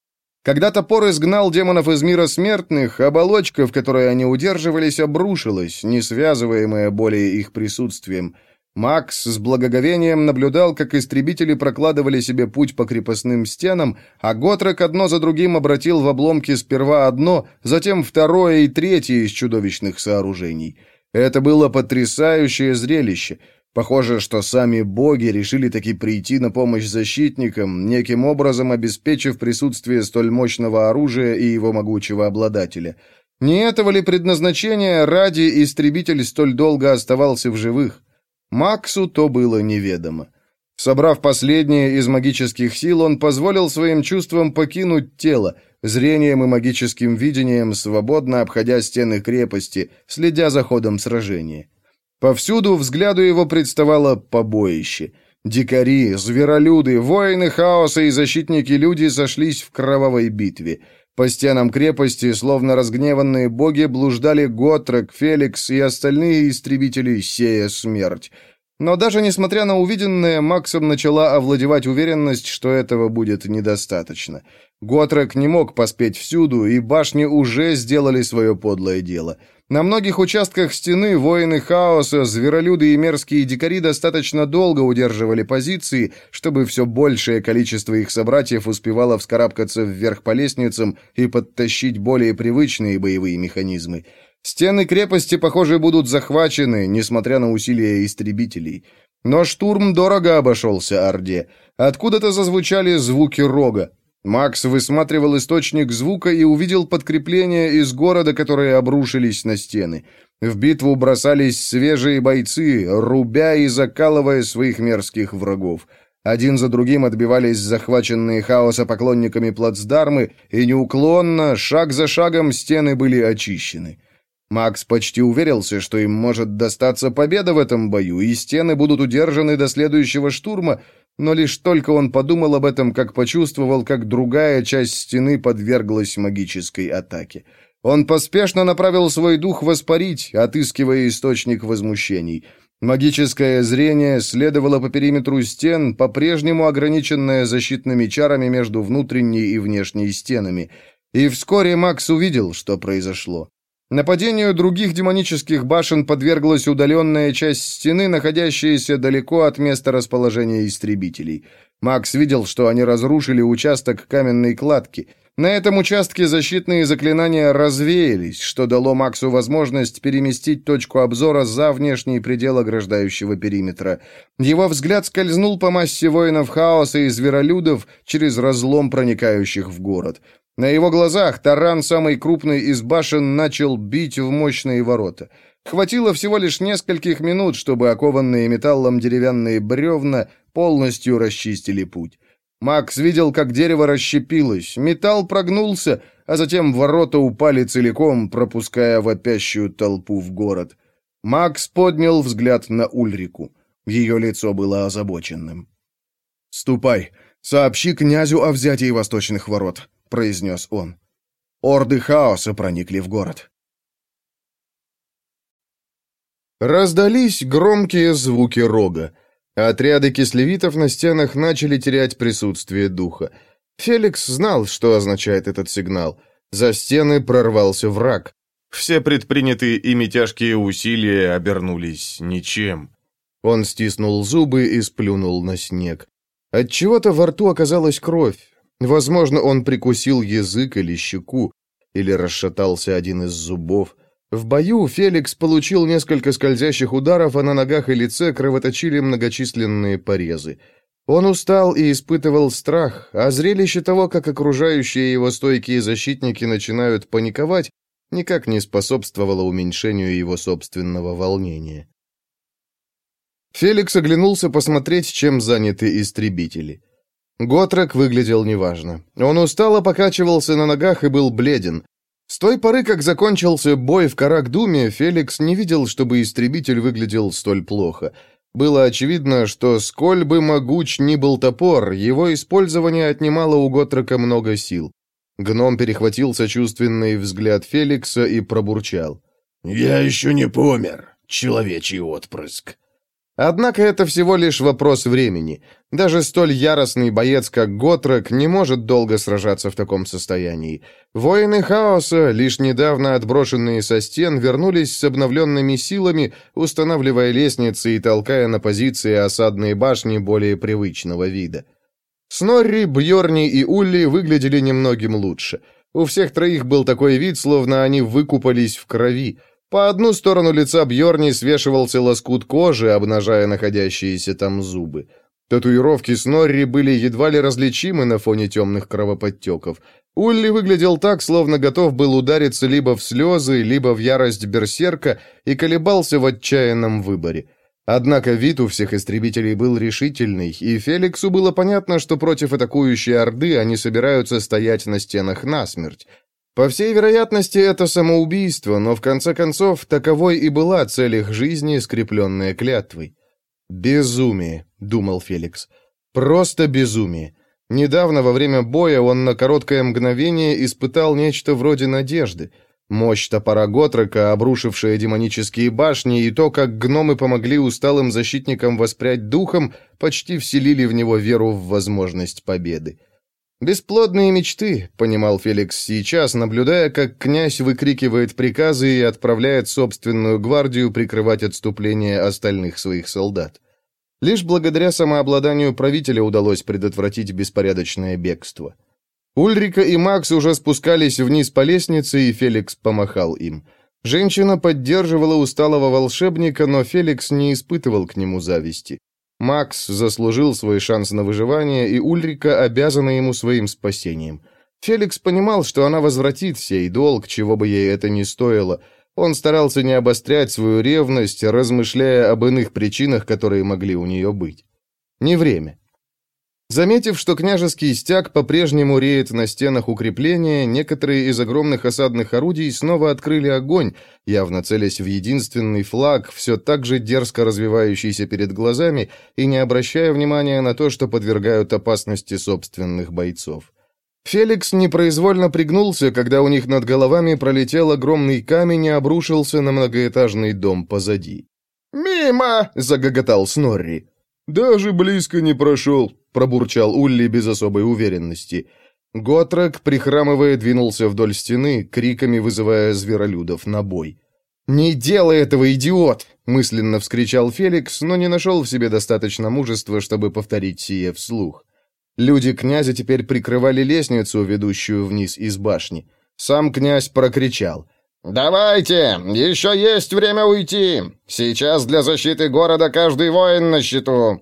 Когда топор изгнал демонов из мира смертных, оболочка, в которой они удерживались, обрушилась, не связываемая более их присутствием. Макс с благоговением наблюдал, как истребители прокладывали себе путь по крепостным стенам, а Готрек одно за другим обратил в обломки сперва одно, затем второе и третье из чудовищных сооружений. Это было потрясающее зрелище — Похоже, что сами боги решили таки прийти на помощь защитникам, неким образом обеспечив присутствие столь мощного оружия и его могучего обладателя. Не этого ли предназначения ради истребитель столь долго оставался в живых? Максу то было неведомо. Собрав последнее из магических сил, он позволил своим чувствам покинуть тело, зрением и магическим видением, свободно обходя стены крепости, следя за ходом сражения. Повсюду взгляду его представало побоище. Дикари, зверолюды, воины хаоса и защитники-люди сошлись в кровавой битве. По стенам крепости, словно разгневанные боги, блуждали Готрек, Феликс и остальные истребители, сея смерть. Но даже несмотря на увиденное, Максом начала овладевать уверенность, что этого будет недостаточно. Готрек не мог поспеть всюду, и башни уже сделали свое подлое дело — на многих участках стены воины хаоса, зверолюды и мерзкие дикари достаточно долго удерживали позиции, чтобы все большее количество их собратьев успевало вскарабкаться вверх по лестницам и подтащить более привычные боевые механизмы. Стены крепости, похоже, будут захвачены, несмотря на усилия истребителей. Но штурм дорого обошелся Орде. Откуда-то зазвучали звуки рога. Макс высматривал источник звука и увидел подкрепление из города, которые обрушились на стены. В битву бросались свежие бойцы, рубя и закалывая своих мерзких врагов. Один за другим отбивались захваченные хаоса поклонниками плацдармы, и неуклонно, шаг за шагом, стены были очищены. Макс почти уверился, что им может достаться победа в этом бою, и стены будут удержаны до следующего штурма, но лишь только он подумал об этом, как почувствовал, как другая часть стены подверглась магической атаке. Он поспешно направил свой дух воспарить, отыскивая источник возмущений. Магическое зрение следовало по периметру стен, по-прежнему ограниченное защитными чарами между внутренней и внешней стенами. И вскоре Макс увидел, что произошло. Нападению других демонических башен подверглась удаленная часть стены, находящаяся далеко от места расположения истребителей. Макс видел, что они разрушили участок каменной кладки. На этом участке защитные заклинания развеялись, что дало Максу возможность переместить точку обзора за внешний предел ограждающего периметра. Его взгляд скользнул по массе воинов хаоса и зверолюдов через разлом проникающих в город. На его глазах таран, самый крупный из башен, начал бить в мощные ворота. Хватило всего лишь нескольких минут, чтобы окованные металлом деревянные бревна полностью расчистили путь. Макс видел, как дерево расщепилось, металл прогнулся, а затем ворота упали целиком, пропуская вопящую толпу в город. Макс поднял взгляд на Ульрику. Ее лицо было озабоченным. «Ступай, сообщи князю о взятии восточных ворот», — произнес он. Орды хаоса проникли в город. Раздались громкие звуки рога. Отряды кислевитов на стенах начали терять присутствие духа. Феликс знал, что означает этот сигнал. За стены прорвался враг. Все предпринятые ими тяжкие усилия обернулись ничем. Он стиснул зубы и сплюнул на снег. Отчего-то во рту оказалась кровь. Возможно, он прикусил язык или щеку, или расшатался один из зубов. В бою Феликс получил несколько скользящих ударов, а на ногах и лице кровоточили многочисленные порезы. Он устал и испытывал страх, а зрелище того, как окружающие его стойкие защитники начинают паниковать, никак не способствовало уменьшению его собственного волнения. Феликс оглянулся посмотреть, чем заняты истребители. Готрек выглядел неважно. Он устало покачивался на ногах и был бледен. С той поры, как закончился бой в Каракдуме, Феликс не видел, чтобы истребитель выглядел столь плохо. Было очевидно, что сколь бы могуч ни был топор, его использование отнимало у Готрека много сил. Гном перехватил сочувственный взгляд Феликса и пробурчал. «Я еще не помер, человечий отпрыск». Однако это всего лишь вопрос времени. Даже столь яростный боец, как Готрек, не может долго сражаться в таком состоянии. Воины хаоса, лишь недавно отброшенные со стен, вернулись с обновленными силами, устанавливая лестницы и толкая на позиции осадные башни более привычного вида. Снорри, Бьорни и Улли выглядели немногим лучше. У всех троих был такой вид, словно они выкупались в крови. По одну сторону лица Бьорни свешивался лоскут кожи, обнажая находящиеся там зубы. Татуировки Снорри были едва ли различимы на фоне темных кровоподтеков. Улли выглядел так, словно готов был удариться либо в слезы, либо в ярость берсерка и колебался в отчаянном выборе. Однако вид у всех истребителей был решительный, и Феликсу было понятно, что против атакующей Орды они собираются стоять на стенах насмерть. По всей вероятности, это самоубийство, но в конце концов, таковой и была цель их жизни, скрепленная клятвой. «Безумие», — думал Феликс. «Просто безумие. Недавно, во время боя, он на короткое мгновение испытал нечто вроде надежды. Мощь топора Готрека, обрушившая демонические башни, и то, как гномы помогли усталым защитникам воспрять духом, почти вселили в него веру в возможность победы. «Бесплодные мечты», — понимал Феликс сейчас, наблюдая, как князь выкрикивает приказы и отправляет собственную гвардию прикрывать отступление остальных своих солдат. Лишь благодаря самообладанию правителя удалось предотвратить беспорядочное бегство. Ульрика и Макс уже спускались вниз по лестнице, и Феликс помахал им. Женщина поддерживала усталого волшебника, но Феликс не испытывал к нему зависти. Макс заслужил свой шанс на выживание, и Ульрика обязана ему своим спасением. Феликс понимал, что она возвратит сей долг, чего бы ей это ни стоило. Он старался не обострять свою ревность, размышляя об иных причинах, которые могли у нее быть. Не время. Заметив, что княжеский стяг по-прежнему реет на стенах укрепления, некоторые из огромных осадных орудий снова открыли огонь, явно целясь в единственный флаг, все так же дерзко развивающийся перед глазами и не обращая внимания на то, что подвергают опасности собственных бойцов. Феликс непроизвольно пригнулся, когда у них над головами пролетел огромный камень и обрушился на многоэтажный дом позади. «Мимо!» — загоготал Снорри. «Даже близко не прошел», — пробурчал Улли без особой уверенности. Готрек, прихрамывая, двинулся вдоль стены, криками вызывая зверолюдов на бой. «Не делай этого, идиот!» — мысленно вскричал Феликс, но не нашел в себе достаточно мужества, чтобы повторить сие вслух. Люди князя теперь прикрывали лестницу, ведущую вниз из башни. Сам князь прокричал. «Давайте! Еще есть время уйти! Сейчас для защиты города каждый воин на счету!»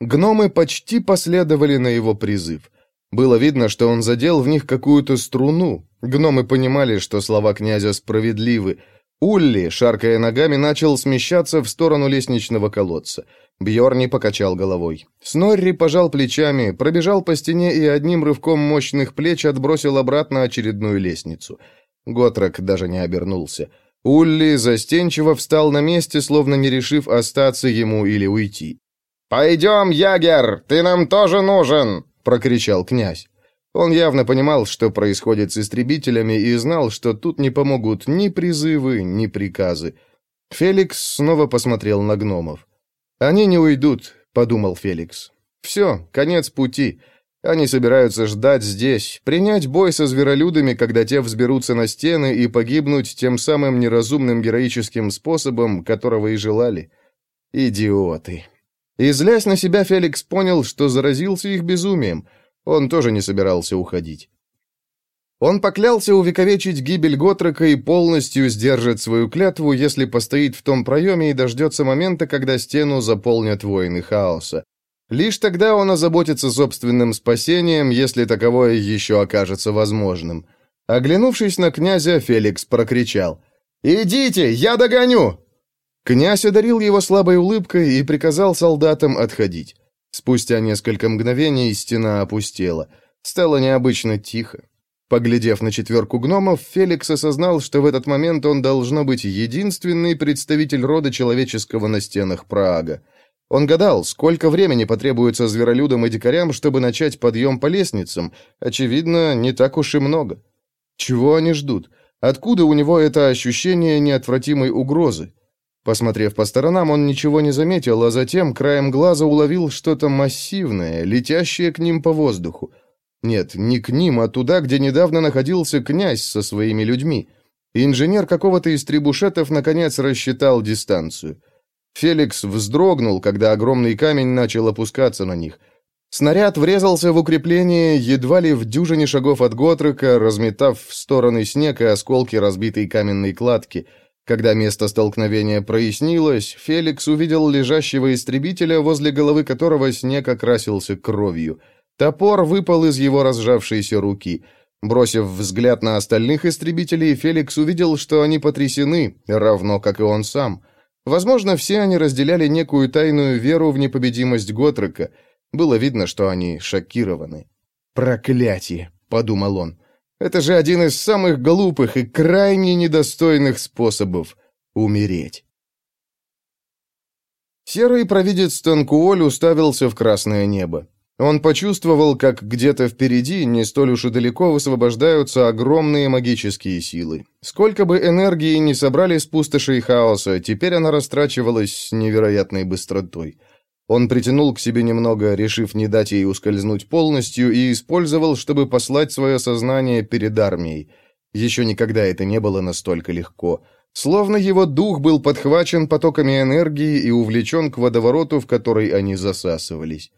Гномы почти последовали на его призыв. Было видно, что он задел в них какую-то струну. Гномы понимали, что слова князя справедливы. Улли, шаркая ногами, начал смещаться в сторону лестничного колодца. Бьорни покачал головой. Снорри пожал плечами, пробежал по стене и одним рывком мощных плеч отбросил обратно очередную лестницу. Готрок даже не обернулся. Улли застенчиво встал на месте, словно не решив остаться ему или уйти. «Пойдем, Ягер, ты нам тоже нужен!» — прокричал князь. Он явно понимал, что происходит с истребителями, и знал, что тут не помогут ни призывы, ни приказы. Феликс снова посмотрел на гномов. «Они не уйдут», — подумал Феликс. «Все, конец пути. Они собираются ждать здесь, принять бой со зверолюдами, когда те взберутся на стены и погибнуть тем самым неразумным героическим способом, которого и желали. Идиоты!» И на себя, Феликс понял, что заразился их безумием. Он тоже не собирался уходить. Он поклялся увековечить гибель Готрека и полностью сдержит свою клятву, если постоит в том проеме и дождется момента, когда стену заполнят воины хаоса. Лишь тогда он озаботится собственным спасением, если таковое еще окажется возможным. Оглянувшись на князя, Феликс прокричал. «Идите, я догоню!» Князь одарил его слабой улыбкой и приказал солдатам отходить. Спустя несколько мгновений стена опустела. Стало необычно тихо. Поглядев на четверку гномов, Феликс осознал, что в этот момент он должно быть единственный представитель рода человеческого на стенах Праага. Он гадал, сколько времени потребуется зверолюдам и дикарям, чтобы начать подъем по лестницам. Очевидно, не так уж и много. Чего они ждут? Откуда у него это ощущение неотвратимой угрозы? Посмотрев по сторонам, он ничего не заметил, а затем краем глаза уловил что-то массивное, летящее к ним по воздуху. Нет, не к ним, а туда, где недавно находился князь со своими людьми. Инженер какого-то из трибушетов наконец рассчитал дистанцию. Феликс вздрогнул, когда огромный камень начал опускаться на них. Снаряд врезался в укрепление едва ли в дюжине шагов от Готрека, разметав в стороны снег и осколки разбитой каменной кладки — когда место столкновения прояснилось, Феликс увидел лежащего истребителя, возле головы которого снег окрасился кровью. Топор выпал из его разжавшейся руки. Бросив взгляд на остальных истребителей, Феликс увидел, что они потрясены, равно как и он сам. Возможно, все они разделяли некую тайную веру в непобедимость Готрека. Было видно, что они шокированы. «Проклятие!» — подумал он. Это же один из самых глупых и крайне недостойных способов умереть. Серый провидец Танкуоль уставился в красное небо. Он почувствовал, как где-то впереди, не столь уж и далеко, высвобождаются огромные магические силы. Сколько бы энергии ни собрали с пустошей хаоса, теперь она растрачивалась с невероятной быстротой. Он притянул к себе немного, решив не дать ей ускользнуть полностью, и использовал, чтобы послать свое сознание перед армией. Еще никогда это не было настолько легко. Словно его дух был подхвачен потоками энергии и увлечен к водовороту, в который они засасывались.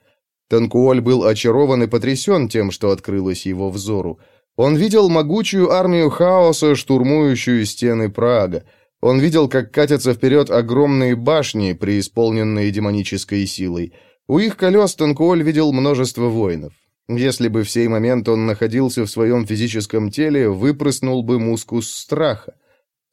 Танкуоль был очарован и потрясен тем, что открылось его взору. Он видел могучую армию хаоса, штурмующую стены Прага. Он видел, как катятся вперед огромные башни, преисполненные демонической силой. У их колес Танкуоль видел множество воинов. Если бы в сей момент он находился в своем физическом теле, выпрыснул бы мускус страха.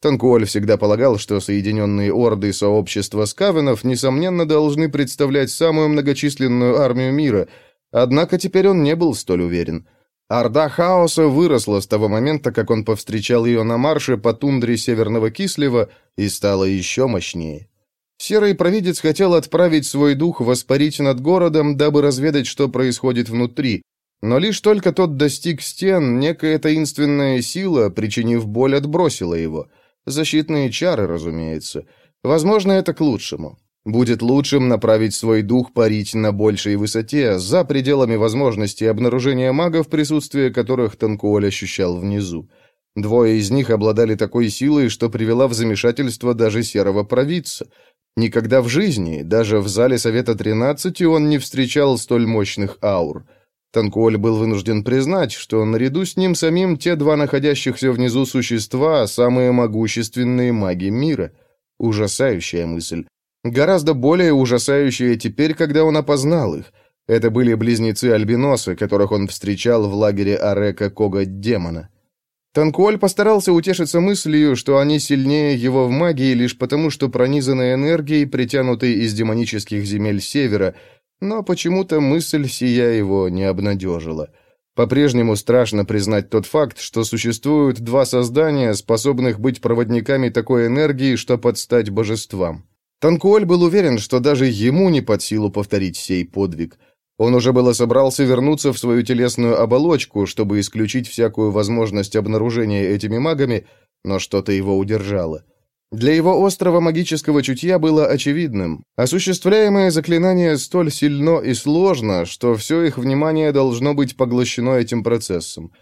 Танкуоль всегда полагал, что соединенные орды сообщества скавенов, несомненно, должны представлять самую многочисленную армию мира, однако теперь он не был столь уверен. Орда хаоса выросла с того момента, как он повстречал ее на марше по тундре Северного Кислева и стала еще мощнее. Серый провидец хотел отправить свой дух воспарить над городом, дабы разведать, что происходит внутри, но лишь только тот достиг стен, некая таинственная сила, причинив боль, отбросила его. Защитные чары, разумеется. Возможно, это к лучшему. Будет лучшим направить свой дух парить на большей высоте, за пределами возможностей обнаружения магов, присутствие которых Танкуоль ощущал внизу. Двое из них обладали такой силой, что привела в замешательство даже серого провидца. Никогда в жизни, даже в зале Совета 13, он не встречал столь мощных аур. Танкуоль был вынужден признать, что наряду с ним самим те два находящихся внизу существа – самые могущественные маги мира. Ужасающая мысль. Гораздо более ужасающее теперь, когда он опознал их. Это были близнецы-альбиносы, которых он встречал в лагере Арека Кога-демона. Танкуоль постарался утешиться мыслью, что они сильнее его в магии лишь потому, что пронизаны энергией, притянутой из демонических земель севера, но почему-то мысль сия его не обнадежила. По-прежнему страшно признать тот факт, что существуют два создания, способных быть проводниками такой энергии, что подстать божествам. Танкуоль был уверен, что даже ему не под силу повторить сей подвиг. Он уже было собрался вернуться в свою телесную оболочку, чтобы исключить всякую возможность обнаружения этими магами, но что-то его удержало. Для его острого магического чутья было очевидным. Осуществляемое заклинание столь сильно и сложно, что все их внимание должно быть поглощено этим процессом.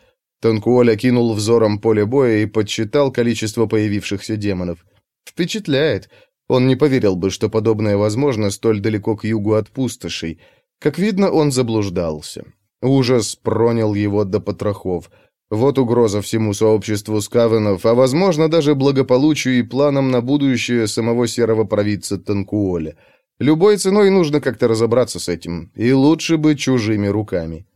Танкуоль окинул взором поле боя и подсчитал количество появившихся демонов. Впечатляет. Он не поверил бы, что подобное возможно столь далеко к югу от пустошей. Как видно, он заблуждался. Ужас пронял его до потрохов. Вот угроза всему сообществу скавенов, а, возможно, даже благополучию и планам на будущее самого серого провидца Танкуоля. Любой ценой нужно как-то разобраться с этим, и лучше бы чужими руками.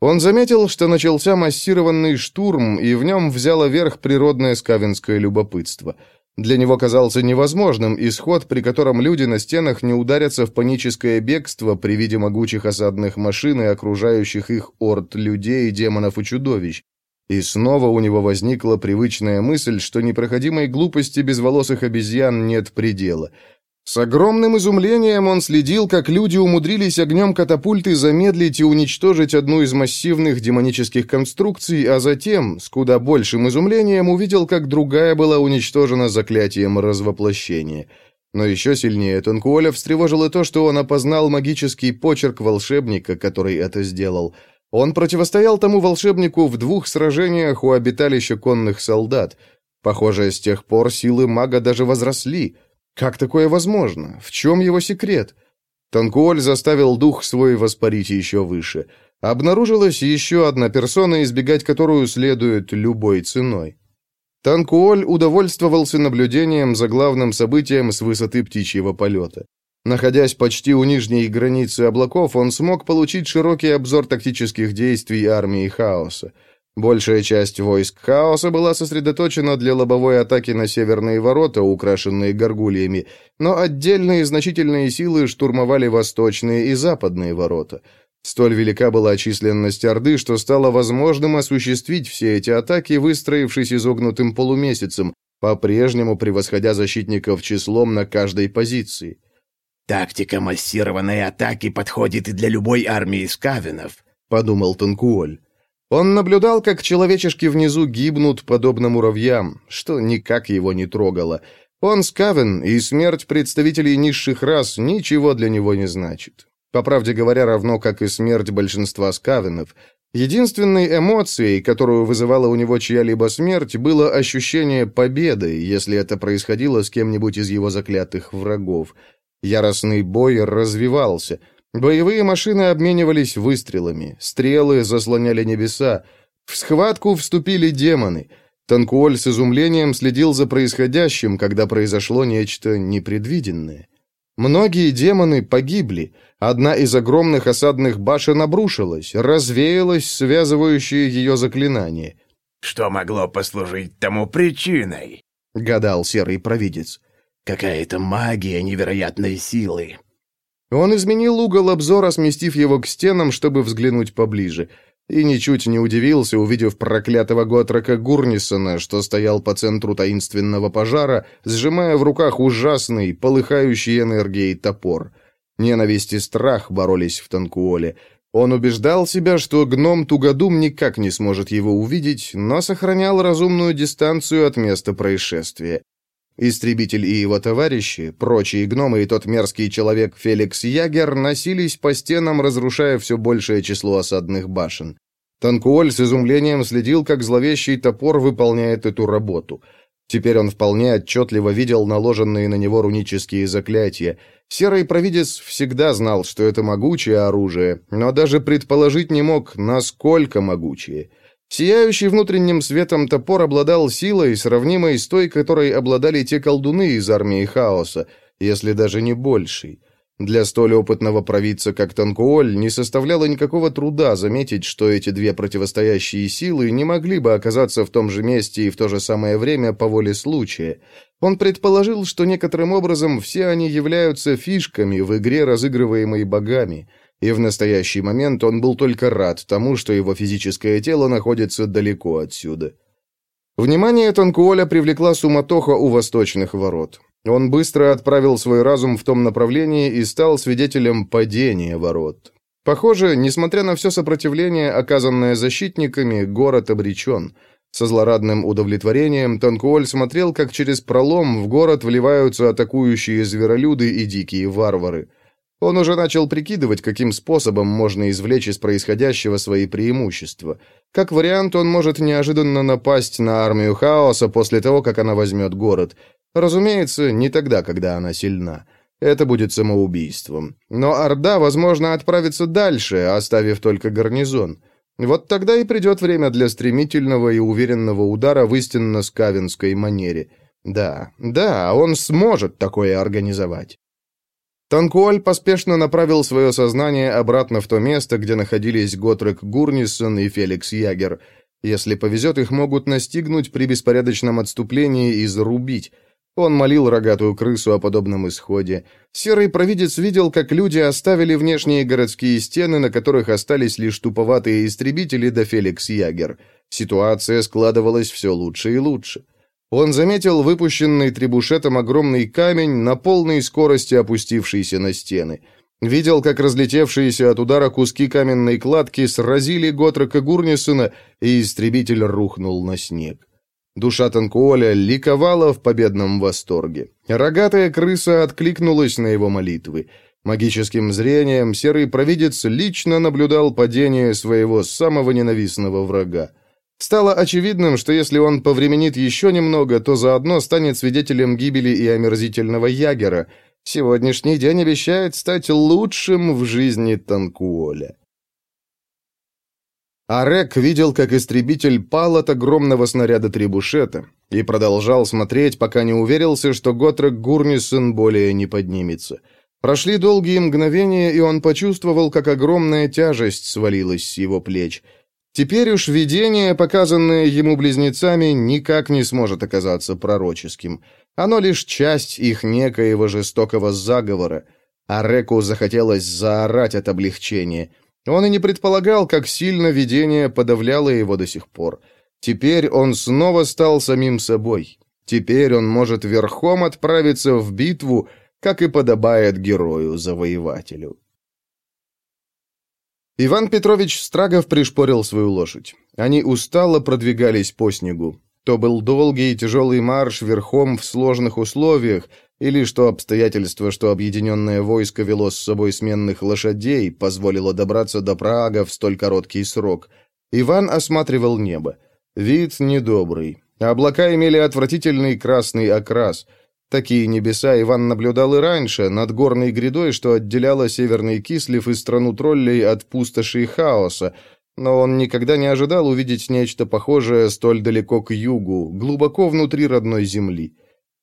Он заметил, что начался массированный штурм, и в нем взяло верх природное скавенское любопытство — для него казался невозможным исход, при котором люди на стенах не ударятся в паническое бегство при виде могучих осадных машин и окружающих их орд людей, демонов и чудовищ. И снова у него возникла привычная мысль, что непроходимой глупости безволосых обезьян нет предела – с огромным изумлением он следил, как люди умудрились огнем катапульты замедлить и уничтожить одну из массивных демонических конструкций, а затем, с куда большим изумлением, увидел, как другая была уничтожена заклятием развоплощения. Но еще сильнее Тонкуоля встревожило то, что он опознал магический почерк волшебника, который это сделал. Он противостоял тому волшебнику в двух сражениях у обиталища конных солдат. Похоже, с тех пор силы мага даже возросли. Как такое возможно? В чем его секрет? Танкуоль заставил дух свой воспарить еще выше. Обнаружилась еще одна персона, избегать которую следует любой ценой. Танкуоль удовольствовался наблюдением за главным событием с высоты птичьего полета. Находясь почти у нижней границы облаков, он смог получить широкий обзор тактических действий армии Хаоса. Большая часть войск Хаоса была сосредоточена для лобовой атаки на северные ворота, украшенные горгульями, но отдельные значительные силы штурмовали восточные и западные ворота – Столь велика была численность Орды, что стало возможным осуществить все эти атаки, выстроившись изогнутым полумесяцем, по-прежнему превосходя защитников числом на каждой позиции. «Тактика массированной атаки подходит и для любой армии скавинов», — подумал Танкуоль. Он наблюдал, как человечешки внизу гибнут, подобно муравьям, что никак его не трогало. Он скавен, и смерть представителей низших рас ничего для него не значит. По правде говоря, равно как и смерть большинства скавенов. Единственной эмоцией, которую вызывала у него чья-либо смерть, было ощущение победы, если это происходило с кем-нибудь из его заклятых врагов. Яростный бой развивался. Боевые машины обменивались выстрелами, стрелы заслоняли небеса. В схватку вступили демоны. Танкуоль с изумлением следил за происходящим, когда произошло нечто непредвиденное. Многие демоны погибли. Одна из огромных осадных башен обрушилась, развеялось связывающее ее заклинание. «Что могло послужить тому причиной?» — гадал серый провидец. «Какая-то магия невероятной силы». Он изменил угол обзора, сместив его к стенам, чтобы взглянуть поближе — и ничуть не удивился, увидев проклятого Готрока Гурнисона, что стоял по центру таинственного пожара, сжимая в руках ужасный, полыхающий энергией топор. Ненависть и страх боролись в Танкуоле. Он убеждал себя, что гном Тугодум никак не сможет его увидеть, но сохранял разумную дистанцию от места происшествия. Истребитель и его товарищи, прочие гномы и тот мерзкий человек Феликс Ягер носились по стенам, разрушая все большее число осадных башен. Танкуоль с изумлением следил, как зловещий топор выполняет эту работу. Теперь он вполне отчетливо видел наложенные на него рунические заклятия. Серый провидец всегда знал, что это могучее оружие, но даже предположить не мог, насколько могучее. Сияющий внутренним светом топор обладал силой, сравнимой с той, которой обладали те колдуны из армии хаоса, если даже не большей. Для столь опытного провидца, как Танкуоль, не составляло никакого труда заметить, что эти две противостоящие силы не могли бы оказаться в том же месте и в то же самое время по воле случая. Он предположил, что некоторым образом все они являются фишками в игре, разыгрываемой богами – и в настоящий момент он был только рад тому, что его физическое тело находится далеко отсюда. Внимание Танкуоля привлекла суматоха у восточных ворот. Он быстро отправил свой разум в том направлении и стал свидетелем падения ворот. Похоже, несмотря на все сопротивление, оказанное защитниками, город обречен. Со злорадным удовлетворением Танкуоль смотрел, как через пролом в город вливаются атакующие зверолюды и дикие варвары. Он уже начал прикидывать, каким способом можно извлечь из происходящего свои преимущества. Как вариант, он может неожиданно напасть на армию хаоса после того, как она возьмет город. Разумеется, не тогда, когда она сильна. Это будет самоубийством. Но Орда, возможно, отправится дальше, оставив только гарнизон. Вот тогда и придет время для стремительного и уверенного удара в истинно скавинской манере. Да, да, он сможет такое организовать. Танкуаль поспешно направил свое сознание обратно в то место, где находились Готрек Гурнисон и Феликс Ягер. Если повезет, их могут настигнуть при беспорядочном отступлении и зарубить. Он молил рогатую крысу о подобном исходе. Серый провидец видел, как люди оставили внешние городские стены, на которых остались лишь туповатые истребители да Феликс Ягер. Ситуация складывалась все лучше и лучше. Он заметил выпущенный требушетом огромный камень на полной скорости опустившийся на стены. Видел, как разлетевшиеся от удара куски каменной кладки сразили Готрека Гурнисона, и истребитель рухнул на снег. Душа Танкуоля ликовала в победном восторге. Рогатая крыса откликнулась на его молитвы. Магическим зрением серый провидец лично наблюдал падение своего самого ненавистного врага. Стало очевидным, что если он повременит еще немного, то заодно станет свидетелем гибели и омерзительного ягера. Сегодняшний день обещает стать лучшим в жизни Танкуоля. Арек видел, как истребитель пал от огромного снаряда трибушета, и продолжал смотреть, пока не уверился, что Готрек Гурнисон более не поднимется. Прошли долгие мгновения, и он почувствовал, как огромная тяжесть свалилась с его плеч. Теперь уж видение, показанное ему близнецами, никак не сможет оказаться пророческим. Оно лишь часть их некоего жестокого заговора. Ареку захотелось заорать от облегчения — он и не предполагал, как сильно видение подавляло его до сих пор. Теперь он снова стал самим собой. Теперь он может верхом отправиться в битву, как и подобает герою-завоевателю. Иван Петрович Страгов пришпорил свою лошадь. Они устало продвигались по снегу. То был долгий и тяжелый марш верхом в сложных условиях, и лишь то обстоятельство, что объединенное войско вело с собой сменных лошадей, позволило добраться до Прага в столь короткий срок. Иван осматривал небо. Вид недобрый. Облака имели отвратительный красный окрас. Такие небеса Иван наблюдал и раньше, над горной грядой, что отделяло Северный Кислив и страну троллей от пустоши и хаоса, но он никогда не ожидал увидеть нечто похожее столь далеко к югу, глубоко внутри родной земли.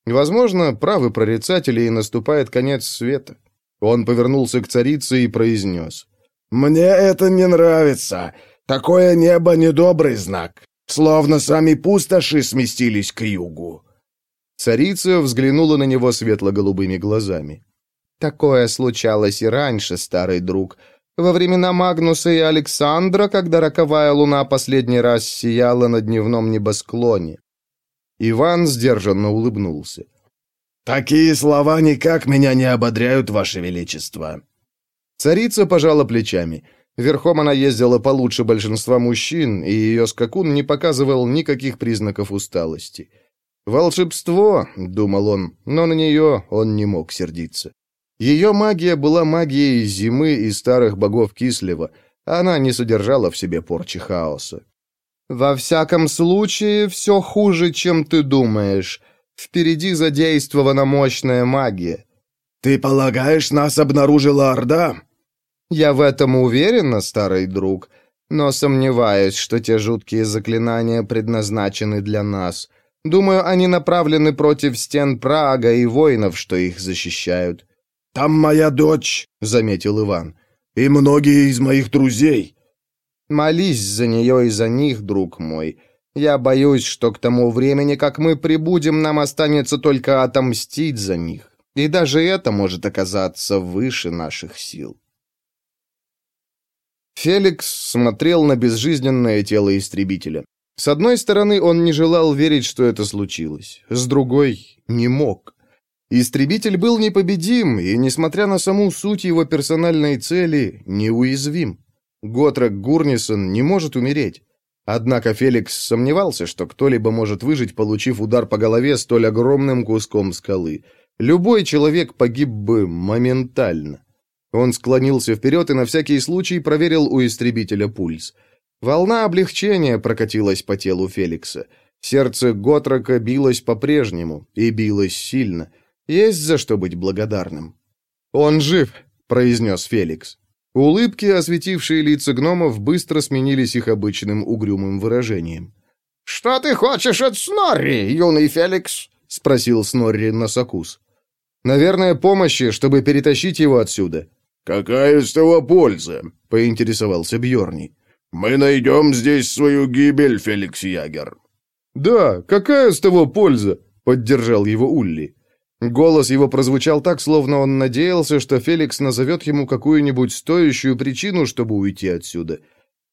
Возможно, правы прорицатели, и наступает конец света. Он повернулся к царице и произнес. «Мне это не нравится. Такое небо — недобрый знак. Словно сами пустоши сместились к югу». Царица взглянула на него светло-голубыми глазами. «Такое случалось и раньше, старый друг. Во времена Магнуса и Александра, когда роковая луна последний раз сияла на дневном небосклоне. Иван сдержанно улыбнулся. «Такие слова никак меня не ободряют, Ваше Величество». Царица пожала плечами. Верхом она ездила получше большинства мужчин, и ее скакун не показывал никаких признаков усталости. «Волшебство», — думал он, но на нее он не мог сердиться. Ее магия была магией зимы и старых богов Кислева, она не содержала в себе порчи хаоса. «Во всяком случае, все хуже, чем ты думаешь. Впереди задействована мощная магия». «Ты полагаешь, нас обнаружила Орда?» «Я в этом уверена, старый друг, но сомневаюсь, что те жуткие заклинания предназначены для нас. Думаю, они направлены против стен Прага и воинов, что их защищают». «Там моя дочь», — заметил Иван, — «и многие из моих друзей». Молись за нее и за них, друг мой. Я боюсь, что к тому времени, как мы прибудем, нам останется только отомстить за них. И даже это может оказаться выше наших сил. Феликс смотрел на безжизненное тело истребителя. С одной стороны, он не желал верить, что это случилось. С другой, не мог. Истребитель был непобедим, и, несмотря на саму суть его персональной цели, неуязвим. Готрек Гурнисон не может умереть. Однако Феликс сомневался, что кто-либо может выжить, получив удар по голове столь огромным куском скалы. Любой человек погиб бы моментально. Он склонился вперед и на всякий случай проверил у истребителя пульс. Волна облегчения прокатилась по телу Феликса. Сердце Готрока билось по-прежнему, и билось сильно. Есть за что быть благодарным. «Он жив», — произнес Феликс. Улыбки, осветившие лица гномов, быстро сменились их обычным угрюмым выражением. «Что ты хочешь от Снорри, юный Феликс?» — спросил Снорри Носокус. «Наверное, помощи, чтобы перетащить его отсюда». «Какая из того польза?» — поинтересовался Бьорни. «Мы найдем здесь свою гибель, Феликс Ягер». «Да, какая из того польза?» — поддержал его Улли. Голос его прозвучал так, словно он надеялся, что Феликс назовет ему какую-нибудь стоящую причину, чтобы уйти отсюда.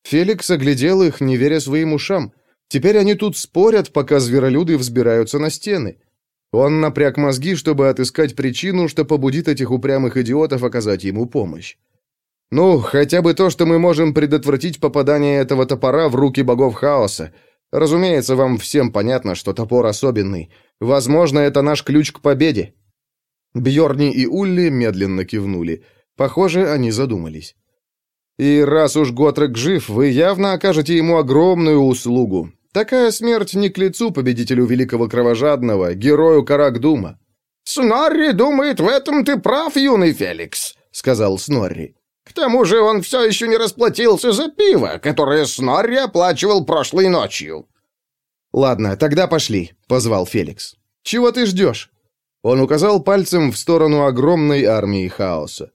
Феликс оглядел их, не веря своим ушам. Теперь они тут спорят, пока зверолюды взбираются на стены. Он напряг мозги, чтобы отыскать причину, что побудит этих упрямых идиотов оказать ему помощь. «Ну, хотя бы то, что мы можем предотвратить попадание этого топора в руки богов хаоса. Разумеется, вам всем понятно, что топор особенный. Возможно, это наш ключ к победе». Бьорни и Улли медленно кивнули. Похоже, они задумались. «И раз уж Готрек жив, вы явно окажете ему огромную услугу. Такая смерть не к лицу победителю Великого Кровожадного, герою Каракдума». «Снорри думает, в этом ты прав, юный Феликс», — сказал Снорри. «К тому же он все еще не расплатился за пиво, которое Снорри оплачивал прошлой ночью». «Ладно, тогда пошли», — позвал Феликс. «Чего ты ждешь?» Он указал пальцем в сторону огромной армии хаоса.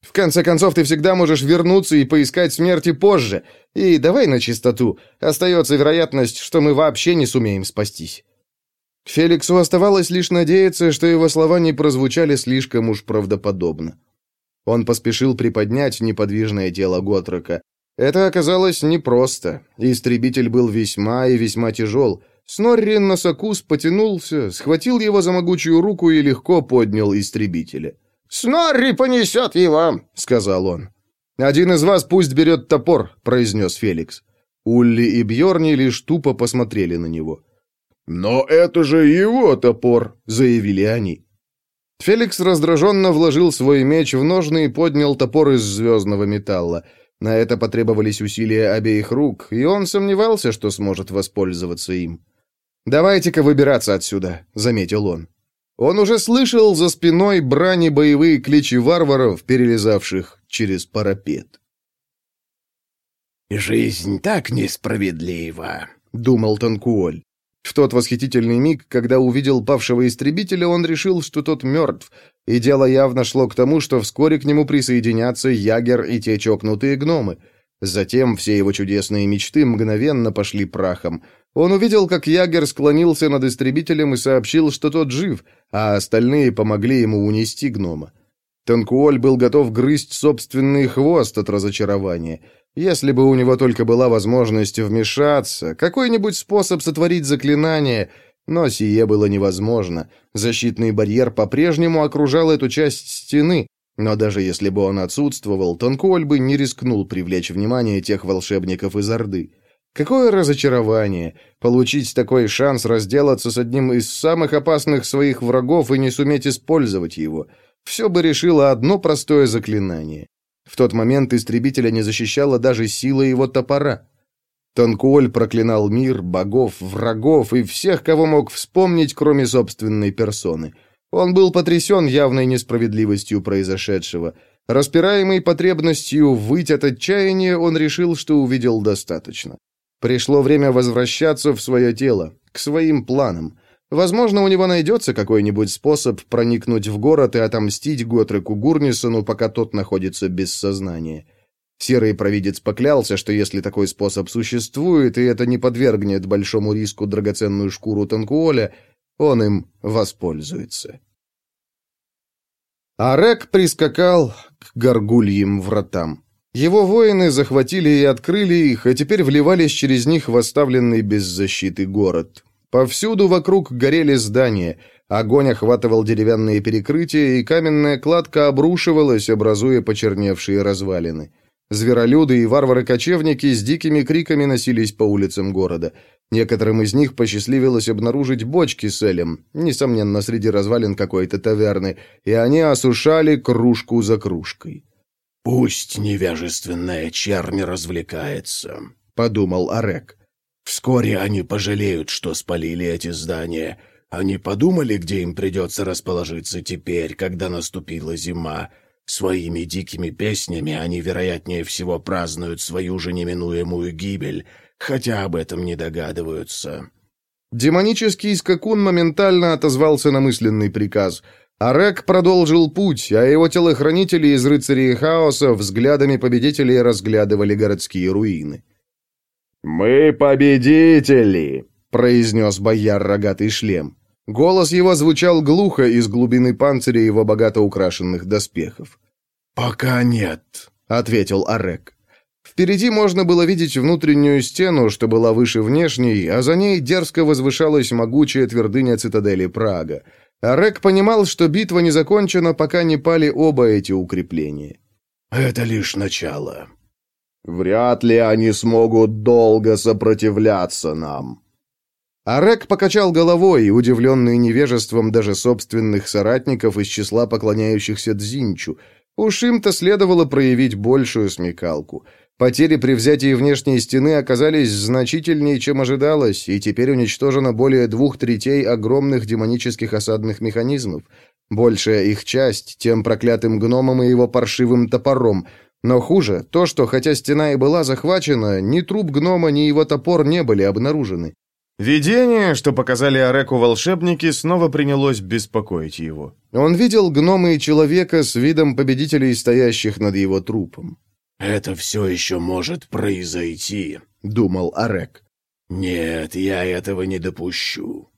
В конце концов, ты всегда можешь вернуться и поискать смерти позже. И давай на чистоту. Остается вероятность, что мы вообще не сумеем спастись». Феликсу оставалось лишь надеяться, что его слова не прозвучали слишком уж правдоподобно. Он поспешил приподнять неподвижное тело Готрока. Это оказалось непросто. Истребитель был весьма и весьма тяжел. Снорри Носокус потянулся, схватил его за могучую руку и легко поднял истребителя. «Снорри понесет его», — сказал он. «Один из вас пусть берет топор», — произнес Феликс. Улли и Бьорни лишь тупо посмотрели на него. «Но это же его топор», — заявили они. Феликс раздраженно вложил свой меч в ножны и поднял топор из звездного металла. На это потребовались усилия обеих рук, и он сомневался, что сможет воспользоваться им. «Давайте-ка выбираться отсюда», — заметил он. Он уже слышал за спиной брани боевые кличи варваров, перелезавших через парапет. «Жизнь так несправедлива», — думал Танкуоль. В тот восхитительный миг, когда увидел павшего истребителя, он решил, что тот мертв, и дело явно шло к тому, что вскоре к нему присоединятся Ягер и те чокнутые гномы. Затем все его чудесные мечты мгновенно пошли прахом. Он увидел, как Ягер склонился над истребителем и сообщил, что тот жив, а остальные помогли ему унести гнома. Танкуоль был готов грызть собственный хвост от разочарования. Если бы у него только была возможность вмешаться, какой-нибудь способ сотворить заклинание, но сие было невозможно. Защитный барьер по-прежнему окружал эту часть стены, но даже если бы он отсутствовал, Танкуоль бы не рискнул привлечь внимание тех волшебников из Орды. Какое разочарование получить такой шанс разделаться с одним из самых опасных своих врагов и не суметь использовать его. Все бы решило одно простое заклинание. В тот момент истребителя не защищала даже сила его топора. Танкуоль проклинал мир, богов, врагов и всех, кого мог вспомнить, кроме собственной персоны — он был потрясен явной несправедливостью произошедшего. Распираемый потребностью выть от отчаяния, он решил, что увидел достаточно. Пришло время возвращаться в свое тело, к своим планам. Возможно, у него найдется какой-нибудь способ проникнуть в город и отомстить Готреку Гурнисону, пока тот находится без сознания. Серый провидец поклялся, что если такой способ существует, и это не подвергнет большому риску драгоценную шкуру Танкуоля, он им воспользуется. Арек прискакал к горгульим вратам. Его воины захватили и открыли их, а теперь вливались через них в оставленный без защиты город. Повсюду вокруг горели здания, огонь охватывал деревянные перекрытия, и каменная кладка обрушивалась, образуя почерневшие развалины. Зверолюды и варвары-кочевники с дикими криками носились по улицам города. Некоторым из них посчастливилось обнаружить бочки с элем, несомненно, среди развалин какой-то таверны, и они осушали кружку за кружкой. «Пусть невежественная чернь развлекается», — подумал Арек. «Вскоре они пожалеют, что спалили эти здания. Они подумали, где им придется расположиться теперь, когда наступила зима». Своими дикими песнями они, вероятнее всего, празднуют свою же неминуемую гибель, хотя об этом не догадываются. Демонический скакун моментально отозвался на мысленный приказ. Арек продолжил путь, а его телохранители из рыцарей хаоса взглядами победителей разглядывали городские руины. «Мы победители!» — произнес бояр рогатый шлем. Голос его звучал глухо из глубины панциря его богато украшенных доспехов. «Пока нет», — ответил Арек. Впереди можно было видеть внутреннюю стену, что была выше внешней, а за ней дерзко возвышалась могучая твердыня цитадели Прага. Арек понимал, что битва не закончена, пока не пали оба эти укрепления. «Это лишь начало», Вряд ли они смогут долго сопротивляться нам». Арек покачал головой, удивленный невежеством даже собственных соратников из числа поклоняющихся Дзинчу. Уж им-то следовало проявить большую смекалку. Потери при взятии внешней стены оказались значительнее, чем ожидалось, и теперь уничтожено более двух третей огромных демонических осадных механизмов. Большая их часть тем проклятым гномом и его паршивым топором. Но хуже то, что хотя стена и была захвачена, ни труп гнома, ни его топор не были обнаружены. Видение, что показали Ареку волшебники, снова принялось беспокоить его. Он видел гнома и человека с видом победителей, стоящих над его трупом. «Это все еще может произойти», — думал Арек. «Нет, я этого не допущу».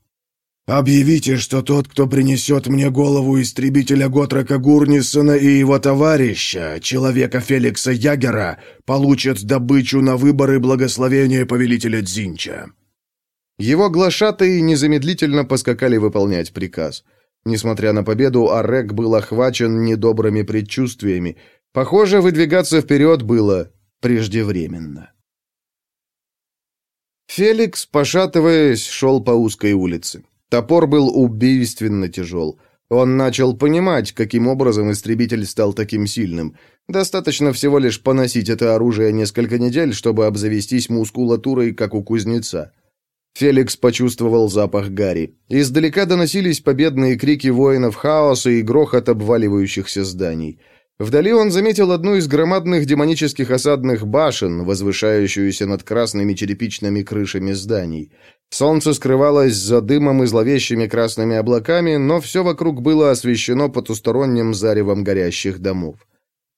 «Объявите, что тот, кто принесет мне голову истребителя Готрака Гурнисона и его товарища, человека Феликса Ягера, получит добычу на выборы благословения повелителя Дзинча». Его глашатые незамедлительно поскакали выполнять приказ. Несмотря на победу, Арек был охвачен недобрыми предчувствиями. Похоже, выдвигаться вперед было преждевременно. Феликс, пошатываясь, шел по узкой улице. Топор был убийственно тяжел. Он начал понимать, каким образом истребитель стал таким сильным. Достаточно всего лишь поносить это оружие несколько недель, чтобы обзавестись мускулатурой, как у кузнеца. Феликс почувствовал запах гари. Издалека доносились победные крики воинов хаоса и грохот обваливающихся зданий. Вдали он заметил одну из громадных демонических осадных башен, возвышающуюся над красными черепичными крышами зданий. Солнце скрывалось за дымом и зловещими красными облаками, но все вокруг было освещено потусторонним заревом горящих домов.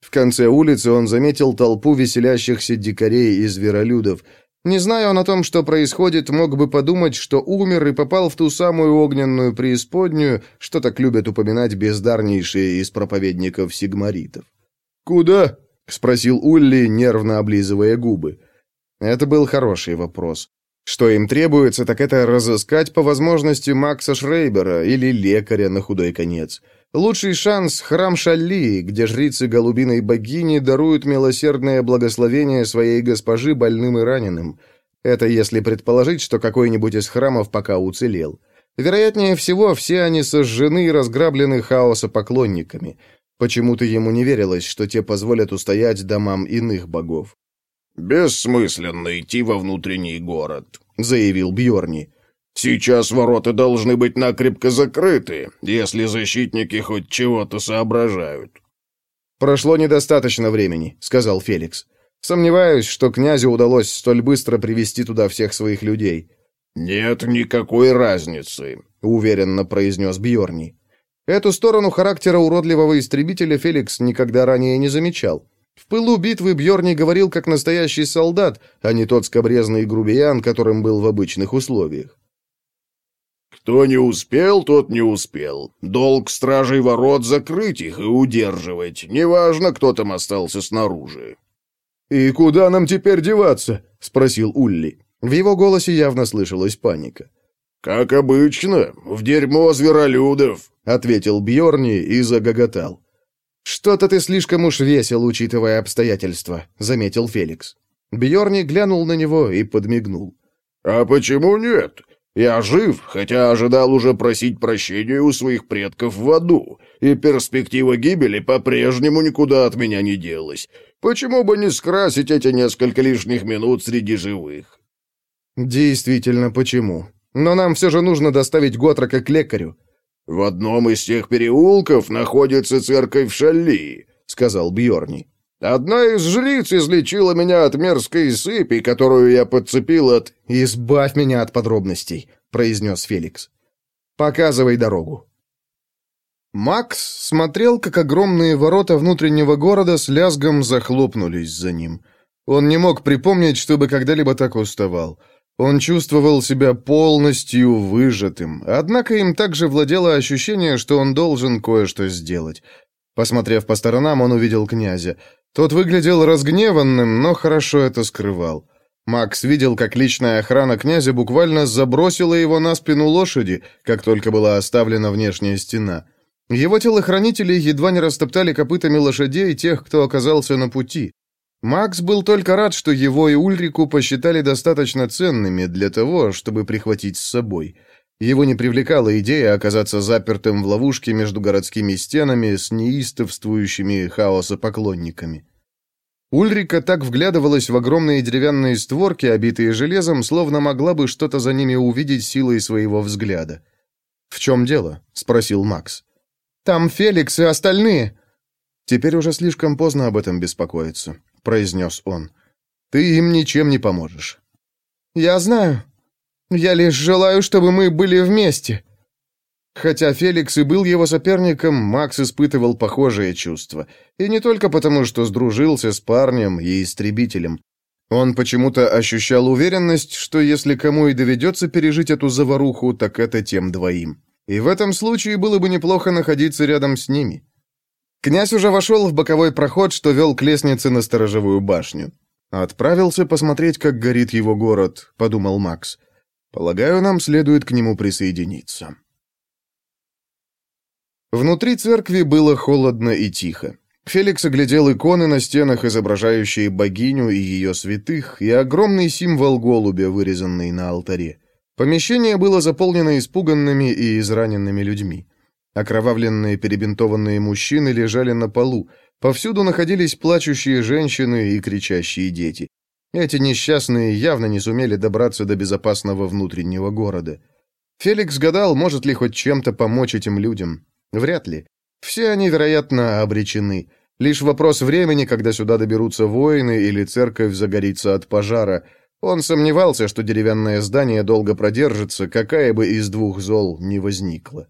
В конце улицы он заметил толпу веселящихся дикарей и зверолюдов – не зная он о том, что происходит, мог бы подумать, что умер и попал в ту самую огненную преисподнюю, что так любят упоминать бездарнейшие из проповедников сигмаритов. «Куда?» — спросил Улли, нервно облизывая губы. Это был хороший вопрос. Что им требуется, так это разыскать по возможности Макса Шрейбера или лекаря на худой конец. Лучший шанс – храм Шалли, где жрицы голубиной богини даруют милосердное благословение своей госпожи больным и раненым. Это если предположить, что какой-нибудь из храмов пока уцелел. Вероятнее всего, все они сожжены и разграблены хаоса поклонниками. Почему-то ему не верилось, что те позволят устоять домам иных богов. «Бессмысленно идти во внутренний город», — заявил Бьорни. Сейчас ворота должны быть накрепко закрыты, если защитники хоть чего-то соображают. Прошло недостаточно времени, сказал Феликс. Сомневаюсь, что князю удалось столь быстро привести туда всех своих людей. Нет никакой разницы, уверенно произнес Бьорни. Эту сторону характера уродливого истребителя Феликс никогда ранее не замечал. В пылу битвы Бьорни говорил как настоящий солдат, а не тот скобрезный грубиян, которым был в обычных условиях. Кто не успел, тот не успел. Долг стражей ворот закрыть их и удерживать. Неважно, кто там остался снаружи. «И куда нам теперь деваться?» — спросил Улли. В его голосе явно слышалась паника. «Как обычно, в дерьмо зверолюдов», — ответил Бьорни и загоготал. «Что-то ты слишком уж весел, учитывая обстоятельства», — заметил Феликс. Бьорни глянул на него и подмигнул. «А почему нет? Я жив, хотя ожидал уже просить прощения у своих предков в аду, и перспектива гибели по-прежнему никуда от меня не делась. Почему бы не скрасить эти несколько лишних минут среди живых?» «Действительно, почему? Но нам все же нужно доставить Готрока к лекарю». «В одном из тех переулков находится церковь Шалли», — сказал Бьорни. Одна из жриц излечила меня от мерзкой сыпи, которую я подцепил от... «Избавь меня от подробностей», — произнес Феликс. «Показывай дорогу». Макс смотрел, как огромные ворота внутреннего города с лязгом захлопнулись за ним. Он не мог припомнить, чтобы когда-либо так уставал. Он чувствовал себя полностью выжатым, однако им также владело ощущение, что он должен кое-что сделать. Посмотрев по сторонам, он увидел князя. Тот выглядел разгневанным, но хорошо это скрывал. Макс видел, как личная охрана князя буквально забросила его на спину лошади, как только была оставлена внешняя стена. Его телохранители едва не растоптали копытами лошадей тех, кто оказался на пути. Макс был только рад, что его и Ульрику посчитали достаточно ценными для того, чтобы прихватить с собой. Его не привлекала идея оказаться запертым в ловушке между городскими стенами с неистовствующими хаоса поклонниками. Ульрика так вглядывалась в огромные деревянные створки, обитые железом, словно могла бы что-то за ними увидеть силой своего взгляда. «В чем дело?» — спросил Макс. «Там Феликс и остальные!» Теперь уже слишком поздно об этом беспокоиться. — произнес он. «Ты им ничем не поможешь». «Я знаю. Я лишь желаю, чтобы мы были вместе». Хотя Феликс и был его соперником, Макс испытывал похожие чувства. И не только потому, что сдружился с парнем и истребителем. Он почему-то ощущал уверенность, что если кому и доведется пережить эту заваруху, так это тем двоим. И в этом случае было бы неплохо находиться рядом с ними. Князь уже вошел в боковой проход, что вел к лестнице на сторожевую башню. «Отправился посмотреть, как горит его город», — подумал Макс. «Полагаю, нам следует к нему присоединиться». Внутри церкви было холодно и тихо. Феликс оглядел иконы на стенах, изображающие богиню и ее святых, и огромный символ голубя, вырезанный на алтаре. Помещение было заполнено испуганными и израненными людьми. Окровавленные перебинтованные мужчины лежали на полу. Повсюду находились плачущие женщины и кричащие дети. Эти несчастные явно не сумели добраться до безопасного внутреннего города. Феликс гадал, может ли хоть чем-то помочь этим людям. Вряд ли. Все они, вероятно, обречены. Лишь вопрос времени, когда сюда доберутся воины или церковь загорится от пожара. Он сомневался, что деревянное здание долго продержится, какая бы из двух зол ни возникла.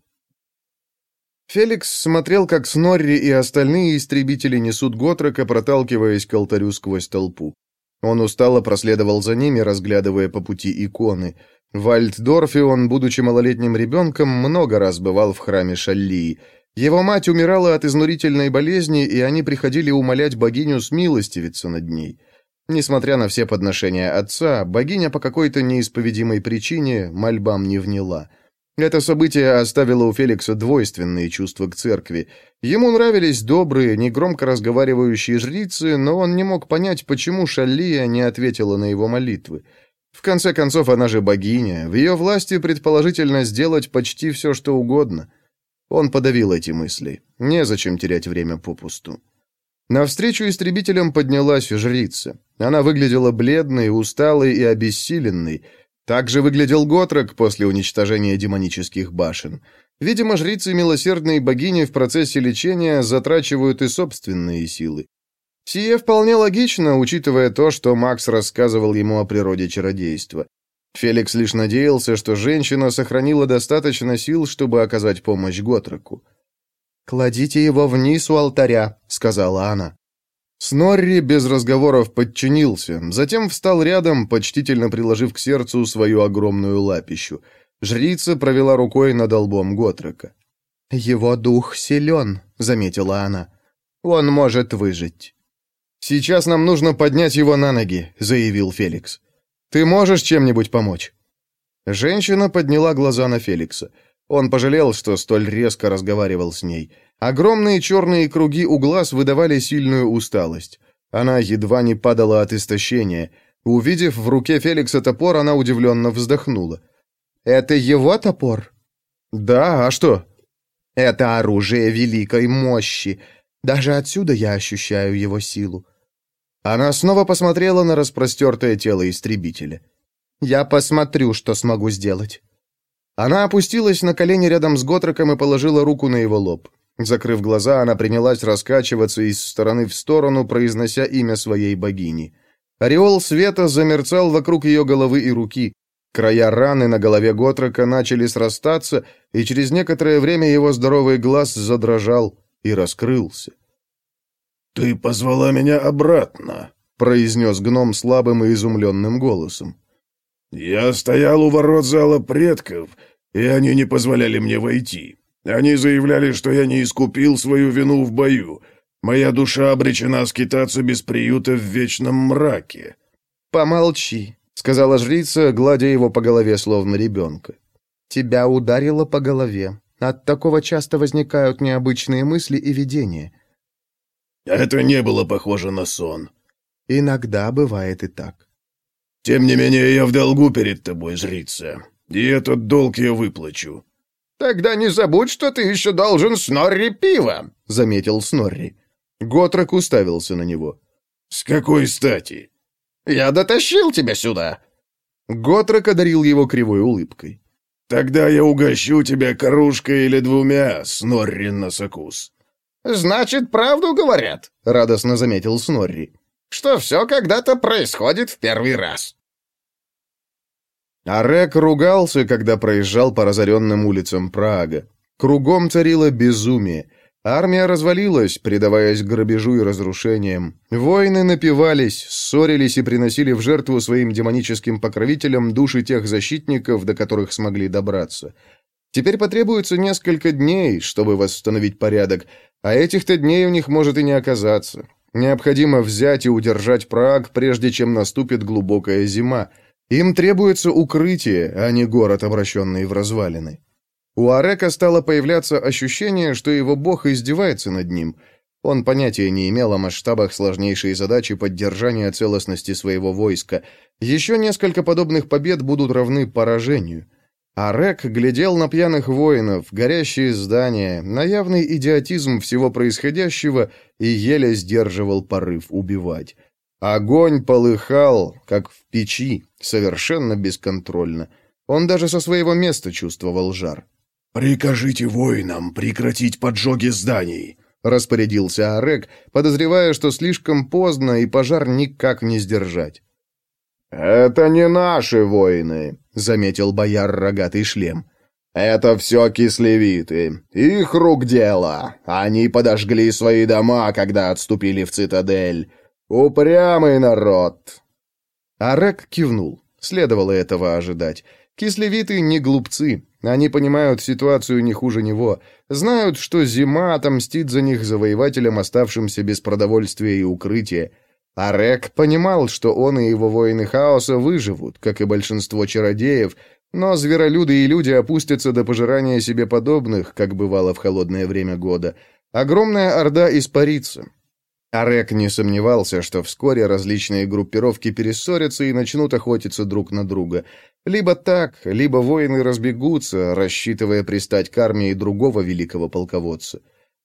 Феликс смотрел, как Снорри и остальные истребители несут Готрека, проталкиваясь к алтарю сквозь толпу. Он устало проследовал за ними, разглядывая по пути иконы. В Альтдорфе он, будучи малолетним ребенком, много раз бывал в храме Шаллии. Его мать умирала от изнурительной болезни, и они приходили умолять богиню смилостивиться над ней. Несмотря на все подношения отца, богиня по какой-то неисповедимой причине мольбам не вняла — это событие оставило у Феликса двойственные чувства к церкви. Ему нравились добрые, негромко разговаривающие жрицы, но он не мог понять, почему Шаллия не ответила на его молитвы. В конце концов, она же богиня, в ее власти предположительно сделать почти все, что угодно. Он подавил эти мысли. Незачем терять время попусту. Навстречу истребителям поднялась жрица. Она выглядела бледной, усталой и обессиленной, так же выглядел Готрек после уничтожения демонических башен. Видимо, жрицы милосердной богини в процессе лечения затрачивают и собственные силы. Сие вполне логично, учитывая то, что Макс рассказывал ему о природе чародейства. Феликс лишь надеялся, что женщина сохранила достаточно сил, чтобы оказать помощь Готреку. «Кладите его вниз у алтаря», — сказала она. Снорри без разговоров подчинился, затем встал рядом, почтительно приложив к сердцу свою огромную лапищу. Жрица провела рукой над лбом Готрека. «Его дух силен», — заметила она. «Он может выжить». «Сейчас нам нужно поднять его на ноги», — заявил Феликс. «Ты можешь чем-нибудь помочь?» Женщина подняла глаза на Феликса. Он пожалел, что столь резко разговаривал с ней. Огромные черные круги у глаз выдавали сильную усталость. Она едва не падала от истощения. Увидев в руке Феликса топор, она удивленно вздохнула. «Это его топор?» «Да, а что?» «Это оружие великой мощи. Даже отсюда я ощущаю его силу». Она снова посмотрела на распростертое тело истребителя. «Я посмотрю, что смогу сделать». Она опустилась на колени рядом с Готроком и положила руку на его лоб. Закрыв глаза, она принялась раскачиваться из стороны в сторону, произнося имя своей богини. Ореол света замерцал вокруг ее головы и руки. Края раны на голове Готрока начали срастаться, и через некоторое время его здоровый глаз задрожал и раскрылся. «Ты позвала меня обратно», — произнес гном слабым и изумленным голосом. «Я стоял у ворот зала предков, и они не позволяли мне войти. Они заявляли, что я не искупил свою вину в бою. Моя душа обречена скитаться без приюта в вечном мраке». «Помолчи», — сказала жрица, гладя его по голове, словно ребенка. «Тебя ударило по голове. От такого часто возникают необычные мысли и видения». «Это не было похоже на сон». Иногда бывает и так. «Тем не менее, я в долгу перед тобой, жрица, и этот долг я выплачу». «Тогда не забудь, что ты еще должен Снорри пиво», — заметил Снорри. Готрок уставился на него. «С какой стати?» «Я дотащил тебя сюда». Готрок одарил его кривой улыбкой. «Тогда я угощу тебя кружкой или двумя, Снорри Носокус». «Значит, правду говорят», — радостно заметил Снорри. «Что все когда-то происходит в первый раз». Арек ругался, когда проезжал по разоренным улицам Прага. Кругом царило безумие. Армия развалилась, предаваясь грабежу и разрушениям. Воины напивались, ссорились и приносили в жертву своим демоническим покровителям души тех защитников, до которых смогли добраться. Теперь потребуется несколько дней, чтобы восстановить порядок, а этих-то дней у них может и не оказаться. Необходимо взять и удержать Праг, прежде чем наступит глубокая зима. Им требуется укрытие, а не город, обращенный в развалины. У Арека стало появляться ощущение, что его бог издевается над ним. Он понятия не имел о масштабах сложнейшей задачи поддержания целостности своего войска. Еще несколько подобных побед будут равны поражению. Арек глядел на пьяных воинов, горящие здания, на явный идиотизм всего происходящего и еле сдерживал порыв убивать. Огонь полыхал, как в печи, совершенно бесконтрольно. Он даже со своего места чувствовал жар. «Прикажите воинам прекратить поджоги зданий», — распорядился Арек, подозревая, что слишком поздно и пожар никак не сдержать. «Это не наши воины», — заметил бояр рогатый шлем. «Это все кислевиты. Их рук дело. Они подожгли свои дома, когда отступили в цитадель. Упрямый народ». Арек кивнул. Следовало этого ожидать. Кислевиты не глупцы. Они понимают ситуацию не хуже него, знают, что зима отомстит за них завоевателям, оставшимся без продовольствия и укрытия. А Рек понимал, что он и его воины хаоса выживут, как и большинство чародеев, но зверолюды и люди опустятся до пожирания себе подобных, как бывало в холодное время года. Огромная орда испарится. Арек не сомневался, что вскоре различные группировки перессорятся и начнут охотиться друг на друга. Либо так, либо воины разбегутся, рассчитывая пристать к армии другого великого полководца.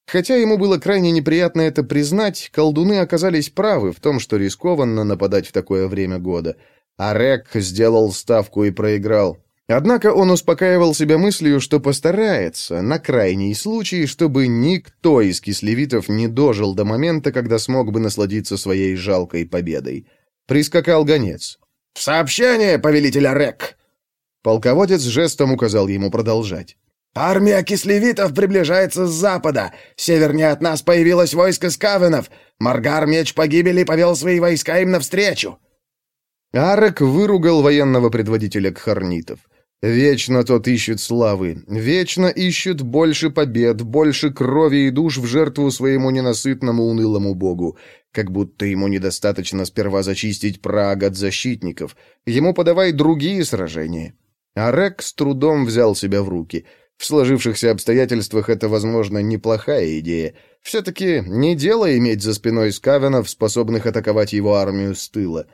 Хотя ему было крайне неприятно это признать, колдуны оказались правы в том, что рискованно нападать в такое время года. Арек сделал ставку и проиграл. Однако он успокаивал себя мыслью, что постарается, на крайний случай, чтобы никто из кислевитов не дожил до момента, когда смог бы насладиться своей жалкой победой. Прискакал гонец. «Сообщение, повелитель Рек!» Полководец жестом указал ему продолжать. «Армия кислевитов приближается с запада. Севернее от нас появилось войско скавенов. Маргар, меч погибели, повел свои войска им навстречу». Арек выругал военного предводителя кхарнитов. Вечно тот ищет славы, вечно ищет больше побед, больше крови и душ в жертву своему ненасытному унылому богу. Как будто ему недостаточно сперва зачистить Праг от защитников. Ему подавай другие сражения. А Рек с трудом взял себя в руки. В сложившихся обстоятельствах это, возможно, неплохая идея. Все-таки не дело иметь за спиной скавенов, способных атаковать его армию с тыла.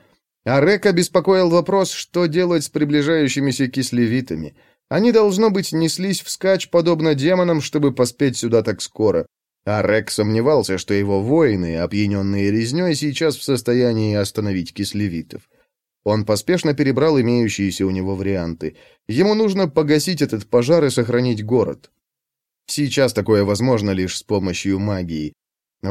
А Река беспокоил вопрос, что делать с приближающимися кислевитами. Они, должно быть, неслись вскачь, подобно демонам, чтобы поспеть сюда так скоро. А Рек сомневался, что его воины, опьяненные резней, сейчас в состоянии остановить кислевитов. Он поспешно перебрал имеющиеся у него варианты. Ему нужно погасить этот пожар и сохранить город. Сейчас такое возможно лишь с помощью магии.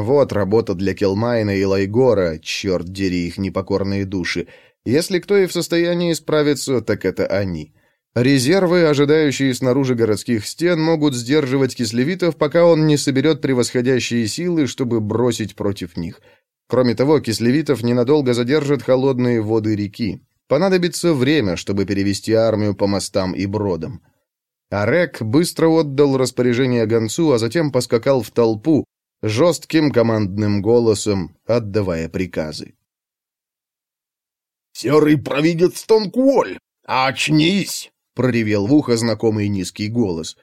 Вот работа для Келмайна и Лайгора, черт дери их непокорные души. Если кто и в состоянии справиться, так это они. Резервы, ожидающие снаружи городских стен, могут сдерживать кислевитов, пока он не соберет превосходящие силы, чтобы бросить против них. Кроме того, кислевитов ненадолго задержат холодные воды реки. Понадобится время, чтобы перевести армию по мостам и бродам. Арек быстро отдал распоряжение гонцу, а затем поскакал в толпу, жестким командным голосом отдавая приказы. «Серый провидец Тонкуоль, очнись!» — проревел в ухо знакомый низкий голос.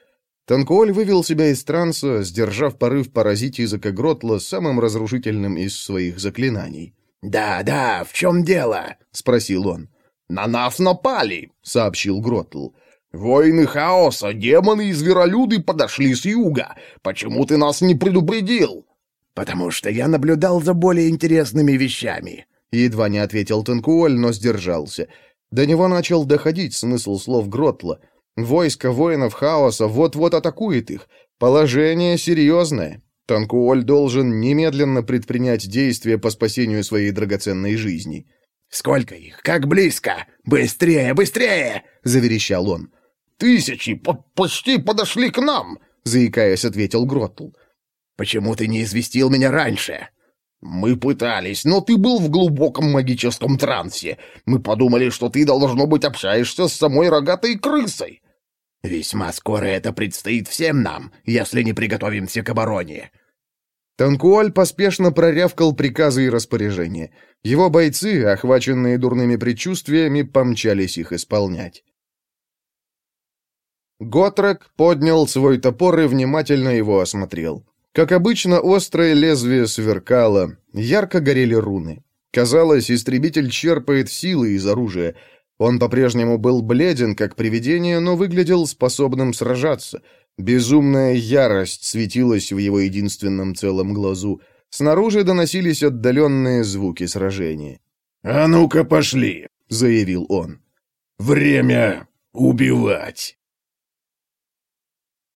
Танкуоль вывел себя из транса, сдержав порыв поразить языка Гротла самым разрушительным из своих заклинаний. «Да, да, в чем дело?» — спросил он. «На нас напали», — сообщил Гротл. «Воины хаоса, демоны и зверолюды подошли с юга. Почему ты нас не предупредил?» «Потому что я наблюдал за более интересными вещами», — едва не ответил Танкуоль, но сдержался. До него начал доходить смысл слов Гротла. Войско воинов хаоса вот-вот атакует их. Положение серьезное. Танкуоль должен немедленно предпринять действия по спасению своей драгоценной жизни. «Сколько их? Как близко? Быстрее, быстрее!» — заверещал он. «Тысячи по почти подошли к нам!» — заикаясь, ответил Гротл. «Почему ты не известил меня раньше?» «Мы пытались, но ты был в глубоком магическом трансе. Мы подумали, что ты, должно быть, общаешься с самой рогатой крысой». «Весьма скоро это предстоит всем нам, если не приготовимся к обороне». Танкуаль поспешно прорявкал приказы и распоряжения. Его бойцы, охваченные дурными предчувствиями, помчались их исполнять. Готрек поднял свой топор и внимательно его осмотрел. Как обычно, острое лезвие сверкало, ярко горели руны. Казалось, истребитель черпает силы из оружия. Он по-прежнему был бледен, как привидение, но выглядел способным сражаться. Безумная ярость светилась в его единственном целом глазу. Снаружи доносились отдаленные звуки сражения. «А ну-ка, пошли!» — заявил он. «Время убивать!»